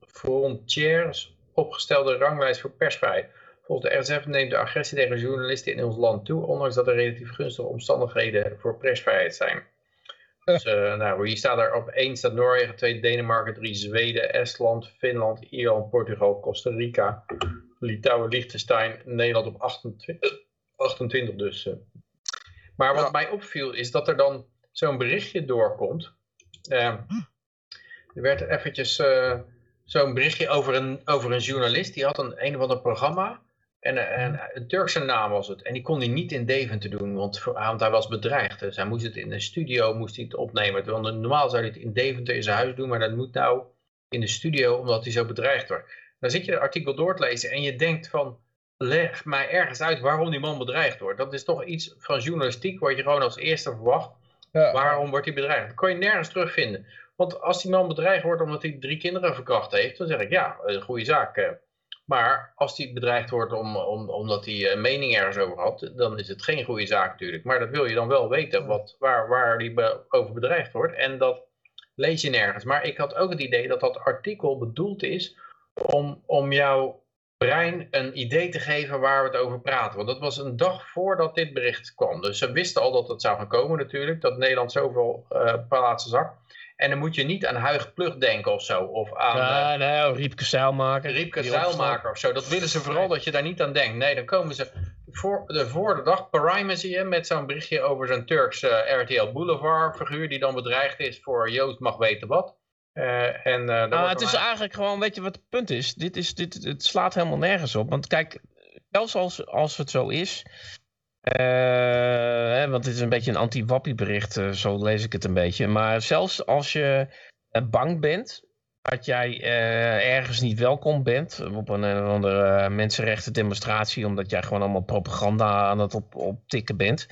Frontières opgestelde ranglijst voor persvrijheid. Volgens de RSF neemt de agressie tegen journalisten in ons land toe, ondanks dat er relatief gunstige omstandigheden voor persvrijheid zijn. Dus uh, nou, hier staat er op 1 staat Noorwegen, 2 Denemarken, 3 Zweden, Estland, Finland, Ierland, Portugal, Costa Rica, Litouwen, Liechtenstein, Nederland op 28, 28 dus. Maar wat mij opviel is dat er dan zo'n berichtje doorkomt. er werd eventjes zo'n berichtje over een, over een journalist. Die had een, een of ander programma. En, en een Turkse naam was het. En die kon hij niet in Deventer doen, want, want hij was bedreigd. Dus hij moest het in een studio moest hij het opnemen. Terwijl normaal zou hij het in Deventer in zijn huis doen, maar dat moet nou in de studio omdat hij zo bedreigd wordt. Dan zit je het artikel door te lezen en je denkt van, leg mij ergens uit waarom die man bedreigd wordt. Dat is toch iets van journalistiek wat je gewoon als eerste verwacht. Ja. Waarom wordt hij bedreigd? Dat kon je nergens terugvinden. Want als die man bedreigd wordt omdat hij drie kinderen verkracht heeft, dan zeg ik ja, een goede zaak. Eh. Maar als hij bedreigd wordt om, om, omdat hij een mening ergens over had, dan is het geen goede zaak natuurlijk. Maar dat wil je dan wel weten, wat, waar, waar hij over bedreigd wordt. En dat lees je nergens. Maar ik had ook het idee dat dat artikel bedoeld is om, om jouw brein een idee te geven waar we het over praten. Want dat was een dag voordat dit bericht kwam. Dus ze wisten al dat het zou gaan komen natuurlijk, dat Nederland zoveel uh, plaatsen zag. En dan moet je niet aan Huig Plug denken of zo. Of aan ja, uh, nee, Riepke Zeilmaker. Riepke Zeilmaker of zo. Dat willen ze vooral dat je daar niet aan denkt. Nee, dan komen ze voor de, voor de dag primacy met zo'n berichtje over zo'n Turks uh, RTL Boulevard figuur die dan bedreigd is voor Joost mag weten wat. Uh, en, uh, het is eigenlijk gewoon, weet je wat het punt is? Dit is dit, het slaat helemaal nergens op. Want kijk, zelfs als, als het zo is, uh, want het is een beetje een anti-wappie bericht, zo lees ik het een beetje. Maar zelfs als je bang bent dat jij ergens niet welkom bent op een, een andere mensenrechten demonstratie, omdat jij gewoon allemaal propaganda aan het op, optikken bent,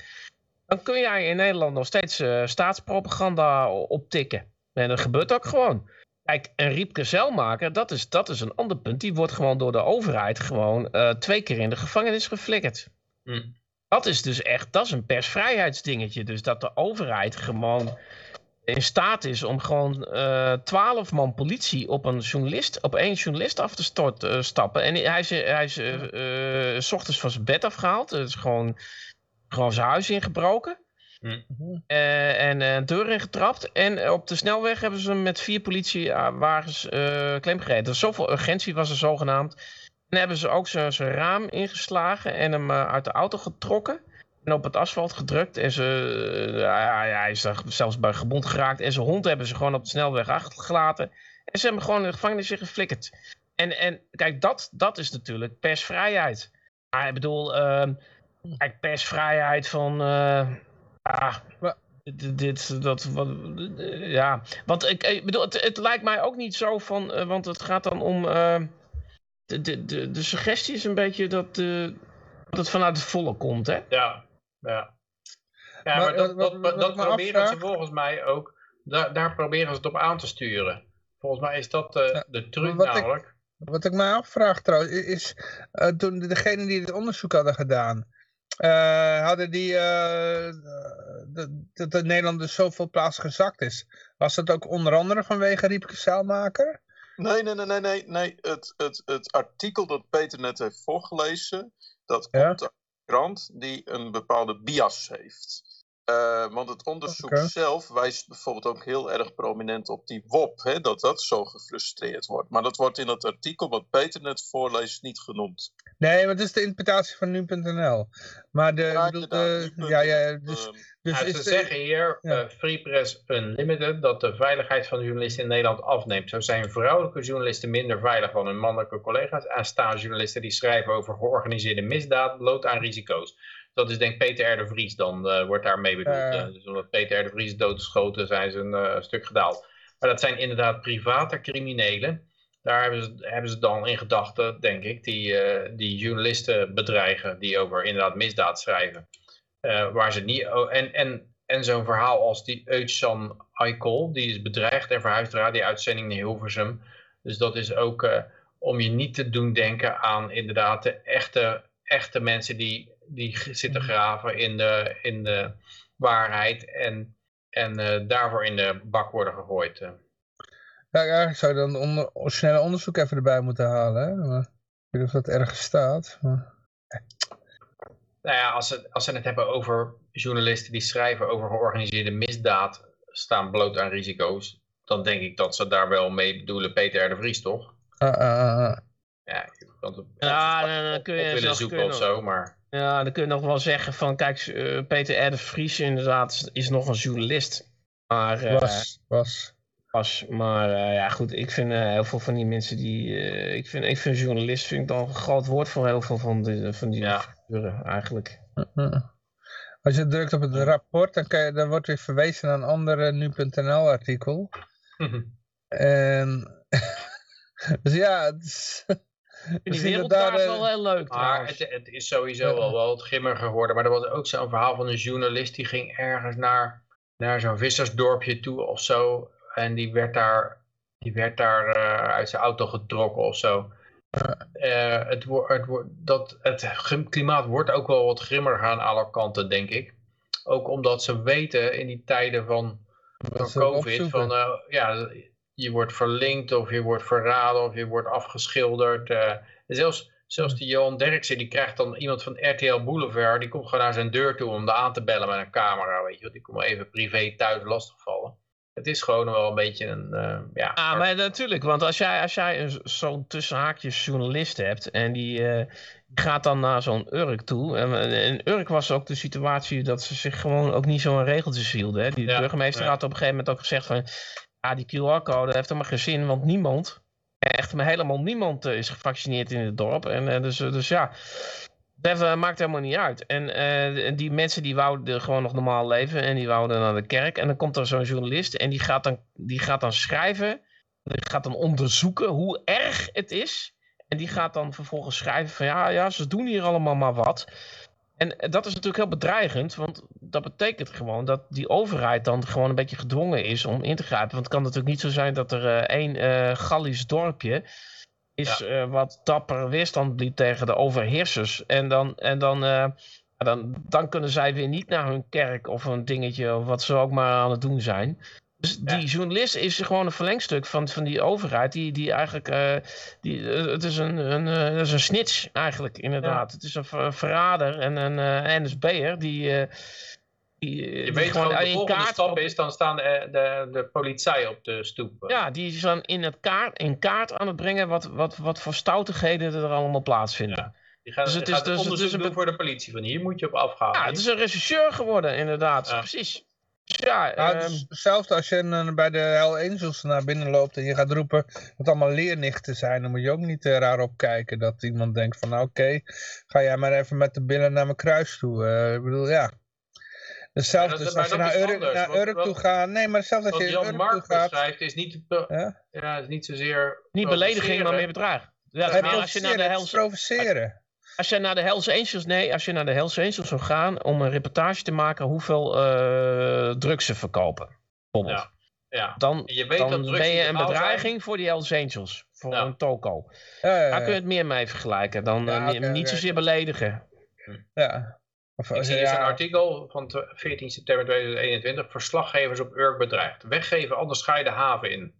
dan kun jij in Nederland nog steeds staatspropaganda optikken. En dat gebeurt ook gewoon. Kijk, een Riepke Zelmaker, dat is, dat is een ander punt. Die wordt gewoon door de overheid gewoon twee keer in de gevangenis geflikkerd. Mm. Dat is dus echt, dat is een persvrijheidsdingetje. Dus dat de overheid gewoon in staat is om gewoon uh, twaalf man politie op een journalist, op één journalist af te stort, uh, stappen. En hij is, hij is s ochtends van zijn bed afgehaald. Dus gewoon, gewoon zijn huis ingebroken. Mm -hmm. en een deur ingetrapt. En op de snelweg hebben ze hem met vier politiewagens uh, gereden. Dus zoveel urgentie was er zogenaamd. En hebben ze ook zijn raam ingeslagen en hem uh, uit de auto getrokken. En op het asfalt gedrukt. En ze, uh, ja, ja, hij is zelfs bij gebond geraakt. En zijn hond hebben ze gewoon op de snelweg achtergelaten. En ze hebben gewoon in de gevangenis geflikkerd. En, en kijk, dat, dat is natuurlijk persvrijheid. Maar ik bedoel, uh, kijk, persvrijheid van... Ja, dit, dit, dat, wat, ja. Want ik, ik bedoel, het, het, lijkt mij ook niet zo van... want het gaat dan om de, de, de, de suggestie is een beetje dat, uh, dat het vanuit het volle komt, hè? Ja, ja. Ja, maar, dat, dat, dat, proberen ze volgens mij ook, daar, daar proberen ze het op aan te sturen. Volgens mij is dat de truc namelijk. Ik, wat ik me afvraag trouwens, is uh, toen degene die het onderzoek hadden gedaan, uh, hadden die, dat in Nederland dus zoveel plaats gezakt is. Was dat ook onder andere vanwege Riepke Zaalmaker? Nee, nee, nee, nee, nee. nee. Het, het, het artikel dat Peter net heeft voorgelezen, dat komt uit een krant die een bepaalde bias heeft. Uh, want het onderzoek zelf wijst bijvoorbeeld ook heel erg prominent op die WOP, hè, dat dat zo gefrustreerd wordt. Maar dat wordt in het artikel wat Peter net voorleest niet genoemd. Nee, maar het is de interpretatie van nu.nl. Maar de, ja, bedoel, de, ja, ja, dus, ehm, dus is ze zeggen hier, ja. uh, Free Press Unlimited, dat de veiligheid van de journalisten in Nederland afneemt. Zo zijn vrouwelijke journalisten minder veilig dan hun mannelijke collega's. En staan journalisten die schrijven over georganiseerde misdaad bloot aan risico's dat is denk ik Peter R. de Vries dan, uh, wordt daarmee bedoeld. Uh, dus omdat Peter R. de Vries doodgeschoten zijn ze een uh, stuk gedaald. Maar dat zijn inderdaad private criminelen. Daar hebben ze, hebben ze dan in gedachten, denk ik, die, die journalisten bedreigen die over inderdaad misdaad schrijven. waar ze niet, oh, en en, en zo'n verhaal als die Eutsan Aikol, die is bedreigd en verhuisd naar die uitzending naar Hilversum. Dus dat is ook om je niet te doen denken aan inderdaad de echte, echte mensen die die zitten mhm. graven in de, in de waarheid en, en uh, daarvoor in de bak worden gegooid. Eh. Ja, eigenlijk zou je dan onder, snelle onderzoek even erbij moeten halen. Hè? Maar, ik weet niet of dat ergens staat. Maar... Nou ja, als ze, als ze het hebben over journalisten die schrijven over georganiseerde misdaad, staan bloot aan risico's, dan denk ik dat ze daar wel mee bedoelen Peter R. de Vries, toch? Ah, ah, ah. Ja, je kan het ja, dan kun je willen zoeken of zo, maar... Ja, dan kun je nog wel zeggen van, kijk, uh, Peter R. de Vries inderdaad is nog een journalist. Maar, uh, was, was. was. Maar uh, ja, goed, ik vind heel veel van die mensen die... ik, vind, ik vind journalist vind ik dan een groot woord voor heel veel van die, van die ja. figuren, eigenlijk. Als je drukt op het rapport, dan, kan je, dan wordt weer verwezen naar een andere nu.nl artikel. en... dus ja, het is... Die wereldkaart is wel heel leuk Maar het, het, is sowieso wel, wel wat grimmiger geworden. Maar er was ook zo'n verhaal van een journalist die ging ergens naar, naar zo'n vissersdorpje toe of zo. En die werd daar, die werd daar uh, uit zijn auto getrokken of zo. Uh, het, het, dat, het klimaat wordt ook wel wat grimmiger aan alle kanten, denk ik. Ook omdat ze weten in die tijden van, van COVID, van, uh, ja, je wordt verlinkt of je wordt verraden of je wordt afgeschilderd. Uh, zelfs, zelfs die Johan Derksen, die krijgt dan iemand van RTL Boulevard, die komt gewoon naar zijn deur toe om er aan te bellen met een camera, weet je Die komt even privé thuis lastigvallen. Het is gewoon wel een beetje een, uh, ja... Ah, maar natuurlijk, want als jij, als jij zo'n tussenhaakjes journalist hebt en die, uh, gaat dan naar zo'n Urk toe. En Urk was ook de situatie dat ze zich gewoon ook niet zo'n regeltjes hielden. Hè? Die burgemeester had op een gegeven moment ook gezegd van ja, die QR-code heeft helemaal geen zin, want niemand, echt helemaal niemand eh, is gevaccineerd in het dorp. En uh, dus, dus ja, dat maakt helemaal niet uit. En die mensen die wouden gewoon nog normaal leven en die wouden naar de kerk. En dan komt er zo'n journalist en die gaat, dan, die gaat dan schrijven, die gaat dan onderzoeken hoe erg het is. En die gaat dan vervolgens schrijven van ja, ja, ze doen hier allemaal maar wat. En dat is natuurlijk heel bedreigend, want dat betekent gewoon dat die overheid dan gewoon een beetje gedwongen is om in te grijpen. Want het kan natuurlijk niet zo zijn dat er uh, één uh, Gallisch dorpje is uh, wat dapper weerstand biedt tegen de overheersers. En dan, en dan, dan, dan kunnen zij weer niet naar hun kerk of een dingetje of wat ze ook maar aan het doen zijn. Dus die journalist is gewoon een verlengstuk van, van die overheid. Die, die eigenlijk. Uh, die, uh, het is een, een, uh, is een snitch, eigenlijk, inderdaad. Het is een ver verrader en een NSB'er die. die je weet gewoon de volgende kaart stap is, dan staan de, de, de politie op de stoep. Ja, die is dan in, het kaart, in kaart aan het brengen wat, wat, wat voor stoutigheden er allemaal plaatsvinden. Ja. Die gaat, dus het is, dus, onderzoek voor de politie. Van hier moet je op afgaan. Ja, het is een rechercheur geworden, inderdaad. Ja. Precies. Ja, nou, um... Hetzelfde als je bij de Hell Angels naar binnen loopt en je gaat roepen dat allemaal leernichten zijn. Dan moet je ook niet uh, raar opkijken dat iemand denkt van nou oké, ga jij maar even met de billen naar mijn kruis toe. Uh, ik bedoel ja. Hetzelfde dus als je naar Urk, naar Urk toe gaat. Nee, maar zelfs als je Jan Urk toe gaat. schrijft is niet, ja? ja? is niet zozeer... Niet belediging, maar meer bedrag. Ja, ja, als je naar de Hells... provoceren. Als je naar de Hells Angels, nee, als je naar de Hells Angels zou gaan om een reportage te maken hoeveel uh, drugs ze verkopen, bijvoorbeeld. Ja. Ja. Dan, je weet dan dat ben je een bedreiging voor die Hells Angels, voor een toko. Ja, Daar kun je het meer mee vergelijken dan uh, okay, niet zozeer beledigen. Ja. Of, Ik zie hier een artikel van 14 september 2021. Verslaggevers op Urk bedreigd. Weggeven, anders ga je de haven in.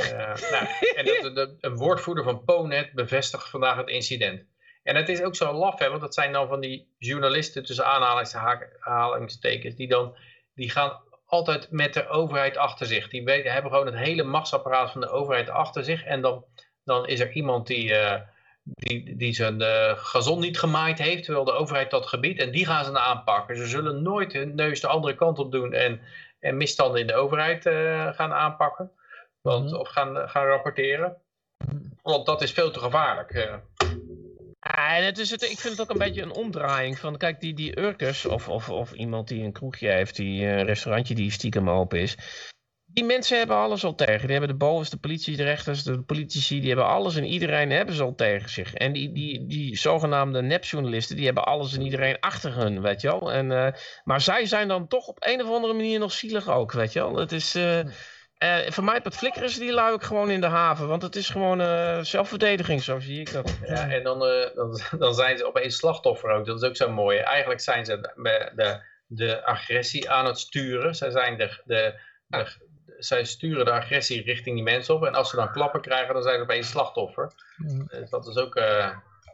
Uh, nou, en de, de, een woordvoerder van PONET bevestigt vandaag het incident. En het is ook zo laf, hè, want dat zijn dan van die journalisten tussen aanhalingstekens, die dan, die gaan altijd met de overheid achter zich. Die hebben gewoon het hele machtsapparaat van de overheid achter zich. En dan, dan is er iemand die, uh, die, die zijn uh, gazon niet gemaaid heeft, terwijl de overheid dat gebied. En die gaan ze aanpakken. Ze zullen nooit hun neus de andere kant op doen en, en misstanden in de overheid uh, gaan aanpakken. Want, mhm. Of gaan, gaan rapporteren. Want dat is veel te gevaarlijk. En het is het, ik vind het ook een beetje een omdraaiing van, kijk, die, die Urkers, of, of, of iemand die een kroegje heeft, die een restaurantje die stiekem open is. Die mensen hebben alles al tegen. Die hebben de bovenste politie, de rechters, de politici, die hebben alles en iedereen hebben ze al tegen zich. En die, die, die zogenaamde nepjournalisten, die hebben alles en iedereen achter hun, weet je wel. En, uh, maar zij zijn dan toch op een of andere manier nog zielig ook, weet je wel. Het is... Uh, uh, voor mij het flikkeren ze die lui ook gewoon in de haven. Want het is gewoon uh, zelfverdediging, zo zie ik dat. Ja, en dan, uh, dan, dan, zijn ze opeens slachtoffer ook. Dat is ook zo mooi. Eigenlijk zijn ze de, de, de agressie aan het sturen. Zij, zijn de, de, de, zij sturen de agressie richting die mensen op. En als ze dan klappen krijgen, dan zijn ze opeens slachtoffer. Mm. Dus dat is ook...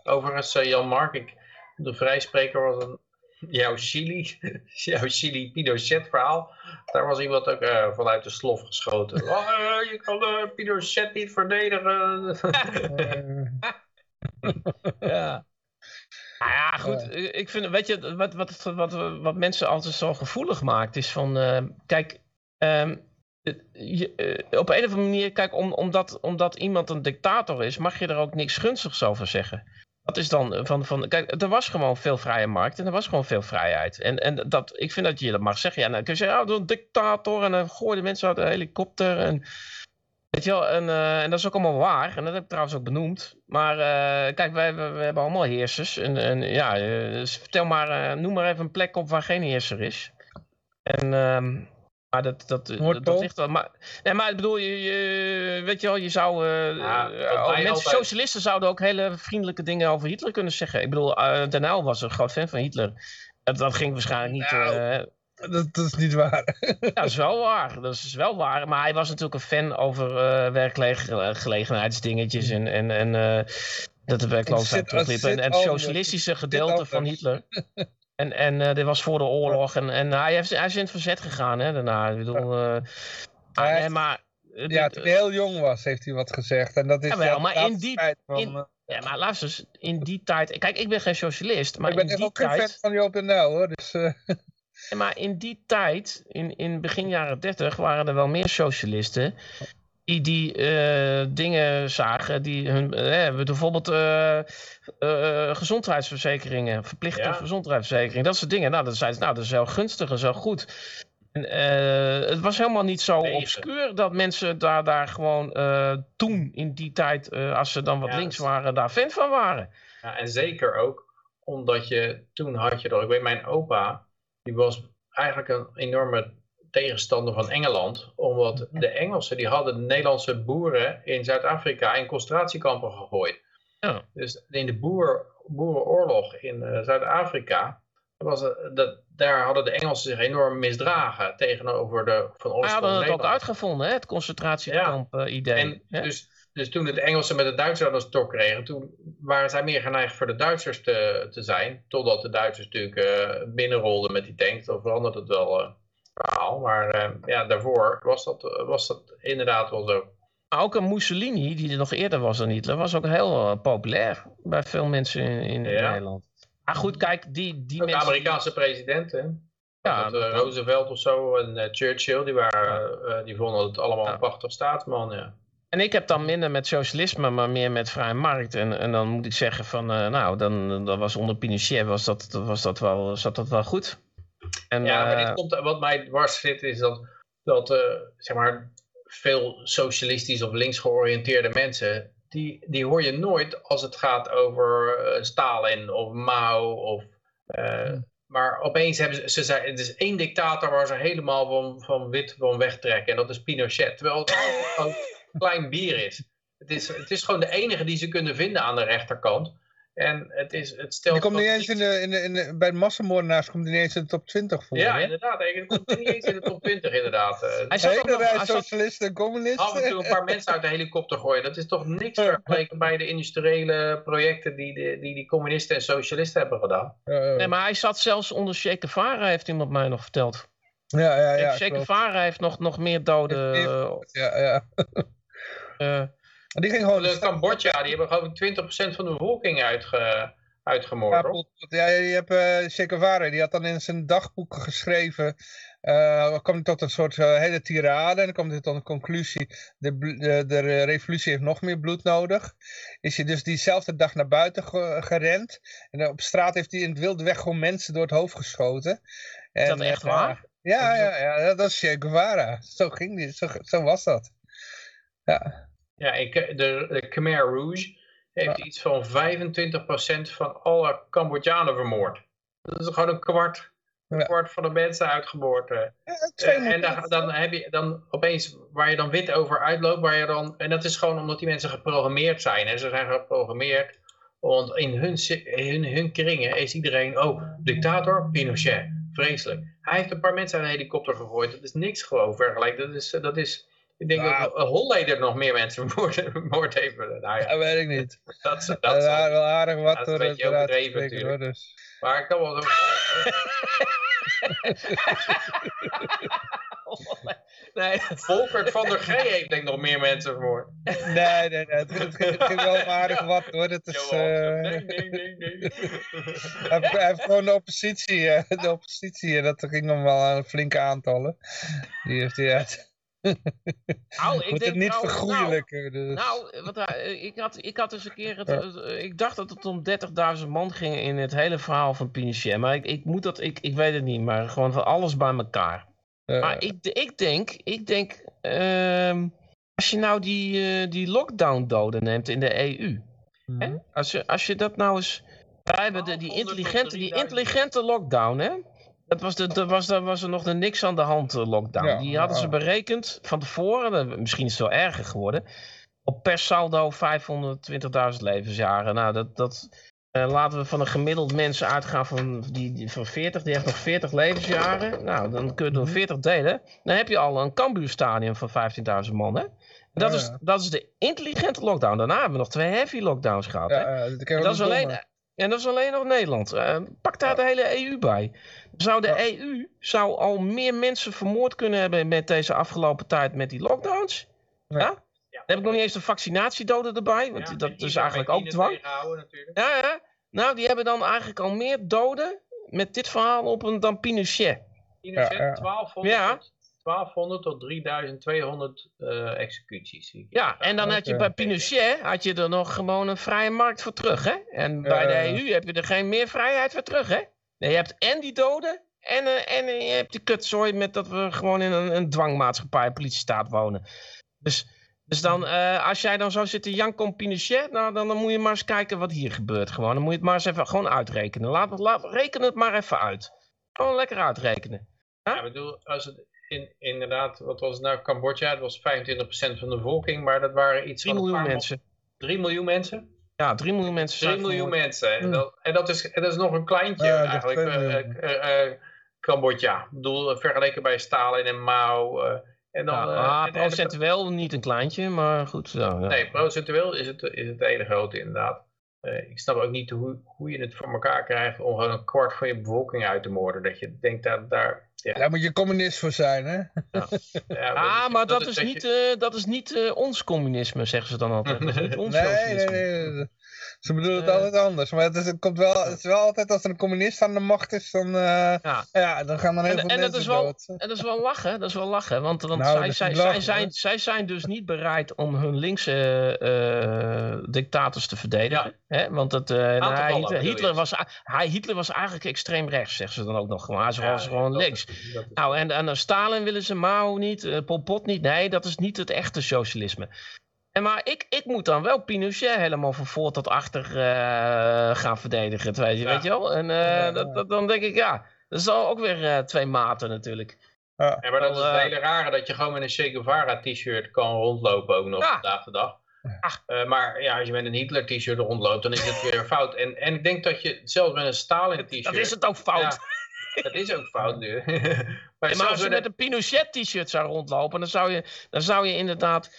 overigens, Jan Mark, ik, de vrijspreker was een jouw Chili, jouw Chili Pinochet verhaal, daar was iemand ook uh, vanuit de slof geschoten. Oh, je kan uh, Pinochet niet verdedigen. ja. Nou ja, goed. Ik vind, weet je, wat, wat, wat, wat mensen altijd zo gevoelig maakt, is van, kijk, um, je, uh, op een of andere manier, kijk, om, omdat, omdat iemand een dictator is, mag je er ook niks gunstigs over zeggen. Dat is dan van, van, kijk, er was gewoon veel vrije markt en er was gewoon veel vrijheid. En, en dat, ik vind dat je dat mag zeggen. Ja, dan kun je zeggen, oh, een dictator en dan gooien mensen uit de helikopter en Weet je wel, en, uh, en, dat is ook allemaal waar. En dat heb ik trouwens ook benoemd. Maar uh, kijk, wij, hebben allemaal heersers. En, en ja, dus vertel maar, noem maar even een plek op waar geen heerser is. En, uh, maar dat, dat, dat, dat, ligt wel. Maar, nee, maar ik bedoel, je, je, weet je wel, je zou. Ja, mensen, altijd... Socialisten zouden ook hele vriendelijke dingen over Hitler kunnen zeggen. Ik bedoel, uh, Den Uyl was een groot fan van Hitler. Dat, dat ging waarschijnlijk niet. Nou, dat, dat, is niet waar. ja, dat is wel waar. Dat is wel waar. Maar hij was natuurlijk een fan over uh, werkgelegenheidsdingetjes en, en, en uh, dat de werkloosheid terugliep. En, en het socialistische gedeelte van Hitler. En, en uh, dit was voor de oorlog. En, en hij, heeft, hij is in het verzet gegaan hè, daarna. Ik bedoel, uh, hij, maar, ja, toen hij heel jong was, heeft hij wat gezegd. En dat is ja, wel, maar in die, van, in, ja, maar luister eens, in die tijd... Kijk, ik ben geen socialist, maar ik ben in die ook tijd... geen fan van Joop Nel, hoor. Dus, maar in die tijd, in, in begin jaren 30, waren er wel meer socialisten die die uh, dingen zagen, die hun, uh, bijvoorbeeld uh, gezondheidsverzekeringen, verplichte ja. gezondheidsverzekering, dat soort dingen. Nou, dat zeiden nou, dat is gunstig en zo goed. En, het was helemaal niet zo Tegen. obscuur dat mensen daar, daar gewoon toen in die tijd, als ze dan wat ja, links waren, daar fan van waren. Ja, en zeker ook omdat je toen had je er, ik weet mijn opa, die was eigenlijk een enorme tegenstander van Engeland. Omdat de Engelsen die hadden de Nederlandse boeren in Zuid-Afrika in concentratiekampen gegooid. Ja. Dus in de boer, boerenoorlog in uh, Zuid-Afrika, was dat, daar hadden de Engelsen zich enorm misdragen tegenover de van oorsprong Ze hadden het ook uitgevonden, hè, het concentratiekamp-idee. Ja. dus, dus toen de Engelsen met de Duitsers aan de stok kregen, toen waren zij meer geneigd voor de Duitsers te, te zijn. Totdat de Duitsers natuurlijk uh, binnenrolden met die tank, dan veranderde het wel... Uh, verhaal. Maar eh, ja, daarvoor was dat, was dat inderdaad wel zo. Ook een Mussolini, die er nog eerder was dan Hitler, was ook heel uh, populair bij veel mensen in, in ja. Nederland. Maar goed, kijk, die, die ook mensen... Amerikaanse presidenten. Ja, dat, uh, Roosevelt of zo en uh, Churchill, die, waren, die vonden het allemaal ja. een prachtig staatsman, ja. En ik heb dan minder met socialisme, maar meer met vrije markt. En, en dan moet ik zeggen van, nou, dan, dan was onder Pinochet was dat, was dat wel, zat dat wel goed. En, ja, maar dit eh, komt, wat mij dwars zit is dat, dat uh, zeg maar, veel socialistisch of links georiënteerde mensen, die, die hoor je nooit als het gaat over uh, Stalin of Mao. Of, uh, Maar opeens hebben ze, ze zijn, het is één dictator waar ze helemaal van, van wit van wegtrekken. En dat is Pinochet. Terwijl het gewoon klein bier is. Het, is. het is gewoon de enige die ze kunnen vinden aan de rechterkant. En het, is, het stelt... Die komt niet eens in de, in de, in de, bij de massamoordenaars komt hij niet eens in de top 20 voor. Ja, inderdaad. Hij komt niet eens in de top 20 inderdaad. Hij zat ook nog, socialisten en communisten. Af en toe een paar mensen uit de helikopter gooien. Dat is toch niks vergeleken bij de industriële projecten die, die, die die communisten en socialisten hebben gedaan. Nee, maar hij zat zelfs onder Che Guevara, heeft iemand mij nog verteld. Ja, ja, ja. Che Guevara heeft nog, nog meer doden. Ja, ja. uh, die ging gewoon... De Cambodja, die hebben geloof ik 20% van de bevolking uitge, uitgemoord. Ja, ja, je hebt uh, Che Guevara, die had dan in zijn dagboek geschreven... Uh, kwam hij tot een soort uh, hele tirade en dan kwam hij tot een conclusie. De, de, de, revolutie heeft nog meer bloed nodig. Is hij dus diezelfde dag naar buiten gerend. En op straat heeft hij in het wilde weg gewoon mensen door het hoofd geschoten. En, is dat echt waar? Ja, ja, ja, dat is Che Guevara. Zo ging die, zo, zo was dat. Ja. Ja, ik, de, de Khmer Rouge heeft iets van 25% van alle Cambodjanen vermoord. Dat is gewoon een kwart, een kwart van de mensen uitgeboord. Ja, uh, en dan, dan heb je dan opeens, waar je dan wit over uitloopt, waar je dan, en dat is gewoon omdat die mensen geprogrammeerd zijn. En ze zijn geprogrammeerd, want in hun, in hun kringen is iedereen, oh, dictator, Pinochet, vreselijk. Hij heeft een paar mensen aan een helikopter gegooid. Dat is niks gewoon vergelijk. Dat is, dat is ik denk dat Holleder nog meer mensen vermoord heeft. Nou ja. Dat weet ik niet. dat, is, dat is wel aardig wat dat is een beetje overdreven natuurlijk. Dus. Maar ik kan wel zo... Nee. Volkert van der G heeft denk ik nog meer mensen vermoord. Nee, nee, nee. Het, het, het ging wel aardig wat hoor. Dat is, uh... Nee, nee, nee, nee. hij, hij, heeft gewoon de oppositie. Uh, de oppositie, dat ging hem wel aan flinke aantallen. Die heeft hij uit. Nou, ik Moet denk, het niet nou. Nou, dus. nou wat, uh, ik, had, ik had eens een keer... Het, ja. ik dacht dat het om 30.000 man ging in het hele verhaal van Pinochet. Maar ik, ik moet dat... Ik, ik weet het niet. Maar gewoon van alles bij elkaar. Maar ik, ik denk, ik denk uh, als je nou die, uh, die lockdown-doden neemt in de EU. Mm -hmm. hè? Als, je, als je dat nou eens. Wij hebben de, die, intelligente, die intelligente lockdown, hè? Dat was, de, dat was, dat was er nog de niks aan de hand eh, lockdown. Ja, die hadden ja. ze berekend van tevoren. Misschien is het wel erger geworden. Op per saldo 520.000 levensjaren. Nou, dat, dat, uh, laten we van een gemiddeld mens uitgaan van, die, die, van 40, die heeft nog 40 levensjaren. Nou, dan kun je door 40 delen. Dan heb je al een Cambuurstadion van 15.000 man. Hè? Dat, ja, is, dat is de intelligente lockdown. Daarna hebben we nog twee heavy lockdowns gehad. Hè? Dat is alleen, en dat is alleen nog Nederland. Uh, pak daar de hele EU bij. Zou de EU zou al meer mensen vermoord kunnen hebben met deze afgelopen tijd met die lockdowns? Ja? Dan heb ik nog niet eens de vaccinatiedoden erbij, want ja, dat is eigenlijk ook dwang. Ja, ja. Nou, die hebben dan eigenlijk al meer doden met dit verhaal op een dan Pinochet. Pinochet, 1200, ja. 1200 tot 3200 uh, executies. Ja, en dan had je bij Pinochet had je er nog gewoon een vrije markt voor terug, hè? En bij de EU heb je er geen meer vrijheid voor terug, hè? Nee, je hebt en die doden en, uh, en je hebt die kutzooi met dat we gewoon in een, een dwangmaatschappij, politiestaat wonen. Dus dus dan, uh, als jij dan zo zit te janken Pinochet, nou, dan, dan moet je maar eens kijken wat hier gebeurt. Gewoon. Dan moet je het maar eens even gewoon uitrekenen. Laat, laat, reken het maar even uit. Gewoon lekker uitrekenen. Ja, ik bedoel, als het in, inderdaad, wat was het nou, Cambodja, dat was 25% van de bevolking, maar dat waren iets 3 miljoen mensen. 3 miljoen mensen? Ja, 3 miljoen mensen. 3 miljoen mensen. En, dat, en dat, is, dat is nog een kleintje eigenlijk, uh, uh, uh, Cambodja. Ik bedoel, vergeleken bij Stalin en Mao... En dan, ja, ah, en, procentueel en niet een kleintje, maar goed. Ja. Nee, procentueel is het, is het hele grote inderdaad. Uh, ik snap ook niet hoe, hoe je het voor elkaar krijgt om gewoon een kwart van je bevolking uit te moorden. Dat je denkt dat daar... Ja. Daar moet je communist voor zijn, hè? Ja, ja ah, maar dat, dat is, niet, je... uh, dat is niet uh, ons communisme, zeggen ze dan altijd. Dat is niet ons nee, nee, nee. Ze bedoelen het altijd anders. Maar het is, het komt wel, het is wel altijd als er een communist aan de macht is, dan, uh, ja. ja. dan gaan er heel en, veel en mensen dat is wel, dood. En dat is wel lachen, dat is wel lachen. Want, want nou, zij, zij, lachen, zij, zijn, zij zijn dus niet bereid om hun linkse uh, dictators te verdedigen. Ja. Hè? Want het, uh, hij, Hitler, Hitler, was, hij, Hitler was eigenlijk extreem rechts, zeggen ze dan ook nog. Hij was ja, gewoon links. Is, nou, en, en Stalin willen ze, Mao niet, Pol Pot niet. Nee, dat is niet het echte socialisme. En maar ik, ik moet dan wel Pinochet helemaal van voor tot achter uh, gaan verdedigen, weet je, ja. weet je wel. En uh, ja, dat, dat, dan denk ik, ja, dat is ook weer uh, twee maten natuurlijk. Ja, maar dat is het hele rare dat je gewoon met een Che Guevara t-shirt kan rondlopen ook nog vandaag de dag. Uh, maar ja, als je met een Hitler t-shirt rondloopt, dan is het weer fout. En, en ik denk dat je zelfs met een Stalin t-shirt... Dat is het ook fout. Dat is ook fout nu. maar, maar als je met een Pinochet t-shirt zou rondlopen, dan zou je, dan zou je inderdaad,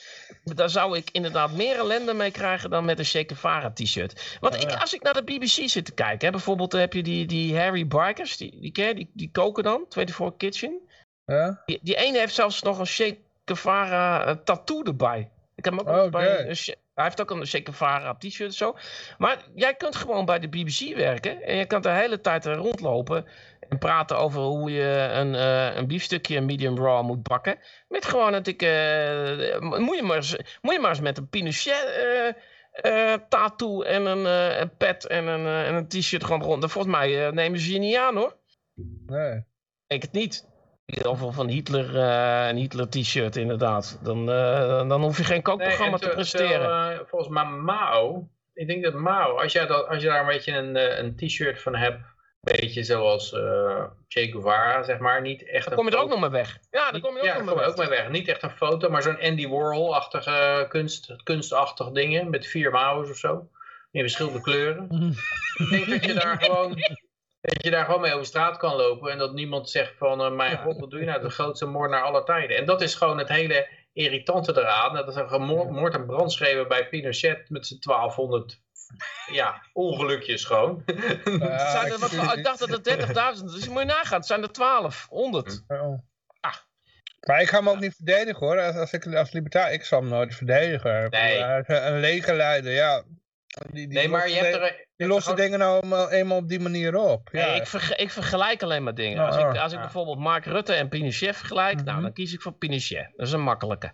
daar zou ik inderdaad meer ellende mee krijgen dan met een Che Guevara t-shirt. Want ik, als ik naar de BBC zit te kijken, hè, bijvoorbeeld heb je die, die Harry Bikers, die, die, ken die, die koken dan, 24 Kitchen. Ja. Die, die ene heeft zelfs nog een Che Guevara uh, tattoo erbij. Ik heb hem ook oh, bij een, hij heeft ook een Che Guevara t-shirt zo. Maar jij kunt gewoon bij de BBC werken en je kan de hele tijd rondlopen en praten over hoe je een, uh, een biefstukje medium raw moet bakken. Met gewoon dat ik. Uh, moet, je maar eens, moet je maar eens met een Pinochet. Uh, tattoo en een, een pet en een, en een t-shirt gewoon rond. Volgens mij nemen ze je niet aan hoor. Nee. Ik het niet. Of van Hitler, een Hitler t-shirt inderdaad. Dan, dan hoef je geen kookprogramma nee, te, te presteren. volgens mij Mao. Ik denk dat Mao, als, jij dat, als je daar een beetje een, een t-shirt van hebt beetje zoals uh, Che Guevara, zeg maar. Niet echt dan kom je er ook nog mee weg. Ja, dan kom je ook, ja, nog mee weg. ook mee weg. Niet echt een foto, maar zo'n Andy Warhol-achtige kunst, kunstachtig dingen met vier mouwen of zo. In verschillende kleuren. Ik denk dat je daar gewoon... Dat je daar gewoon mee over straat kan lopen en dat niemand zegt van, uh, mijn god, wat doe je nou, de grootste moord naar alle tijden. En dat is gewoon het hele irritante eraan. Dat is een moord en brandschreven bij Pinochet met zijn 1200 ja, ongelukjes gewoon. Ja, zijn er, wat, ik dacht dat het 30.000 dus je moet je nagaan, het zijn er 1200. Oh. Ah. Maar ik ga hem ook niet verdedigen hoor. Als, als ik als libertair, ik zal hem nooit verdedigen. Nee. Een legerleider, ja. Die, die nee, maar je hebt er... Die lossen dingen nou eenmaal op die manier op. Ja. Nee, ik, ik, vergelijk alleen maar dingen. als ik, als ik bijvoorbeeld Mark Rutte en Pinochet vergelijk, nou mhm. dan kies ik voor Pinochet. Dat is een makkelijke.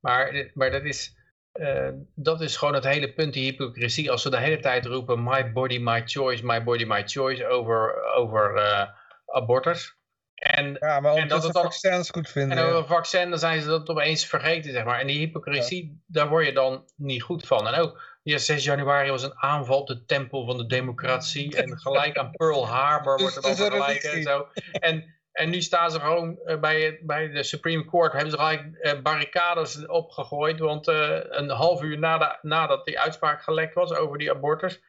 Maar, maar dat is... Uh, dat is gewoon het hele punt, die hypocrisie. Als we de hele tijd roepen, my body, my choice, my body, my choice over, over uh, abortus. En, ja, maar en dat ze vaccins goed vinden. En over vaccin, dan zijn ze dat opeens vergeten, zeg maar. En die hypocrisie, daar word je dan niet goed van. En ook, ja, 6 januari was een aanval op de tempel van de democratie. En gelijk aan Pearl Harbor wordt er dan vergelijken en zo. En, en nu staan ze gewoon uh, bij, bij de Supreme Court, hebben ze gelijk uh, barricades opgegooid. Want uh, een half uur nadat, nadat die uitspraak gelekt was over die abortus,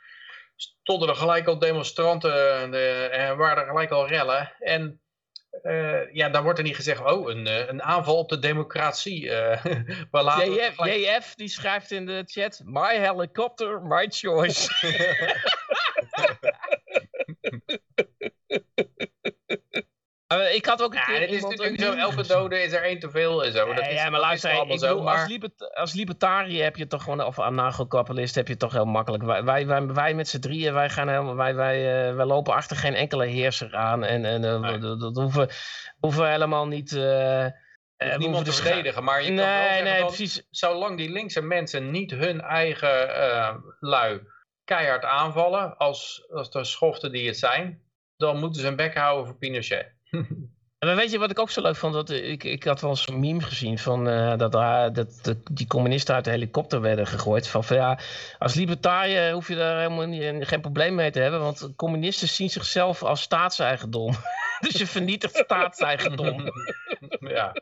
stonden er gelijk al demonstranten en waren er gelijk al rellen. En uh, ja, dan wordt er niet gezegd, oh, een, een aanval op de democratie. Uh, JF, gelijk... JF, die schrijft in de chat, my helicopter, my choice. Uh, ik had ook een ja, keer het is natuurlijk zo, elke dode is er één te veel en zo. Dat is, ja, maar luister, ik bedoel, maar... als, libert als, libertariër heb je toch gewoon, of anarcho-kapitalist heb je toch heel makkelijk. Wij, wij, wij, met z'n drieën, wij, gaan helemaal, wij, wij, uh, wij lopen achter geen enkele heerser aan. En, en uh, nee. dat, hoeven, hoeven helemaal niet... Uh, uh, niemand te verdedigen, maar je kan nee, wel zeggen nee, precies. zolang die linkse mensen niet hun eigen uh, lui keihard aanvallen, als, als de schoften die het zijn, dan moeten ze een bek houden voor Pinochet. En weet je wat ik ook zo leuk vond? Dat, ik, ik had wel eens een meme gezien van uh, dat, uh, dat de, die communisten uit de helikopter werden gegooid. Van, van ja, als libertariër hoef je daar helemaal niet, geen probleem mee te hebben, want communisten zien zichzelf als staatseigendom. dus je vernietigt staatseigendom. ja.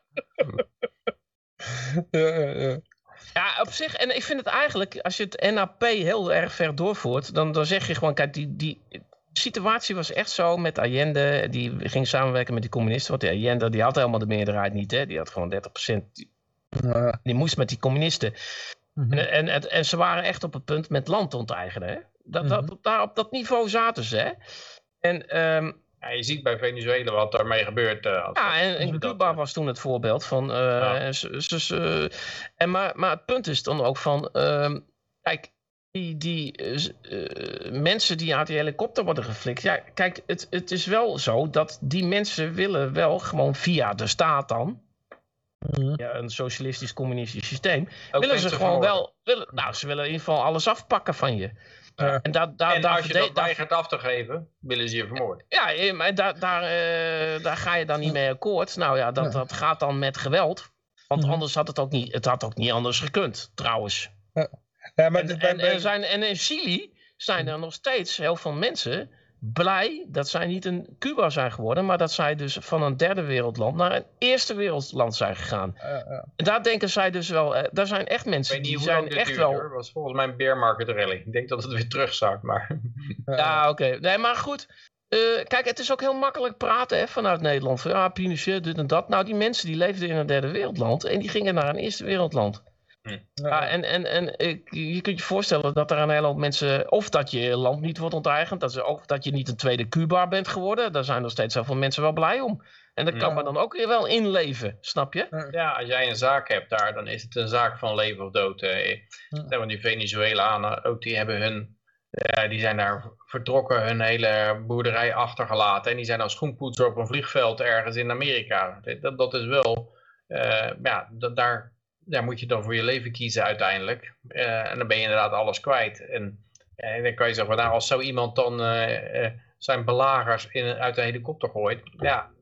ja, ja. Ja, op zich. En ik vind het eigenlijk, als je het NAP heel erg ver doorvoert, dan, dan zeg je gewoon, kijk, die, die, situatie was echt zo met Allende. Die ging samenwerken met die communisten. Want die Allende die had helemaal de meerderheid niet. Hè? Die had gewoon 30%. Die, die moest met die communisten. Mhm. en, en, en, ze waren echt op het punt met land onteigenen. Hè? Dat, dat, mhm. daar, op dat niveau zaten ze. Hè? En um, ja, je ziet bij Venezuela wat daarmee gebeurt. Uh, ja, en, en Cuba was toen het voorbeeld van. Uh, ja. ze, en maar, maar het punt is dan ook van. Uh, kijk, die, die uh, mensen die uit die helikopter worden geflikt. Ja, kijk, het, het is wel zo dat die mensen willen wel gewoon via de staat dan. Mhm. Ja, een socialistisch communistisch systeem. willen ze gewoon wel. Willen, nou, ze willen in ieder geval alles afpakken van je. Ja. En, da, da, en als je dat weigert af te geven, willen ze je vermoorden. Ja, maar daar, daar, uh, daar ga je dan niet mee akkoord. Nou ja, dat, dat gaat dan met geweld. Want mhm. anders had het ook niet, het had ook niet anders gekund, trouwens. Ja. Maar en, en, en, zijn, en in Chili zijn er nog steeds heel veel mensen blij dat zij niet een Cuba zijn geworden, maar dat zij dus van een derde wereldland naar een eerste wereldland zijn gegaan. Ja, ja. En daar denken zij dus wel, eh, daar zijn echt mensen die zijn echt wel... Dat was volgens mij een bear market rally. Ik denk dat het weer terugzakt, maar... Ja, oké. Nee, maar goed. Uh, kijk, het is ook heel makkelijk praten hè, vanuit Nederland. Van, ja, Pinochet, dit en dat. Nou, die mensen die leefden in een derde wereldland en die gingen naar een eerste wereldland. Hm. Ja, en, en, en je kunt je voorstellen dat er een hele hoop mensen, of dat je land niet wordt onteigend, dat ze, of dat je niet een tweede Cuba bent geworden. Daar zijn nog steeds zoveel mensen wel blij om. En dat kan ja. me dan ook weer wel inleven, snap je? Ja, als jij een zaak hebt daar, dan is het een zaak van leven of dood. Eh. Ja. Die Venezuelanen, ook die hebben hun, uh, die zijn daar vertrokken, hun hele boerderij achtergelaten. En die zijn als schoenpoetser op een vliegveld ergens in Amerika. Dat, dat is wel, uh, ja, dat, daar daar moet je dan voor je leven kiezen uiteindelijk. Uh, en dan ben je inderdaad alles kwijt. En, en dan kan je zeggen, nou, als zo iemand dan uh, uh, zijn belagers in, uit de helikopter gooit. Ja,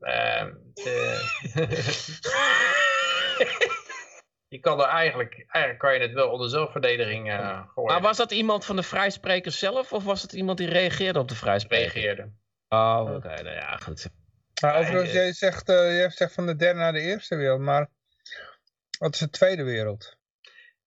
je kan er eigenlijk, eigenlijk kan je het wel onder zelfverdediging gooien. Maar was dat iemand van de vrijsprekers zelf of was het iemand die reageerde op de vrijsprekers? Reageerde. Oh, oké, okay, nou ja, goed. Maar overigens, jij zegt, jij zegt van de derde naar de eerste wereld, maar wat is de tweede wereld?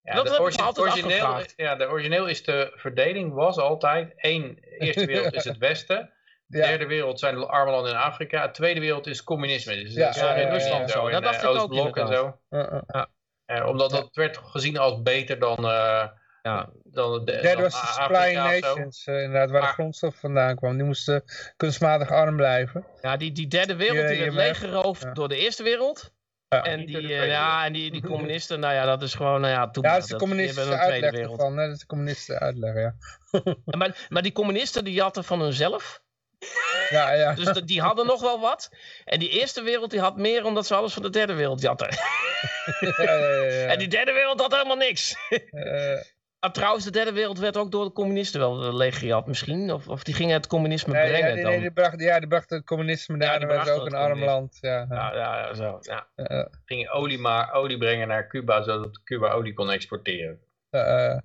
Ja, dat de, origine, origineel, ja, de origineel is de verdeling was altijd één, eerste wereld is het westen, ja. derde wereld zijn de arme landen in Afrika, de tweede wereld is communisme. Dus ja, ja, in Rusland zo, in uh, Oostblok en zo. Uh, omdat dat werd gezien als beter dan, uh, Ja. Dan de, derde was de Supply Nations, uh, inderdaad, waar de grondstof vandaan kwam. Die moesten kunstmatig arm blijven. Ja, die, die derde wereld die, werd leeggeroofd door de Eerste Wereld. Ja. En, die, uh, ja, en die, die communisten, nou ja, dat is gewoon, nou ja, toen Ja, dat is de communistische uitleg ervan, hè? dat is de communistische uitleg, ja. maar, maar die communisten, die jatten van hunzelf. Ja, ja. Dus die hadden nog wel wat. En die eerste wereld die had meer omdat ze alles van de derde wereld jatten. Ja, ja, ja, en die derde wereld had helemaal niks. Uh, Ah, trouwens, de derde wereld werd ook door de communisten wel eh, leeggejat misschien. Of, of die gingen het communisme brengen ja, nee, die bracht, ja, die bracht het communisme daar. Ja, werd ook een arm land. Ja, ja, ja, zo. Ja. Uh, gingen olie, maar, olie brengen naar Cuba, zodat Cuba olie kon exporteren. Uh,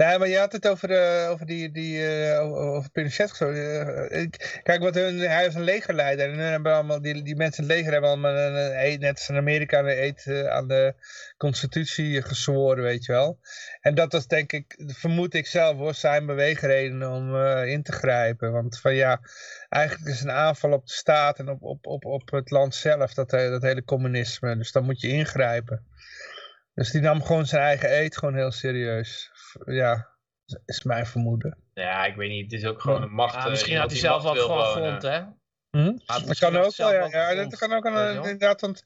Nee, maar je had het over, uh, over, die, die, uh, over Pinochet. Uh, kijk, wat hun, hij is een legerleider. En hebben allemaal, die, die mensen in het leger hebben allemaal een, een, net als in Amerika een eet aan de constitutie gezworen, weet je wel. En dat was denk ik, vermoed ik zelf hoor, zijn beweegreden om in te grijpen. Want van ja, eigenlijk is een aanval op de staat en op, op, op, op het land zelf, dat, dat hele communisme. Dus dan moet je ingrijpen. Dus die nam gewoon zijn eigen eet gewoon heel serieus ja, is mijn vermoeden. Ja, ik weet niet. Het is ook gewoon een macht. Ja, misschien had hij zelf wel gewoon gevonden, hè? Hm? Dat kan ook wel, ja. ja dat kan ook een, inderdaad, want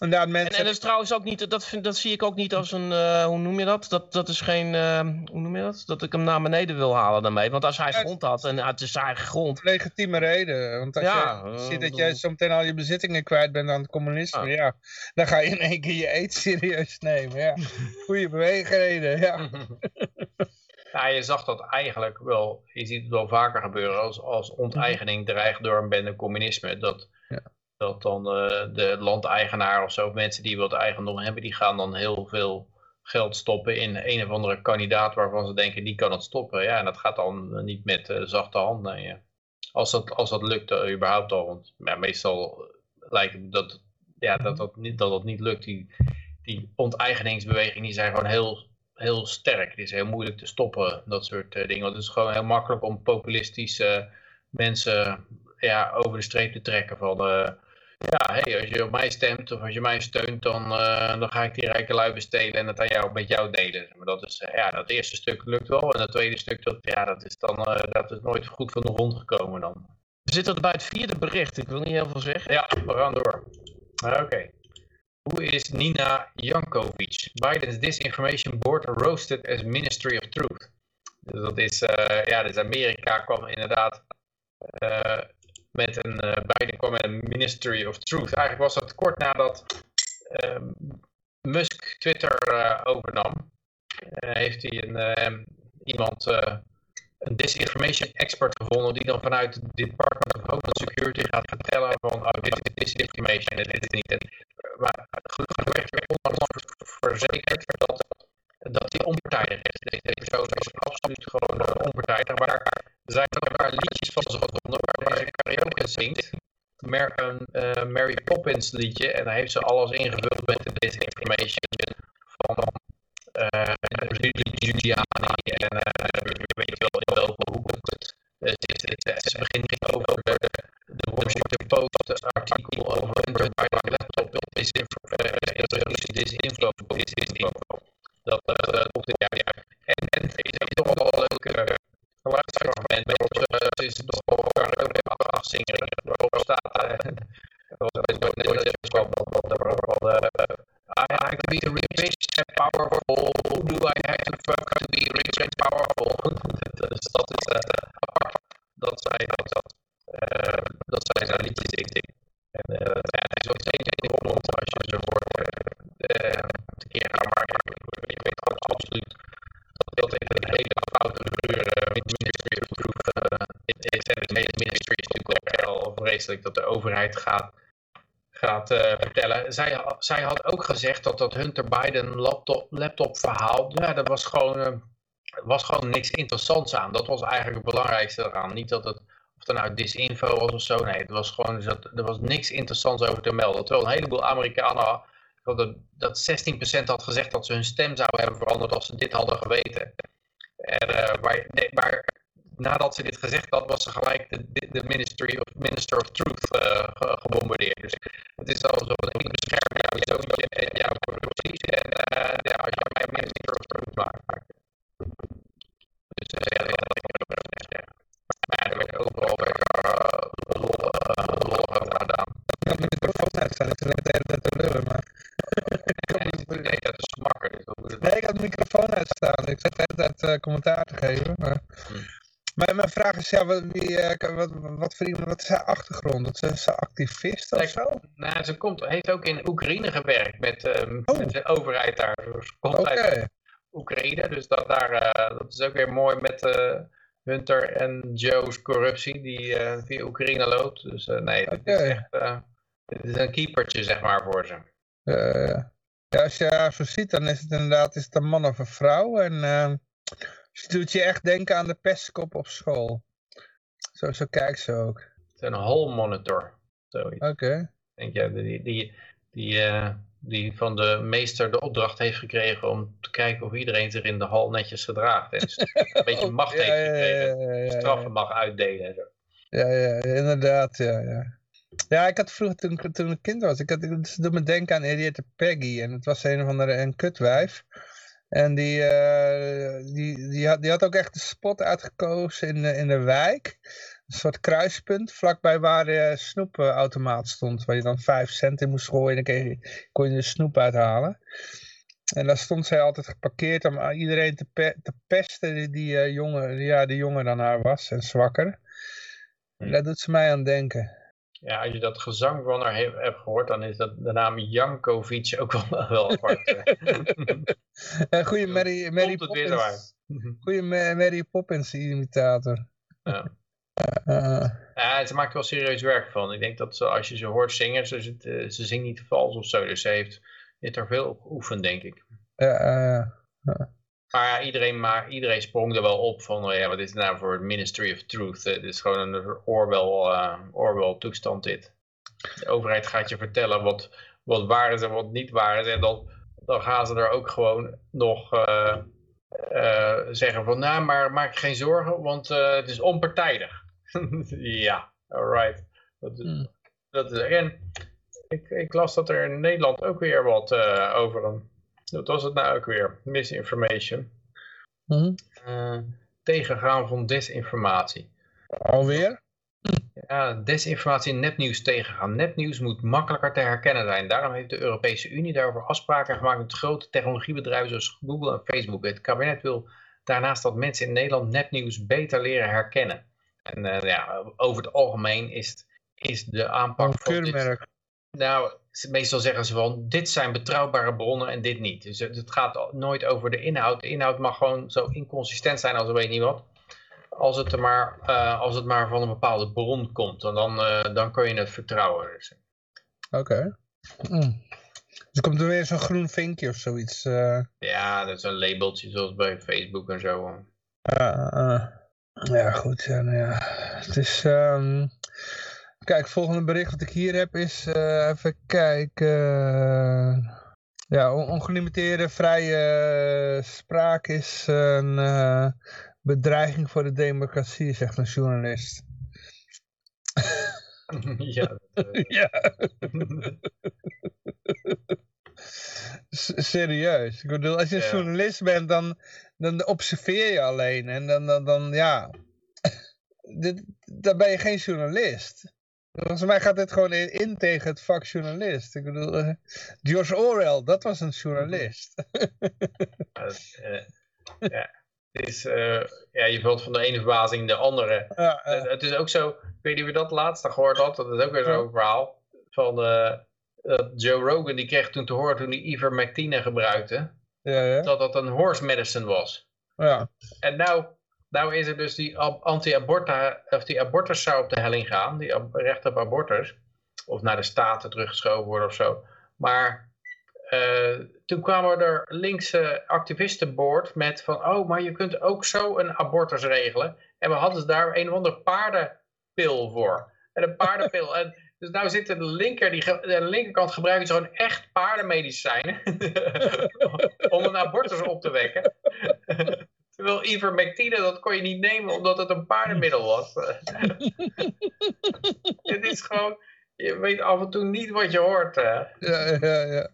Inderdaad, mensen... En, en dat is trouwens ook niet, dat, vind, dat zie ik ook niet als een, uh, hoe noem je dat? Dat, dat is geen, uh, hoe noem je dat? Dat ik hem naar beneden wil halen daarmee. Want als hij grond had en het is zijn eigen grond. Legitieme reden. Want als ja, je uh, ziet dat jij zometeen al je bezittingen kwijt bent aan het communisme, ja. ja. Dan ga je in één keer je eet serieus nemen, ja. Goeie beweegreden, ja. Ja, je zag dat eigenlijk wel, je ziet het wel vaker gebeuren als, als onteigening dreigt door een bende communisme. Dat ja dat dan uh, de landeigenaar of zo, mensen die wat eigendom hebben, die gaan dan heel veel geld stoppen in een of andere kandidaat waarvan ze denken die kan het stoppen. Ja, en dat gaat dan niet met uh, zachte handen. Ja. Als, dat, als dat lukt überhaupt al, want meestal lijkt het dat, ja, dat, dat, niet, dat dat niet lukt. Die, die onteigeningsbewegingen die zijn gewoon heel, heel sterk. Het is heel moeilijk te stoppen, dat soort dingen. Het is gewoon heel makkelijk om populistische mensen ja, over de streep te trekken van ja, hey, als je op mij stemt of als je mij steunt, dan, uh, dan ga ik die rijke lui bestelen en het aan jou, met jou delen. Maar dat is, uh, ja, dat eerste stuk lukt wel. En het tweede stuk, dat, ja, dat is dan uh, dat is nooit goed van de grond gekomen dan. We zitten bij het vierde bericht, ik wil niet heel veel zeggen. Ja, we gaan door. Oké. Hoe is Nina Jankovic? Biden's disinformation board roasted as Ministry of Truth. Dus dat is, ja, dus Amerika kwam inderdaad met een, uh, Biden kwam een Ministry of Truth. Eigenlijk was dat kort nadat uh, Musk Twitter uh, overnam. Uh, heeft hij een, iemand, een disinformation expert gevonden die dan vanuit het Department of Homeland Security gaat vertellen van oh, dit is disinformation en dit is niet. En, maar gelukkig werd er onlangs verzekerd dat dat hij onpartijdig is. Deze persoon is absoluut gewoon onpartijdig. Maar er zijn ook een paar liedjes van ze gevonden waar deze karaoke zingt. Een uh, Mary Poppins liedje. En daar heeft ze alles ingevuld met de disinformation van uh, Giuliani. En uh, ik weet wel in welke hoek het is. Ze begint over de, de Washington Post artikel over Biden laptop. Disinfo. Disinfo. Dat, op de, ja. En, en is ook toch wel een leuk uh, geluidsfragment waarop ze, ze is wel elkaar ook afzingen. Waarop staat, dat ook wel, I have to be rich and powerful. Who do I have to fuck to be rich and powerful? dus dat is uh, apart. Dat zij dat, dat, uh, dat zij zijn liedjes zingt. En uh, ja, het is ook zeker niet rommelig als je ze hoort maken. Ik weet absoluut dat dat even een hele vreselijk dat de overheid gaat, gaat uh, vertellen. Zij, zij had ook gezegd dat dat Hunter Biden laptop, laptop verhaal, ja, dat was gewoon, was gewoon niks interessants aan. Dat was eigenlijk het belangrijkste eraan. Niet dat het of nou disinfo was of zo. Nee, het was gewoon, er was niks interessants over te melden. Terwijl een heleboel Amerikanen, dat, dat 16% had gezegd dat ze hun stem zouden hebben veranderd als ze dit hadden geweten. En, eh, uh, maar, nee, maar, nadat ze dit gezegd had, was ze gelijk de, de ministry of, Minister of Truth uh, gebombardeerd. Dus het is al zo, ik bescherm jouw zo, ja, precies. En eh, ja, als jij mij Minister of Truth maakt. Dus ja, dat is een ook nog gezegd. Maar daar werd overal weer lol over gedaan. Ik kan me net voorstellen, ik zou het de hele tijd te lullen, maar... dat makkelijk. Nee, ik had de microfoon uitstaan. Ik zat de hele tijd commentaar te geven. Maar... Hm. Maar mijn vraag is, ja, wat, wie, uh, wat, wat, voor iemand, wat is haar achtergrond? Dat is ze activist of zo? Nou, ze komt, heeft ook in Oekraïne gewerkt met, uh, oh. met de overheid daar. Dus komt okay. uit Oekraïne, dus dat, daar, uh, dat is ook weer mooi met Hunter en Joe's corruptie die via Oekraïne loopt. Dus nee, okay. dit is echt dit is een keepertje, zeg maar, voor ze. ja, als je haar zo ziet, dan is het inderdaad is het een man of een vrouw. En ze doet je echt denken aan de pestkop op school. Zo, zo kijkt ze ook. Het is een hall monitor. Oké. Denk je, die, die, die, uh, die van de meester de opdracht heeft gekregen om te kijken of iedereen zich in de hal netjes gedraagt. En een beetje macht heeft gekregen. Ja, ja, straffen mag uitdelen. Zo. Ja, ja, inderdaad. Ja, ja. Ja, ik had vroeger toen, toen ik kind was, ik had, ze doet me denken aan Henriette Peggy. En het was een of andere een kutwijf. En die, uh, die, die, had, die had ook echt de spot uitgekozen in de, in de wijk. Een soort kruispunt, vlakbij waar de snoepautomaat stond. Waar je dan vijf cent in moest gooien en dan kon je, kon je de snoep uithalen. En daar stond zij altijd geparkeerd om iedereen te, pe te pesten die, die, uh, jongen, ja, die jonger dan haar was en zwakker. En daar doet ze mij aan denken ja, als je dat gezang van haar hebt gehoord, dan is dat de naam Jankovic ook wel, wel apart. uh, goeie Mary, Mary Poppins. Goeie Mary Poppins imitator. Ja. Uh, ja, ze maakt wel serieus werk van. Ik denk dat ze, als je ze hoort zingen, ze, ze, ze zingt niet vals of zo. Dus ze heeft, heeft er veel op geoefend, denk ik. Ja, uh, maar ja, iedereen, maar iedereen sprong er wel op van, oh ja, wat is het nou voor het Ministry of Truth? Het is gewoon een Orwell, uh, Orwell toestand dit. De overheid gaat je vertellen wat, wat waar is en wat niet waar is. En dan, dan gaan ze er ook gewoon nog uh, uh, zeggen van, nou, maar maak je geen zorgen, want het is onpartijdig. ja, alright. Dat, mm. dat is, en ik, ik las dat er in Nederland ook weer wat over een wat was het nou ook weer? Misinformation. Mm tegengaan van desinformatie. Alweer? Ja, desinformatie en nepnieuws tegengaan. Nepnieuws moet makkelijker te herkennen zijn. Daarom heeft de Europese Unie daarover afspraken gemaakt met grote technologiebedrijven zoals Google en Facebook. Het kabinet wil daarnaast dat mensen in Nederland nepnieuws beter leren herkennen. En uh, ja, over het algemeen is, is de aanpak van dit, nou, meestal zeggen ze van, dit zijn betrouwbare bronnen en dit niet. Dus het gaat nooit over de inhoud. De inhoud mag gewoon zo inconsistent zijn als weet niet wat. Als het, er maar, uh, als het maar van een bepaalde bron komt. En dan, uh, dan kun je het vertrouwen. Dus. Oké. Okay. Mm. Dus komt er weer zo'n groen vinkje of zoiets? Uh... Ja, dat is een labeltje zoals bij Facebook en zo. ja, goed. Ja, nou ja. Het is... Um... Kijk, het volgende bericht wat ik hier heb is, uh, even kijken, ja, ongelimiteerde vrije spraak is een uh, bedreiging voor de democratie, zegt een journalist. ja. ja. Serieus. Ik bedoel, als je een journalist bent, dan, dan observeer je alleen. En dan, dan, dan ja, dit, dan ben je geen journalist. Volgens mij gaat dit gewoon in, tegen het vak journalist. Ik bedoel, uh, George Orwell, dat was een journalist. ja, het is, uh, ja, je valt van de ene verbazing in de andere. Ja, het is ook zo, ik weet niet je dat laatste gehoord had, dat is ook weer zo'n verhaal. Van Joe Rogan, die kreeg toen te horen toen hij ivermectine gebruikte, ja, dat dat een horse medicine was. Ja. En nou nou is er dus die anti-abortus, of die abortus zou op de helling gaan, die recht op abortus, of naar de staten teruggeschoven worden of zo. Maar uh, toen kwamen er linkse activistenboord met van, oh, maar je kunt ook zo een abortus regelen. En we hadden daar een of andere paardenpil voor. En een paardenpil. en, dus nou zit de linker, die, de linkerkant gebruiken ze gewoon echt paardenmedicijnen om een abortus op te wekken. Terwijl ivermectine, dat kon je niet nemen omdat het een paardenmiddel was. het is gewoon, je weet af en toe niet wat je hoort. Ja, ja, ja.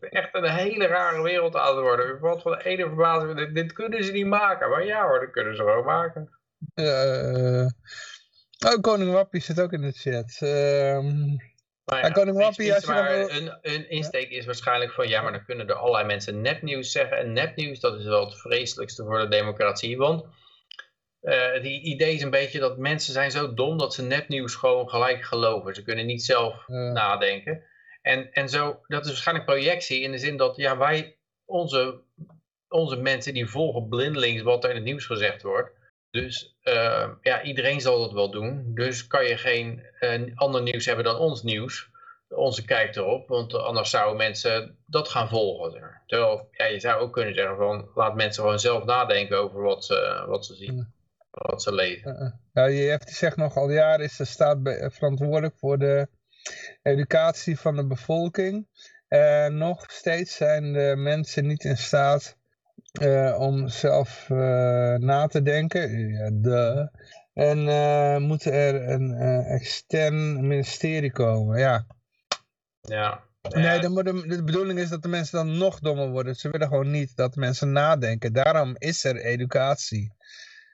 Echt een hele rare wereld aan het worden. Valt van de ene verbazing, dit, dit, kunnen ze niet maken. Maar ja hoor, dat kunnen ze gewoon maken. Ja, uh... Oh, Koning Wappie zit ook in de chat. Uh, Maar koning Wappie, als je een, een insteek is waarschijnlijk van ja, maar dan kunnen er allerlei mensen nepnieuws zeggen. En nepnieuws, dat is wel het vreselijkste voor de democratie. Want uh, die idee is een beetje dat mensen zijn zo dom dat ze nepnieuws gewoon gelijk geloven. Ze kunnen niet zelf nadenken. En, en zo, dat is waarschijnlijk projectie in de zin dat ja, wij, onze, onze mensen die volgen blindelings wat er in het nieuws gezegd wordt. Dus uh, ja, iedereen zal dat wel doen. Dus kan je geen uh, ander nieuws hebben dan ons nieuws. Onze kijk erop, want anders zouden mensen dat gaan volgen. Terwijl ja, je zou ook kunnen zeggen van laat mensen gewoon zelf nadenken over wat ze, wat ze zien, wat ze lezen. Ja, je hebt zegt nog al jaren is de staat verantwoordelijk voor de educatie van de bevolking. En nog steeds zijn de mensen niet in staat uh, om zelf uh, na te denken. Ja, de. En uh, moet er een extern ministerie komen, ja. Ja. Nee, de, de, bedoeling is dat de mensen dan nog dommer worden. Ze willen gewoon niet dat mensen nadenken. Daarom is er educatie.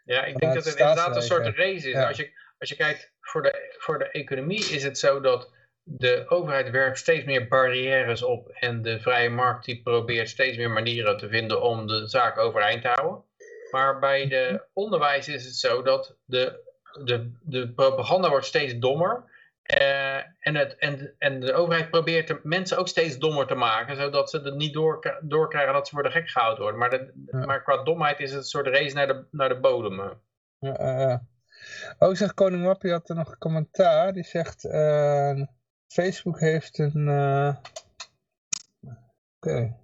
Ja, ik denk dat het inderdaad een soort race is. Als, je, als je kijkt voor de, voor de economie is het zo dat de overheid werkt steeds meer barrières op en de vrije markt die probeert steeds meer manieren te vinden om de zaak overeind te houden. Maar bij de mhm. onderwijs is het zo dat de, de, de propaganda wordt steeds dommer. Uh, en, het, en, en de overheid probeert de mensen ook steeds dommer te maken, zodat ze er niet door, doorkrijgen dat ze worden gek gehouden worden. Maar, de, maar qua domheid is het een soort race naar de, naar de bodem. Ja, uh, oh, zegt Koning Wappie had er nog een commentaar. Die zegt, uh, Facebook heeft een... Uh... Oké. Okay.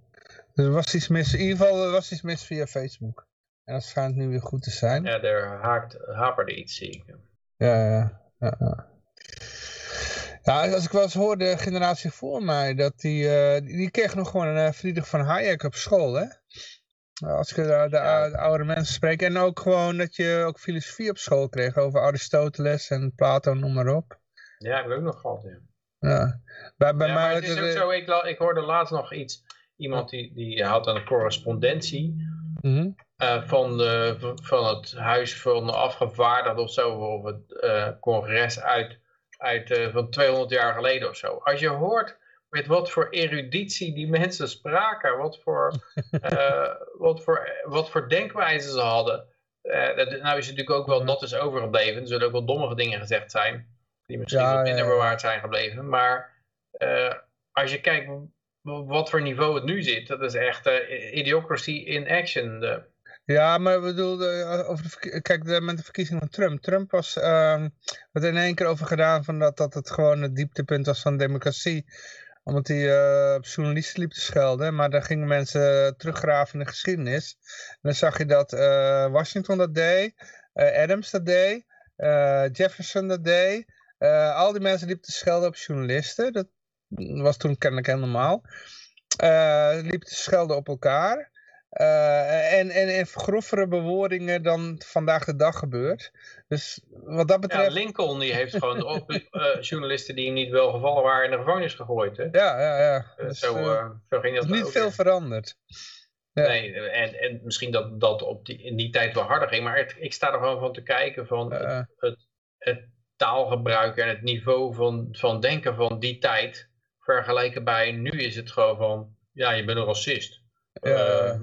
Dus er was iets mis. In ieder geval was iets mis via Facebook. En dat schijnt nu weer goed te zijn. Ja, er haakt, haperde iets, zie ik. Ja, ja, ja. Ja, als ik wel eens hoor, de generatie voor mij, dat die, uh, die kreeg nog gewoon een uh, Friedrich van Hayek op school, hè? Als ik de, de, de, oude mensen spreek. En ook gewoon dat je ook filosofie op school kreeg over Aristoteles en Plato, noem maar op. Ja, heb ik ook nog gehad, ja. Ja, bij, bij ja, mij, het is ook zo, ik, ik hoorde laatst nog iets, iemand die, die had een correspondentie mm van, de, van het huis van de afgevaardigd of zo, of het uh, congres uit, uit uh, van 200 jaar geleden of zo. Als je hoort met wat voor eruditie die mensen spraken, wat voor, wat voor, wat voor denkwijzen ze hadden. dat, nou is het natuurlijk ook wel, dat is overgebleven, er zullen ook wel dommige dingen gezegd zijn die misschien wat minder bewaard zijn gebleven. Maar uh, als je kijkt wat voor niveau het nu zit, dat is echt uh, idiocracy in action. De... Ja, maar ik bedoel, over de, kijk, de, met de verkiezing van Trump. Trump was, uh, wat er in één keer over gedaan van dat, dat het gewoon het dieptepunt was van democratie omdat hij uh, op journalisten liep te schelden. Maar daar gingen mensen teruggraven in de geschiedenis. En dan zag je dat uh, Washington dat deed, uh, Adams dat deed, Jefferson dat deed. Uh, al die mensen liepen te schelden op journalisten. Dat was toen kennelijk heel normaal. Uh, liepen te schelden op elkaar. Uh, en, en, en grovere bewoordingen dan vandaag de dag gebeurt. Dus wat dat betreft... Ja, Lincoln die heeft gewoon op, uh, journalisten die hem niet wel gevallen waren in de gevangenis gegooid. Hè? Ja, ja, ja. Dus, zo, zo ging dat niet veel veranderd. Ja. Nee, en, en misschien dat dat op die, in die tijd wel harder ging. Maar het, ik sta er gewoon van te kijken van het, het, het taalgebruik en het niveau van, van denken van die tijd vergelijken bij nu is het gewoon van, ja, je bent een racist. Uh,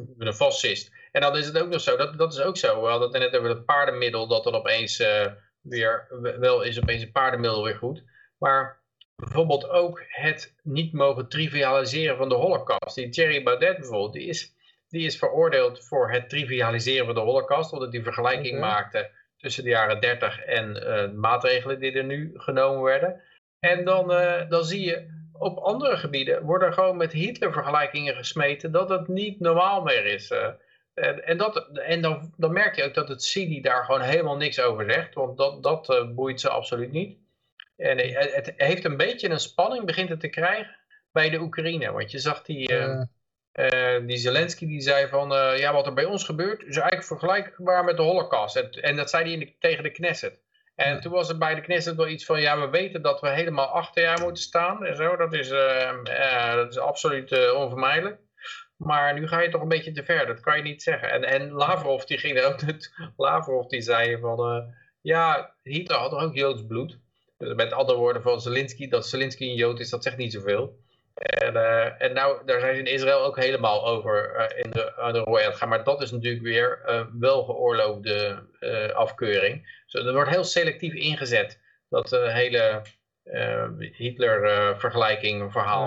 je bent een fascist. En dan is het ook nog zo, dat, dat is ook zo. We hadden het net over het paardenmiddel, dat dan opeens uh, weer, wel is opeens een paardenmiddel weer goed. Maar bijvoorbeeld ook het niet mogen trivialiseren van de holocaust. Die Thierry Baudet bijvoorbeeld, die is, die is veroordeeld voor het trivialiseren van de holocaust, omdat hij vergelijking maakte tussen de jaren 30 en uh, maatregelen die er nu genomen werden. En dan, uh, dan zie je op andere gebieden worden gewoon met Hitler vergelijkingen gesmeten dat het niet normaal meer is. Uh, en en, dat, en dan, dan merk je ook dat het CIDI daar gewoon helemaal niks over zegt, want dat, dat boeit ze absoluut niet. En het heeft een beetje een spanning, begint het te krijgen bij de Oekraïne. Want je zag die, die Zelensky die zei van, uh, ja wat er bij ons gebeurt is eigenlijk vergelijkbaar met de holocaust. En, en dat zei hij tegen de Knesset. En toen was er bij de Knesset wel iets van, ja we weten dat we helemaal achter jou moeten staan en zo. Dat is, uh, dat is absoluut onvermijdelijk. Maar nu ga je toch een beetje te ver, dat kan je niet zeggen. En, en Lavrov die ging er ook, Lavrov die zei van, ja Hitler had toch ook Joods bloed. Dus met andere woorden van Zelensky, dat Zelensky een Jood is, dat zegt niet zoveel. En, uh, en nou, daar zijn ze in Israël ook helemaal over uh, in de, aan de rooi gaan. Maar dat is natuurlijk weer uh, wel geoorloofde afkeuring. Dus er wordt heel selectief ingezet. Dat hele Hitler-vergelijking verhaal.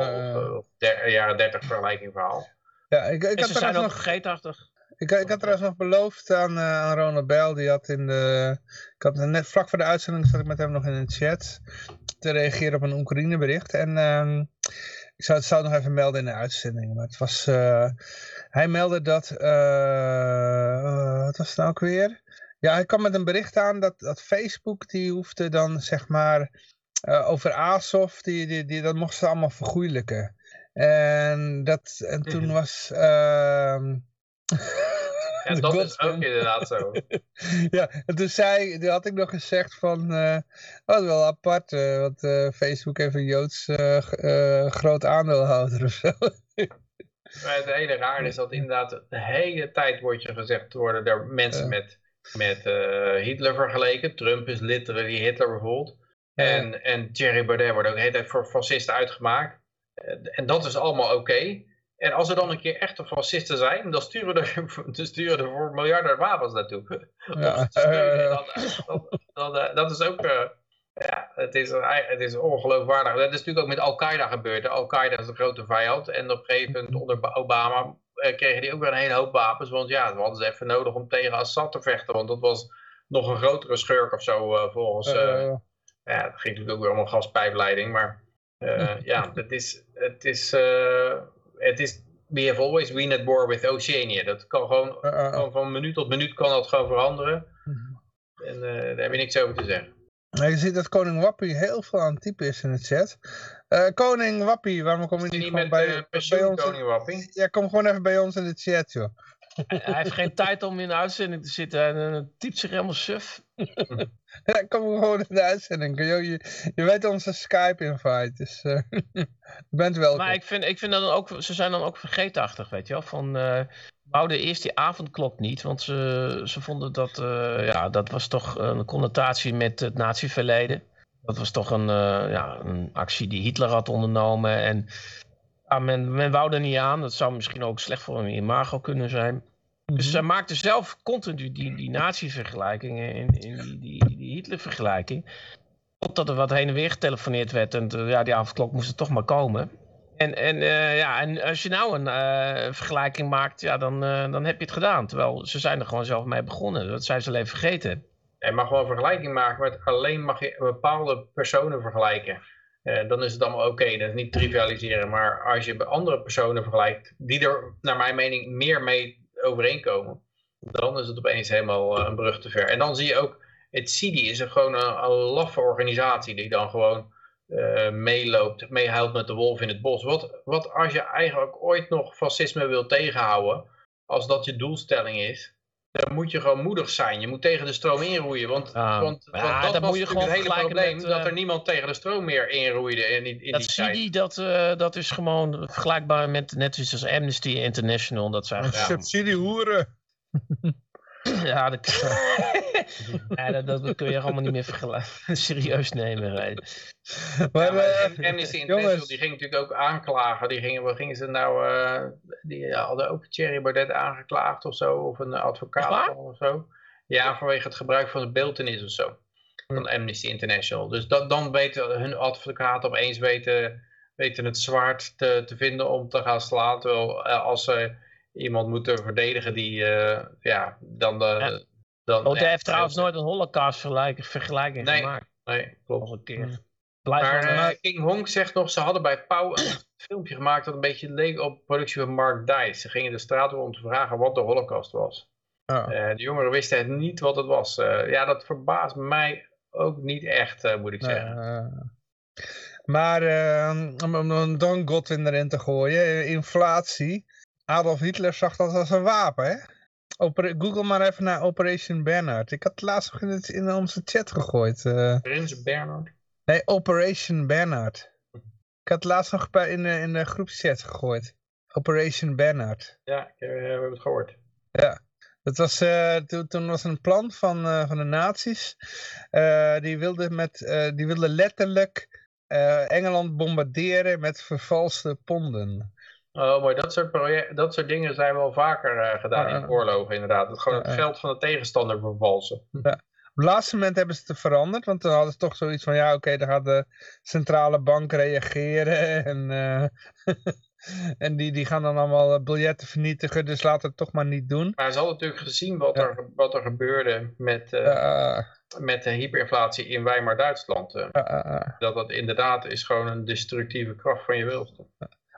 of, der, jaren 30 vergelijking verhaal. Ja, ik, ik had ze zijn ook nog... vergeetachtig. Ik, ik had trouwens nog beloofd aan, uh, aan Ronald Bijl, die had in de... Ik had net vlak voor de uitzending zat ik met hem nog in de chat te reageren op een Oekraïne bericht. En uh, ik zou het zou nog even melden in de uitzending. Maar het was... Uh, hij meldde dat... Uh, wat was het nou ook weer? Ja, hij kwam met een bericht aan dat, dat Facebook die hoefde dan zeg maar... over ASOF, die, die, die, dat mochten ze allemaal vergoeilijken. En, dat, en toen was... Ja, dat is ook inderdaad zo. ja, en toen, zei, toen had ik nog gezegd van... Uh, oh, wel apart, uh, want uh, Facebook heeft een Joods groot aandeelhouder of zo. maar het hele raar is dat inderdaad de hele tijd wordt je gezegd worden door mensen met, met Hitler vergeleken. Trump is literally Hitler bijvoorbeeld. En, en Thierry Baudet wordt ook de hele tijd voor fascisten uitgemaakt. En dat is allemaal oké. En als er dan een keer echte fascisten zijn, dan sturen er, dan sturen er voor miljarden wapens naartoe. Ja. dat, dat, dat, is ook, uh, ja, het is, het is ongeloofwaardig. Dat is natuurlijk ook met Al-Qaeda gebeurd. Al-Qaeda is een grote vijand. En op een gegeven moment onder Obama kregen die ook weer een hele hoop wapens. Want ja, dat hadden ze even nodig om tegen Assad te vechten. Want dat was nog een grotere schurk of zo uh, volgens... ja, dat ging natuurlijk ook weer om een gaspijpleiding, maar... Uh, ja, het is, het is, het is, we have always been at war with Oceania. Dat kan gewoon, uh, van minuut tot minuut kan dat gewoon veranderen. -huh. En daar heb je niks over te zeggen. je ziet dat koning Wappie heel veel aan het typen is in de chat. koning Wappie, waarom kom je niet, niet gewoon bij, bij ons? Koning Wappie? Ja, kom gewoon even bij ons in de chat, joh. Hij heeft geen tijd om in de uitzending te zitten en uh, typt zich helemaal suf. kom gewoon in de uitzending. Je, je, je weet onze Skype-invite, dus je bent welkom. Maar ik vind, ik vind dat dan ook, ze zijn dan ook vergeetachtig, weet je wel. Van, uh, eerst die avondklok niet, want ze, ze vonden dat, uh, ja, dat was toch een connotatie met het natieverleden. Dat was toch een, ja, een actie die Hitler had ondernomen en men, men wou er niet aan. Dat zou misschien ook slecht voor een imago kunnen zijn. Dus mhm. zij maakte zelf continu die, die nazi-vergelijkingen in, in die, die, die Hitler-vergelijking. Totdat er wat heen en weer getelefoneerd werd en ja, die avondklok moest er toch maar komen. En, en, uh, ja, en als je nou een uh, vergelijking maakt, ja, dan, uh, dan heb je het gedaan. Terwijl ze zijn er gewoon zelf mee begonnen. Dat zijn ze alleen vergeten. Je mag wel een vergelijking maken, maar alleen mag je bepaalde personen vergelijken. Uh, dan is het allemaal oké. Okay. Dat is niet trivialiseren. Maar als je andere personen vergelijkt, die er naar mijn mening meer mee overeenkomen, dan is het opeens helemaal uh, een brug te ver. En dan zie je ook, het CIDI is gewoon een, laffe organisatie die dan gewoon uh, meeloopt, meehuilt met de wolf in het bos. Wat, wat als je eigenlijk ooit nog fascisme wil tegenhouden, als dat je doelstelling is, dan moet je gewoon moedig zijn. Je moet tegen de stroom inroeien. Want, want, want dat was moet je gewoon het hele probleem. Met, uh, dat er niemand tegen de stroom meer inroeide in, in, in dat die tijd. Die, dat, uh, dat is gewoon vergelijkbaar met net als Amnesty International. Dat zijn ja. subsidie hoeren. ja, dat, ja dat, dat, kun je allemaal niet meer serieus nemen. Maar, ja, Amnesty International die ging natuurlijk ook aanklagen. Die gingen, wat gingen ze nou? Uh, die hadden ook Thierry Baudet aangeklaagd of zo, of een advocaat of zo. Ja, vanwege het gebruik van de beeldenis of zo. Van Amnesty International. Dus dat, dan weten hun advocaten opeens weten, weten het zwaard te, te vinden om te gaan slaan. Terwijl als ze iemand moeten verdedigen die, uh, ja, dan... De, ja. dan Baudet heeft trouwens nooit een holocaust vergelijking nee, gemaakt. Nee, klopt. Nog een keer. Maar uh, King Hong zegt nog, ze hadden bij Pauw een filmpje gemaakt dat een beetje leek op productie van Mark Dice. Ze gingen de straat door om te vragen wat de holocaust was. Oh. Uh, de jongeren wisten het niet wat het was. Uh, ja, dat verbaast mij ook niet echt, moet ik zeggen. maar om, om dan Godwin erin te gooien, inflatie. Adolf Hitler zag dat als een wapen, hè? Google maar even naar Operation Bernard. Ik had het laatst nog in, het, in onze chat gegooid. Prins Bernard? Nee, Operation Bernard. Ik had het laatst nog in, de, in de groepschat gegooid. Operation Bernard. Ja, ik, uh, we hebben het gehoord. Ja. Dat was, toen, toen was een plan van, van de nazi's. die wilden met, die wilden letterlijk Engeland bombarderen met vervalste ponden. Oh, mooi. Dat soort, dat soort dingen zijn wel vaker gedaan in oorlogen, inderdaad. Het gewoon het geld van de tegenstander vervalsen. Ja. Op het laatste moment hebben ze het veranderd, want dan hadden ze toch zoiets van, ja oké, dan gaat de centrale bank reageren en, uh, en die, die gaan dan allemaal eh, biljetten vernietigen, dus laten we het toch maar niet doen. Maar ze hadden natuurlijk gezien wat, er, wat er gebeurde met, uh, met de hyperinflatie in Weimar Duitsland. dat dat inderdaad is gewoon een destructieve kracht van je welstand.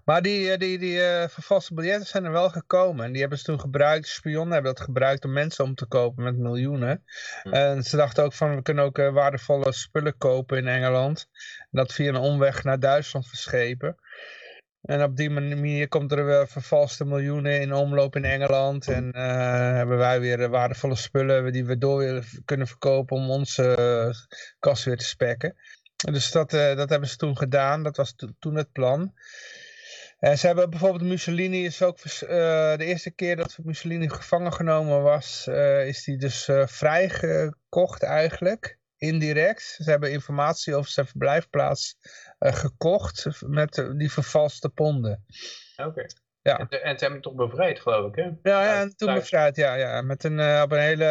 Maar die, die, die uh, vervalste biljetten zijn er wel gekomen. En die hebben ze toen gebruikt, spionnen hebben dat gebruikt om mensen om te kopen met miljoenen. Hm. En ze dachten ook van, we kunnen ook uh, waardevolle spullen kopen in Engeland. En dat via een omweg naar Duitsland verschepen. En op die manier komt er weer vervalste miljoenen in omloop in Engeland. En uh, hebben wij weer waardevolle spullen die we door willen kunnen verkopen om onze kas weer te spekken. Dus dat, dat hebben ze toen gedaan. Dat was toen het plan. En ze hebben bijvoorbeeld Mussolini is ook uh, de eerste keer dat Mussolini gevangen genomen was, uh, is hij dus uh, vrijgekocht eigenlijk, indirect. Ze hebben informatie over zijn verblijfplaats gekocht met die vervalste ponden. Oké. Ja. En, en ze hebben hem toch bevrijd, geloof ik, hè? Ja, ja en toen bevrijd, ja, ja. Met een, op een hele,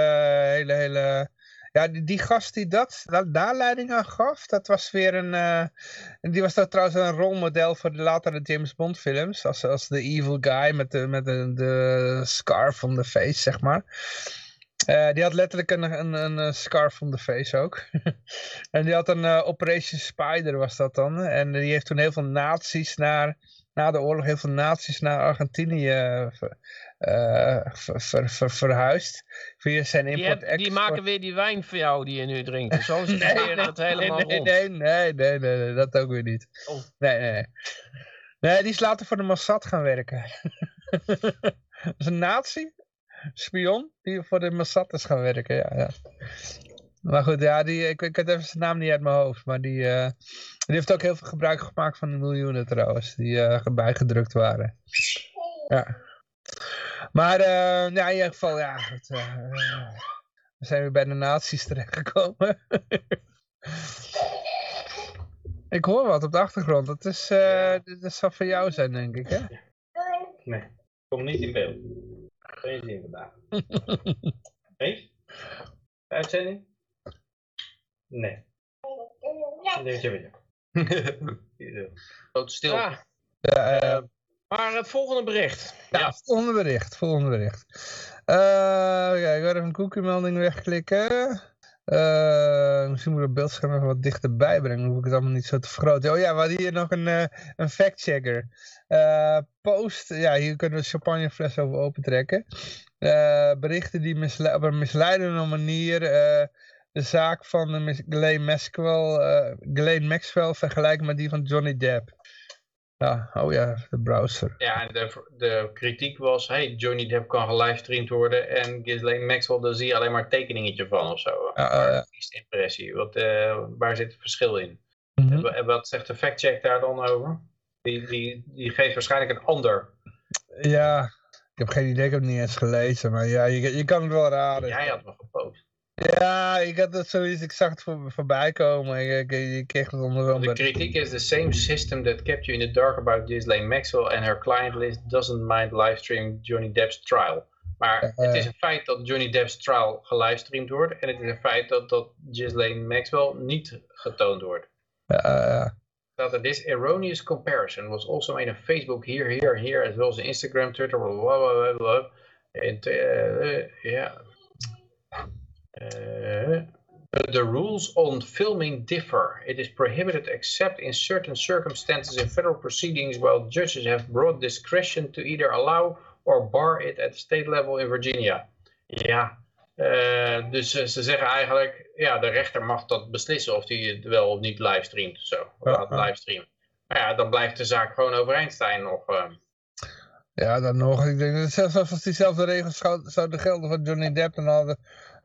hele, hele ja, die, gast die dat, daar leiding aan gaf, dat was weer een... Uh, die was dat trouwens een rolmodel voor de latere James Bond films. Als, als de evil guy met de, met de, de scarf on the face, zeg maar. Uh, die had letterlijk een, een, een scarf on the face ook. en die had een uh, Operation Spider was dat dan. En die heeft toen heel veel nazi's naar... Na de oorlog heel veel nazi's naar Argentinië uh, ver, ver, verhuisd. Via zijn die, die, maken weer die wijn voor jou die je nu drinkt. Zo is nee, het helemaal nee, nee, nee, nee, nee, nee, dat ook weer niet. Oh. Nee, nee, nee. Die is later voor de Mossad gaan werken. dat is een nazi, spion, die voor de Mossad is gaan werken, ja. ja. Maar goed, ja, die, ik, ik heb even zijn naam niet uit mijn hoofd, maar die, uh, die heeft ook heel veel gebruik gemaakt van de miljoenen trouwens, die uh, bijgedrukt waren. Ja. Maar uh, ja, in ieder geval, ja, het, uh, we zijn weer bij de nazi's terechtgekomen. ik hoor wat op de achtergrond. Dat is, uh, dat zal van jou zijn, denk ik, hè? Nee, kom niet in beeld. Geen zin vandaag. Eens? Uitzending? Nee. Denk je weer. Groot stil. Ja. Ja, maar het volgende bericht. Ja, ja. volgende bericht. Volgende bericht. Uh, ik ga even een koekiemelding wegklikken. Uh, misschien moet ik het beeldscherm even wat dichterbij brengen. Dan hoef ik het allemaal niet zo te vergroten. Oh ja, we hadden hier nog een, uh, een factchecker. Uh, post, ja, hier kunnen we champagnefles over opentrekken. berichten die op een misleidende manier de zaak van Ghislaine Maxwell, Ghislaine Maxwell vergelijken met die van Johnny Depp. Ja, oh ja, de browser. Ja, en de, de kritiek was, hey, Johnny Depp kan gelivestreamd worden en Ghislaine Maxwell, daar zie je alleen maar een tekeningetje van of zo. Ja, uh, impressie. Wat, uh, waar zit het verschil in? Mm -hmm. en, wat zegt de factcheck daar dan over? Die, die, die geeft waarschijnlijk een ander. Ja, ik heb geen idee, ik heb het niet eens gelezen, maar ja, je, je kan het wel raden. Jij had me gepost. Ja, ik had het zoiets, ik zag het voor, voorbij komen. Ik, ik, ik kreeg het onder De kritiek is the same system that kept you in the dark about Ghislaine Maxwell and her client list doesn't mind livestreaming Johnny Depp's trial. Maar uh, het is een feit dat Johnny Depp's trial gelivestreamd wordt en het is een feit dat, dat Ghislaine Maxwell niet getoond wordt. Uh, that this erroneous comparison was also made on Facebook here, here, here, as well as Instagram, Twitter, blah, blah, blah, blah. And, uh, yeah, uh, the rules on filming differ. It is prohibited except in certain circumstances in federal proceedings, while judges have broad discretion to either allow or bar it at state level in Virginia. Ja, uh, dus uh, ze zeggen eigenlijk, ja, de rechter mag dat beslissen of hij het wel of niet livestreamt zo. Of ja, livestreamen. Maar ja, dan blijft de zaak gewoon overeind staan nog. Uh. Ja, dan nog. Ik denk dat zelfs als diezelfde regels zouden gelden voor Johnny Depp, dan hadden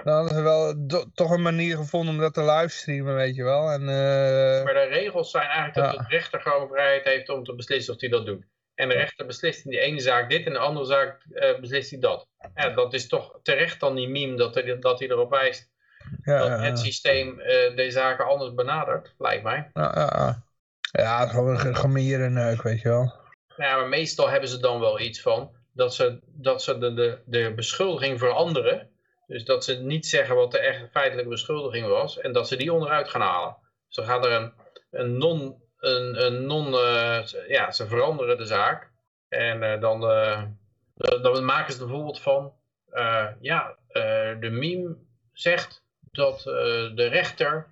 dan hadden ze wel toch een manier gevonden om dat te livestreamen, weet je wel. En, uh... Maar de regels zijn eigenlijk dat de rechter gewoon vrijheid heeft om te beslissen of hij dat doet. En de rechter beslist in die ene zaak dit en de andere zaak uh, beslist hij dat. Ja, dat is toch terecht dan die meme dat hij, dat hij erop wijst ja, dat het systeem uh, deze zaken anders benadert, lijkt mij. Ja, ja, ja. gewoon een neuk, weet je wel. Ja, maar meestal hebben ze dan wel iets van dat ze, dat ze de, de, de beschuldiging veranderen. Dus dat ze niet zeggen wat de echt feitelijke beschuldiging was en dat ze die onderuit gaan halen. Ze gaan er een, een non, een, een non uh, ja, ze veranderen de zaak. En uh, dan, uh, dan maken ze bijvoorbeeld van, ja, de meme zegt dat de rechter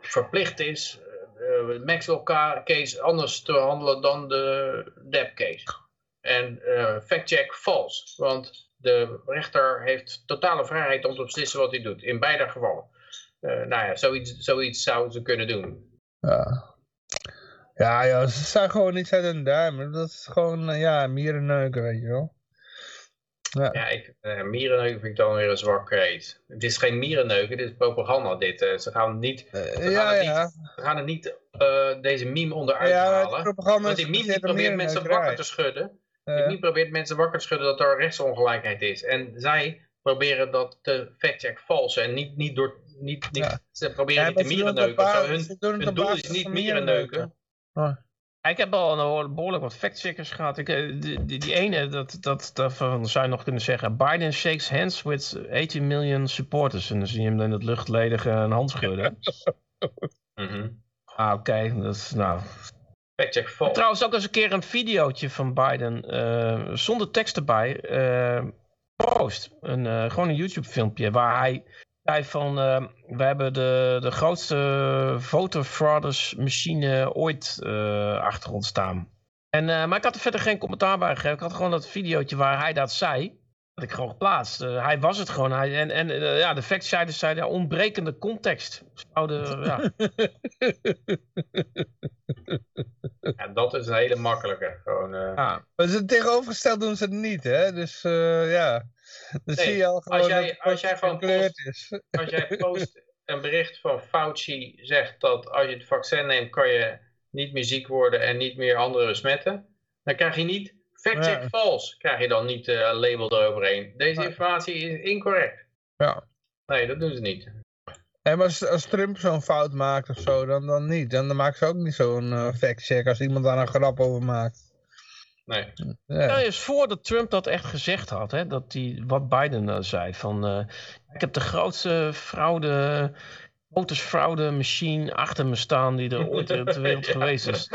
verplicht is uh, Maxwell case anders te handelen dan de Depp case. En fact-check vals, want de rechter heeft totale vrijheid om te beslissen wat hij doet, in beide gevallen. Uh, nou ja, zoiets, zoiets zouden ze kunnen doen. Ja. Ja, ja, ze zijn gewoon niet uit een duim. Dat is gewoon, ja, mierenneuken, weet je wel. Ja, ja ik, uh, mierenneuken vind ik dan weer een zwak kreet. Het is geen mierenneuken, dit is propaganda. Dit, uh, ze gaan niet, ze ja, gaan ja. niet, ze gaan het niet deze meme onderuit halen. Want die meme die probeert mensen wakker te schudden. Die meme probeert mensen wakker te schudden dat er rechtsongelijkheid is. En zij proberen dat te factcheck vals. En niet, niet door... Niet, niet, Ze proberen niet te mierenneuken. Hun, hun doel is niet mierenneuken. Oh. Ik heb al een behoorlijk wat factcheckers gehad. Ik, eh, die, die, die, ene, dat, dat, daarvan zou je nog kunnen zeggen... Biden shakes hands with 80 million supporters. En dan zie je hem in het luchtledige een hand schudden. mm Ah, oké. Dat is, nou... Factcheck. Trouwens ook eens een keer een videootje van Biden... Uh, zonder tekst erbij... Uh, post. Een, gewoon een YouTube filmpje waar hij zei van, we hebben de, de grootste voter machine ooit achter ons staan. En, maar ik had er verder geen commentaar bij gegeven. Ik had gewoon dat videootje waar hij dat zei. Dat ik gewoon geplaatst. hij was het gewoon. Hij, en en ja, de factsiders zeiden ja, ontbrekende context. Zouden, ja. ja, dat is een hele makkelijke. Gewoon, ja. Maar ze tegenovergesteld doen ze het niet, hè? Dus ja. Dan zie je al gewoon als jij, als jij gewoon post, is. Als jij post een bericht van Fauci zegt dat als je het vaccin neemt kan je niet meer ziek worden en niet meer anderen besmetten. Dan krijg je niet fact-check ja. vals, krijg je dan niet uh, label eroverheen. Deze informatie is incorrect. Ja. Nee, dat doen ze niet. En als, als Trump zo'n fout maakt of zo, dan, dan niet. Dan, dan maken ze ook niet zo'n uh, fact-check als iemand daar een grap over maakt. Nee. Ja. Nou, eens voordat Trump dat echt gezegd had, hè, dat die, wat Biden uh, zei, van uh, ik heb de grootste fraude, votersfraude machine achter me staan die er ooit in de wereld geweest is.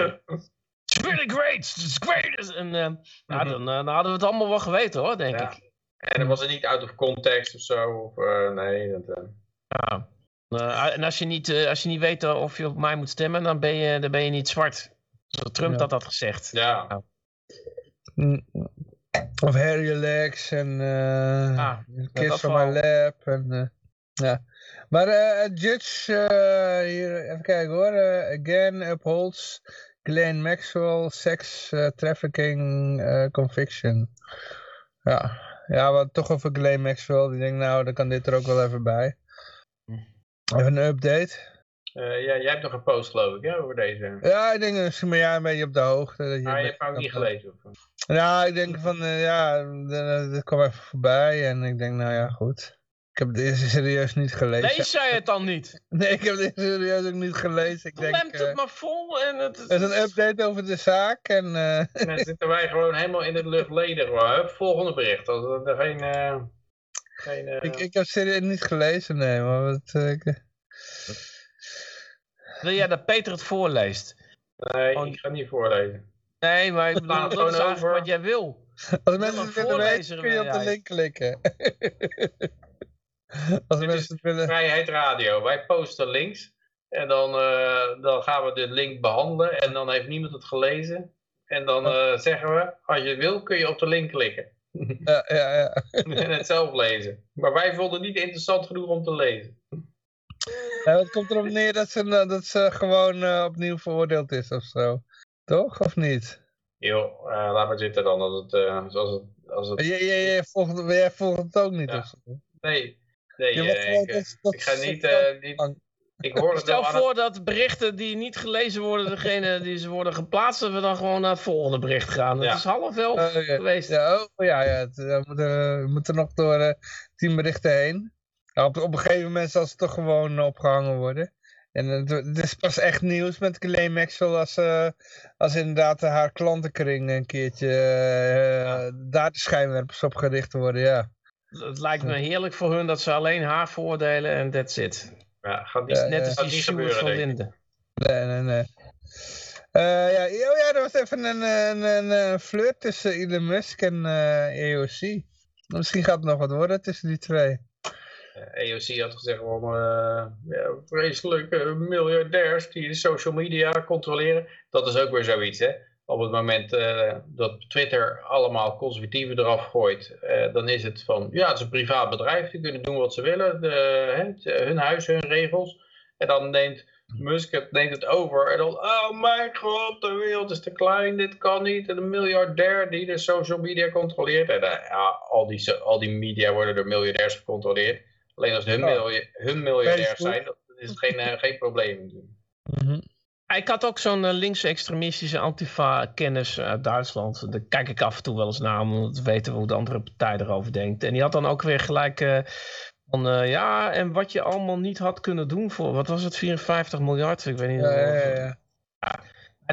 It's really great, it's great. En uh, nou, dan, dan, hadden we het allemaal wel geweten hoor, denk ja. ik. En dan was het niet out of context of zo, of nee. Dat, ja. en als je, niet, als je niet weet of je op mij moet stemmen, dan ben je, dan ben je niet zwart. Zo Trump ja. dat had gezegd. Ja. Nou. Mm. Of Hair Your Legs en uh, ah, Kiss on My Lap. En, uh, ja. Maar uh, Judge, hier, even kijken hoor. again upholds Glenn Maxwell sex trafficking conviction. Ja. ja, wat toch over Glenn Maxwell. Die denkt nou, dan kan dit er ook wel even bij. Hm. Even een update. Uh, ja, jij hebt nog een post geloof ik hè, over deze. Ja, ik denk misschien ben jij een beetje op de hoogte. Dat je maar je hebt ook niet gelezen? Of? Nou, ik denk van, uh, ja, dit kwam even voorbij en ik denk, nou ja, goed. Ik heb het eerst serieus niet gelezen. Lees jij het dan niet? Nee, ik heb het serieus ook niet gelezen. Ik denk, het uh, maar vol en het... Er is een update over de zaak en... Uh... En dan zitten wij gewoon helemaal in het luchtleden. Hup, volgende bericht. Als er geen... geen ik, ik heb serieus niet gelezen, nee, maar wat... Wil jij dat Peter het voorleest? Nee, ik ga niet voorlezen. Nee, maar ik bedoel, dat is over wat jij wil. Als mensen het willen weten, kun je op de link klikken. Als mensen. Vrijheid Radio. Wij posten links. En dan, uh, dan gaan we de link behandelen. En dan heeft niemand het gelezen. En dan uh, zeggen we, als je wil, kun je op de link klikken. Ja, ja, ja. en het zelf lezen. Maar wij vonden het niet interessant genoeg om te lezen. Ja, het komt erop neer dat ze, dat ze gewoon uh, opnieuw veroordeeld is of zo. Toch? Of niet? Jo, uh, laat maar zitten dan. Als het, uh, zoals het, als het... Jij, jij, jij, volgt, jij volgt het ook niet? Ja. Of Nee, nee uh, ik, ik, ga niet... niet Ik hoor het Stel voor dat berichten die niet gelezen worden, degene die ze worden geplaatst, dat we dan gewoon naar het volgende bericht gaan. Dat is half elf uh, geweest. Ja, oh, ja, ja het, we, moeten, we moeten nog door uh, tien berichten heen. op, op een gegeven moment zal ze toch gewoon opgehangen worden. En het, is pas echt nieuws met Ghislaine Maxwell als, uh, als inderdaad haar klantenkring een keertje uh, daar de schijnwerpers op gericht worden, ja. Het lijkt me heerlijk voor hun dat ze alleen haar voordelen en that's it. Ja, gaat niet, net als die Sjoerd van Linden. Nee, nee, nee. Uh, ja, oh ja, er was even een, een, een flirt tussen Elon Musk en EOC. Misschien gaat het nog wat worden tussen die twee. AOC e had gezegd van uh, ja, vreselijke miljardairs die de social media controleren. Dat is ook weer zoiets, hè. Op het moment uh, dat Twitter allemaal conservatieven eraf gooit, uh, dan is het van, ja, het is een privaat bedrijf, die kunnen doen wat ze willen, de, hè, hun huis, hun regels. En dan neemt Musk het, neemt het over en dan, oh mijn god, de wereld is te klein, dit kan niet. En een miljardair die de social media controleert. En ja, al die, al die media worden door miljardairs gecontroleerd. Alleen als hun, oh. hun miljardairs zijn, dan is het geen, uh, geen probleem. Mm Ik had ook zo'n uh, links-extremistische antifa-kennis uit Duitsland. Daar kijk ik af en toe wel eens naar om te weten hoe de andere partij erover denkt. En die had dan ook weer gelijk uh, van, ja, en wat je allemaal niet had kunnen doen voor, wat was het, 54 miljard? Ik weet niet. Ja, ja, ja.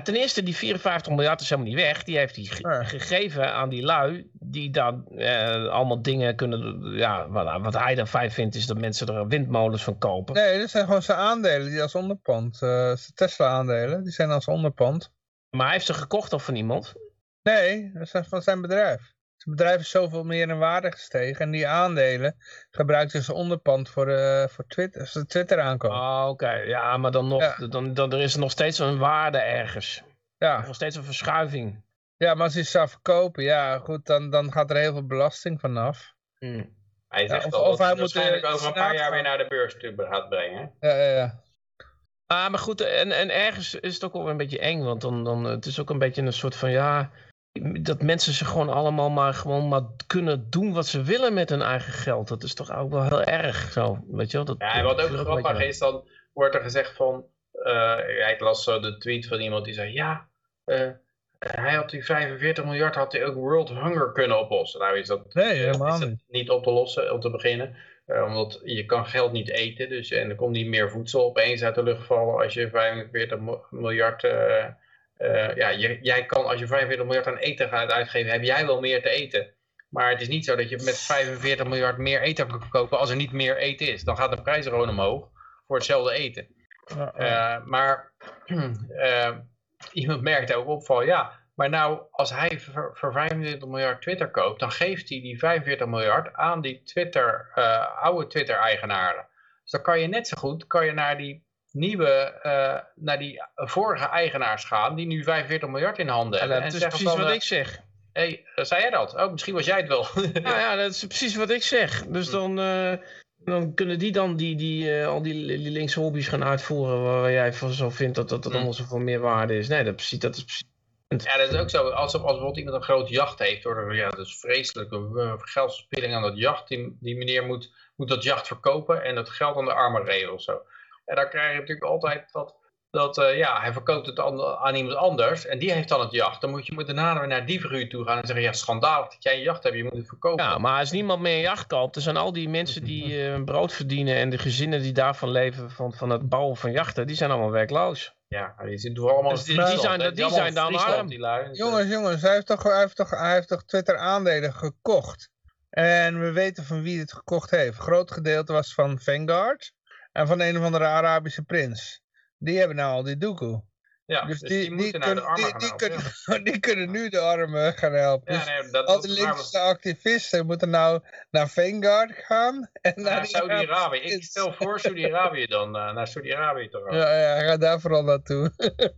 Ten eerste, die 54 miljard is helemaal niet weg. Die heeft hij gegeven aan die lui. Die dan eh, allemaal dingen kunnen. Ja, wat, wat, hij dan fijn vindt, is dat mensen er windmolens van kopen. Nee, dat zijn gewoon zijn aandelen die als onderpand. Uh, Tesla-aandelen, die zijn als onderpand. Maar hij heeft ze gekocht of van iemand? Nee, dat zijn van zijn bedrijf. Het bedrijf is zoveel meer in waarde gestegen. En die aandelen gebruikt ze als onderpand voor, uh, voor Twitter, als de Twitter aankomt. Ah, oké. Ja, maar dan nog, dan, dan er is nog steeds een waarde ergens. Ja. Nog steeds een verschuiving. Ja, maar als je ze zou verkopen, ja, goed, dan, dan gaat er heel veel belasting vanaf. Hmm. Hij zegt ja, of, of hij moet waarschijnlijk over een paar jaar weer naar de beurs toe gaat brengen. Ja, ja, ja. Ah, maar goed, en, en ergens is het ook wel een beetje eng, want dan, dan, het is ook een beetje een soort van, ja, dat mensen ze gewoon allemaal maar, gewoon maar kunnen doen wat ze willen met hun eigen geld. Dat is toch ook wel heel erg zo, weet je wel? Dat, ja, en wat ook grappig is, dan wordt er gezegd van... Uh, ik las de tweet van iemand die zei, ja, uh, hij had die 45 miljard, had hij ook World Hunger kunnen oplossen. Nou is dat, nee, helemaal niet. niet op te lossen, om te beginnen. Uh, omdat je kan geld niet eten, dus, en er komt niet meer voedsel opeens uit de lucht vallen als je 45 miljard uh, ja, jij kan als je 45 miljard aan eten gaat uitgeven, heb jij wel meer te eten. Maar het is niet zo dat je met 45 miljard meer eten kan kopen als er niet meer eten is. Dan gaat de prijs gewoon omhoog voor hetzelfde eten. Uh, maar uh, iemand merkt ook op van ja, maar nou als hij voor, 25 miljard Twitter koopt, dan geeft hij die 45 miljard aan die Twitter, oude Twitter eigenaren. Dus dan kan je net zo goed kan je naar die nieuwe, uh, naar die vorige eigenaars gaan, die nu 45 miljard in handen hebben. dat is precies wat ik zeg. Hé, hey, zei jij dat? Oh, misschien was jij het wel. nou ja, dat is precies wat ik zeg. Dus dan, uh, dan kunnen die dan die, die, uh, al die, die linkse hobby's gaan uitvoeren waar jij van zo vindt dat dat, dat mm. allemaal zoveel meer waarde is. Nee, dat, precies, dat is precies ja, dat is ook zo. Als, als bijvoorbeeld iemand een groot jacht heeft, hoor, ja, dat is vreselijke geldverspilling aan dat jacht. Die, die meneer moet, moet dat jacht verkopen en dat geld aan de armen regelen of zo. En dan krijg je natuurlijk altijd dat, dat uh, ja, hij verkoopt het aan, aan, iemand anders en die heeft dan het jacht. Dan moet je moet daarna weer naar die figuur toe gaan en zeggen, ja, schandalig dat jij een jacht hebt, je moet het verkopen. Ja, maar als niemand meer een jacht koopt, er zijn al die mensen die uh, brood verdienen en de gezinnen die daarvan leven, van, van het bouwen van jachten, die zijn allemaal werkloos. Ja, die zitten allemaal dus die, die, zijn, die, zijn dan arm. Die lui, jongens, jongens, hij heeft, toch, hij, heeft toch, hij heeft toch Twitter aandelen gekocht. En we weten van wie het gekocht heeft. Een groot gedeelte was van Vanguard. En van een of andere Arabische prins. Die hebben nou al die doekoe. Ja, dus, dus die, die, kunnen, de die, die, kunnen, die kunnen nu de armen gaan helpen. Ja, nee, dat, al die linkse activisten moeten nou naar Vanguard gaan. En naar, naar Saudi-Arabië. Ik stel voor Saudi-Arabië dan. Uh, naar Saudi-Arabië toch? Ja, ja, ga daar vooral naartoe.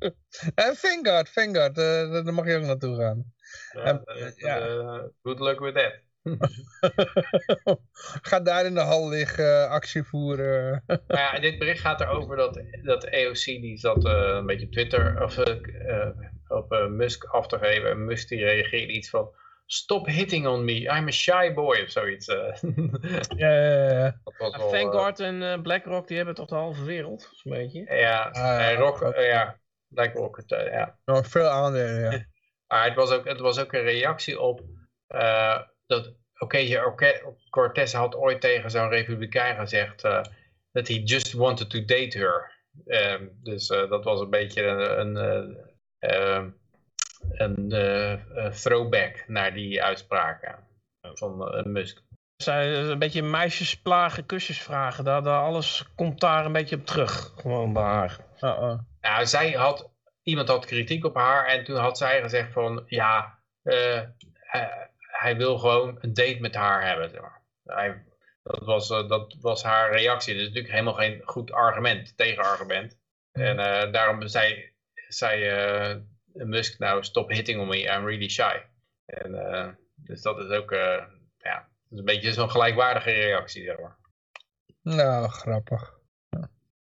en Vanguard, Vanguard, uh, daar mag je ook naartoe gaan. Ja, en, uh, ja. good luck with that. Ga daar in de hal liggen, actie voeren. nou ja, dit bericht gaat erover dat, dat EOC die zat uh, een beetje op Twitter of, uh, op uh, Musk af te geven. En Musk die reageerde iets van, stop hitting on me, I'm a shy boy of zoiets. ja, ja, ja. Vanguard en BlackRock die hebben toch de halve wereld, zo'n beetje? Ja, uh, Rock, ja. BlackRock, ja. Nog veel aandelen, ja. maar het was, ook, het was ook een reactie op dat Oké, Cortez had ooit tegen zo'n republikein gezegd dat hij just wanted to date her. Um, dus uh, dat was een beetje een, een, uh, een uh, throwback naar die uitspraken van Musk. Zij een beetje meisjesplagen, kusjes vragen. Daar, daar alles komt daar een beetje op terug. Gewoon bij haar. Uh -uh. Ja, zij had, iemand had kritiek op haar en toen had zij gezegd van ja, hij, hij, wil gewoon een date met haar hebben. Zeg maar. Hij dat was, uh, dat was haar reactie. Dat is natuurlijk helemaal geen goed argument, tegenargument. En uh, daarom zei, zei uh, Musk nou, stop hitting on me, I'm really shy. En, dus dat is ook ja, dat is een beetje zo'n gelijkwaardige reactie, zeg maar. Nou, grappig.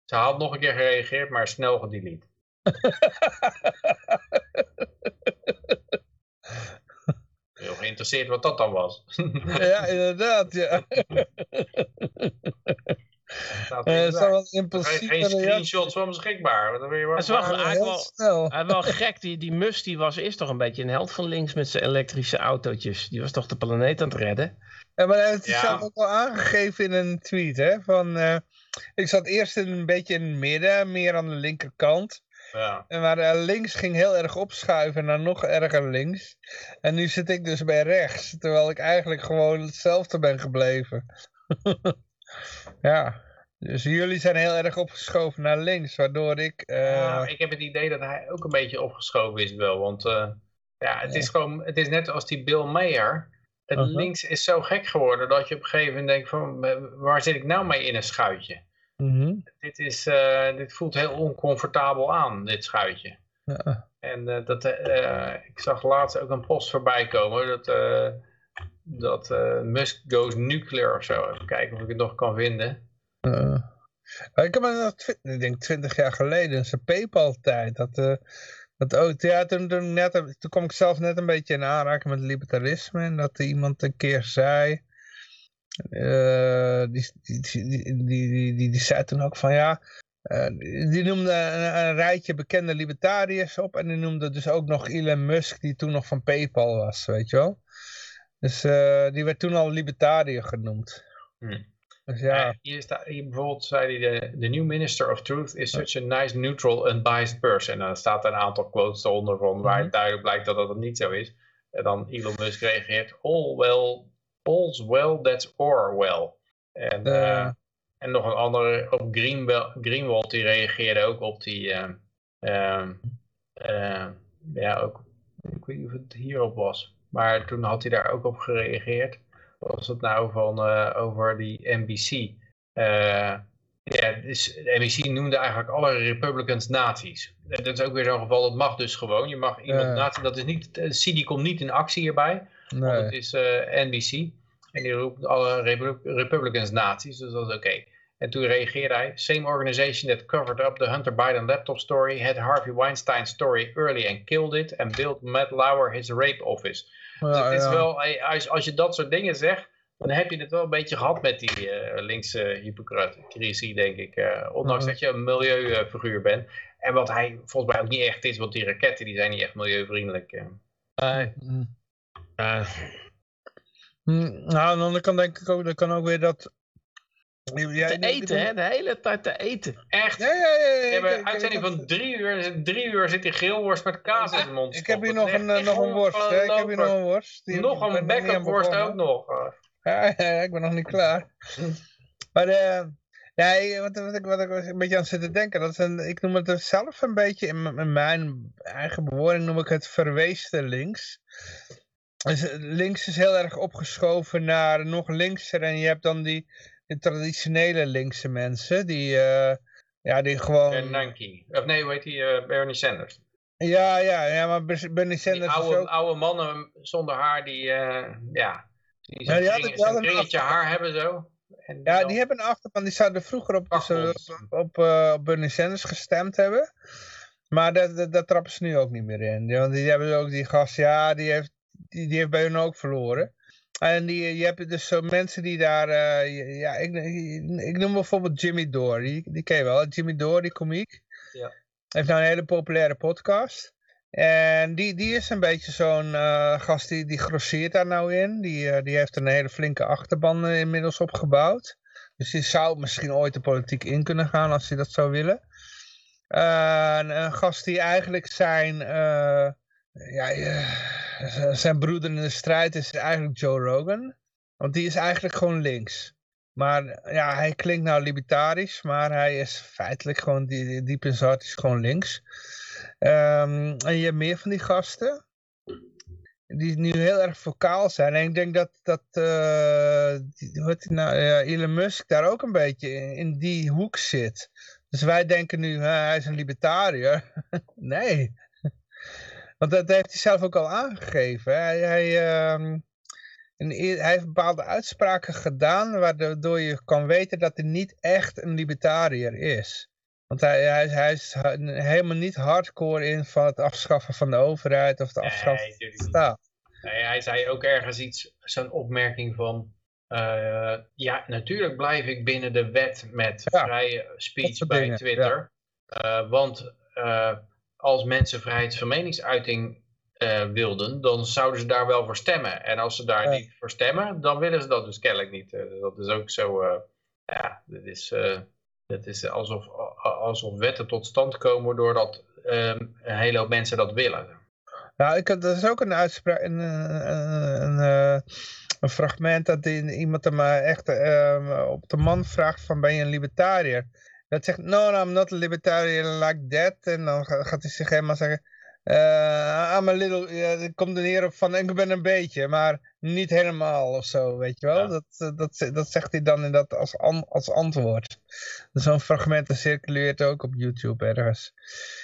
Ze had nog een keer gereageerd, maar snel gedelete. heel geïnteresseerd wat dat dan was. ja, inderdaad, ja. Uh, is wel impulsieve geen screenshots van beschikbaar. Je wel, is wel, eigenlijk wel, hij wel gek. Die, die Mus die was eerst toch een beetje een held van links met zijn elektrische autootjes. Die was toch de planeet aan het redden. Ja, maar hij heeft het zelf ook wel aangegeven in een tweet. Hè, van, uh, ik zat eerst een beetje in het midden, meer aan de linkerkant. Ja. En maar uh, links ging heel erg opschuiven naar nog erger links. En nu zit ik dus bij rechts. Terwijl ik eigenlijk gewoon hetzelfde ben gebleven. ja. Dus jullie zijn heel erg opgeschoven naar links. Waardoor ik... Uh... Ja, ik heb het idee dat hij ook een beetje opgeschoven is wel. Want uh, ja, het is gewoon... Het is net als die Bill Mayer. Het uh -huh. links is zo gek geworden dat je op een gegeven moment denkt van... Waar zit ik nou mee in een schuitje? Mm -hmm. dit, is, uh, dit voelt heel oncomfortabel aan, dit schuitje. Ja. En uh, dat, uh, ik zag laatst ook een post voorbij komen dat, dat Musk goes nuclear of zo. Even kijken of ik het nog kan vinden. ik heb nog, ik denk 20 jaar geleden, zijn Paypal-tijd, dat, dat ook, ja, toen, toen, net, toen kwam ik zelf net een beetje in aanraking met libertarisme en dat iemand een keer zei die, die, die, die, die, zei toen ook van ja, uh, die noemde een, een, rijtje bekende libertariërs op en die noemde dus ook nog Elon Musk die toen nog van Paypal was, weet je wel. Dus uh, die werd toen al libertariër genoemd. Hmm. Dus ja. hier, staat, hier bijvoorbeeld zei hij, the new minister of truth is such a nice, neutral, unbiased person. En dan staat er een aantal quotes eronder van waar -hmm. duidelijk blijkt dat dat niet zo is. En dan Elon Musk reageert, all well all's well that's Orwell. En, uh, en nog een andere op Greenwald, Greenwald die reageerde ook op die, uh, uh, ja ook, ik weet niet of het hierop was, maar toen had hij daar ook op gereageerd. Was het nou van over die NBC? ja, dus de NBC noemde eigenlijk alle Republicans nazi's. Dat is ook weer zo'n geval, dat mag dus gewoon. Je mag iemand nazi, dat is niet, CD komt niet in actie hierbij. Nee. Want het is uh, NBC. En die roept alle Repu Republicans nazi's, dus dat is oké. Okay. En toen reageerde hij, same organization that covered up the Hunter Biden laptop story had Harvey Weinstein story early and killed it and built Matt Lauer his rape office. Ja, dus het is ja. wel, als, als je dat soort dingen zegt, dan heb je het wel een beetje gehad met die uh, linkse hypocrisie, denk ik. Uh, ondanks -huh. dat je een milieufiguur bent. En wat hij volgens mij ook niet echt is, want die raketten die zijn niet echt milieuvriendelijk. Uh. Nou, dan kan denk ik ook, dan kan ook weer dat... Ja, te eten, hè? De hele tijd te eten. Echt? Ja, ja, ja. ja een uitzending van drie uur. Drie uur zit die grillworst met kaas in zijn mond. Ik heb hier nog een, nog een worst, hè? Ik heb hier nog een worst. Die, nog een backup worst ook nog. Ja, ja, ik ben nog niet klaar. Maar uh, ja, wat, wat, ik, wat ik een beetje aan zit te denken, dat is een, ik noem het zelf een beetje, in, in mijn eigen bewoording noem ik het verweesde links. Dus links is heel erg opgeschoven naar nog linkser en je hebt dan die, die traditionele linkse mensen die, uh, ja, die gewoon... En Nanki. Of nee, hoe heet die? Uh, Bernie Sanders. Ja, ja, ja, maar Bernie Sanders oude, is ook... oude mannen zonder haar die, uh, ja, die ja, kring, zo kringetje haar hebben zo. En ja, dan... die hebben een achterban, die zouden vroeger op, dus, op, op, uh, op Bernie Sanders gestemd hebben. Maar daar, daar trappen ze nu ook niet meer in. Want die hebben ook die gast, ja, die heeft die, die heeft bij hun ook verloren. En die, je hebt dus zo mensen die daar, uh, ja, ik, ik, noem bijvoorbeeld Jimmy Dore, die, die ken je wel, Jimmy Dore, die komiek. Ja. Heeft nou een hele populaire podcast. En die, die is een beetje zo'n uh, gast die, die grosseert daar nou in. Die, uh, die heeft een hele flinke achterban inmiddels opgebouwd. Dus die zou misschien ooit de politiek in kunnen gaan als hij dat zou willen. Een, gast die eigenlijk zijn, ja, zijn broeder in de strijd is eigenlijk Joe Rogan. Want die is eigenlijk gewoon links. Maar ja, hij klinkt nou libertarisch, maar hij is feitelijk gewoon diep in zijn hart is gewoon links. Um, en je hebt meer van die gasten die nu heel erg vocaal zijn. En ik denk dat, dat die, uh, Elon Musk daar ook een beetje in, in die hoek zit. Dus wij denken nu, hij is een libertariër. nee. Want dat heeft hij zelf ook al aangegeven. Hij, hij, um, hij heeft bepaalde uitspraken gedaan waardoor je kan weten dat hij niet echt een libertariër is. Want hij, hij, hij, is helemaal niet hardcore in van het afschaffen van de overheid of het afschaffen van de staat. Nee, hij zei ook ergens iets, zo'n opmerking van, uh, ja, natuurlijk blijf ik binnen de wet met vrije speech bij Twitter. Uh, want uh, als mensen vrijheid van meningsuiting wilden, dan zouden ze daar wel voor stemmen. En als ze daar niet voor stemmen, dan willen ze dat dus kennelijk niet. Dus dat is ook zo, ja, dit is... Het is alsof, alsof wetten tot stand komen doordat um, een hele hoop mensen dat willen. Nou, ik, dat is ook een uitspraak, een, een, een, eh, een fragment dat iemand hem echt uh, op de man vraagt van ben je een libertariër? Dat zegt, no, no, I'm not a libertarian like that. En dan gaat hij zich helemaal zeggen, uh, I'm a little, ja, komt er neer op van, ik ben een beetje, maar niet helemaal of zo, weet je wel. Dat, eh, dat, dat zegt hij dan in dat als, an, als antwoord. Zo'n fragment circuleert ook op YouTube ergens.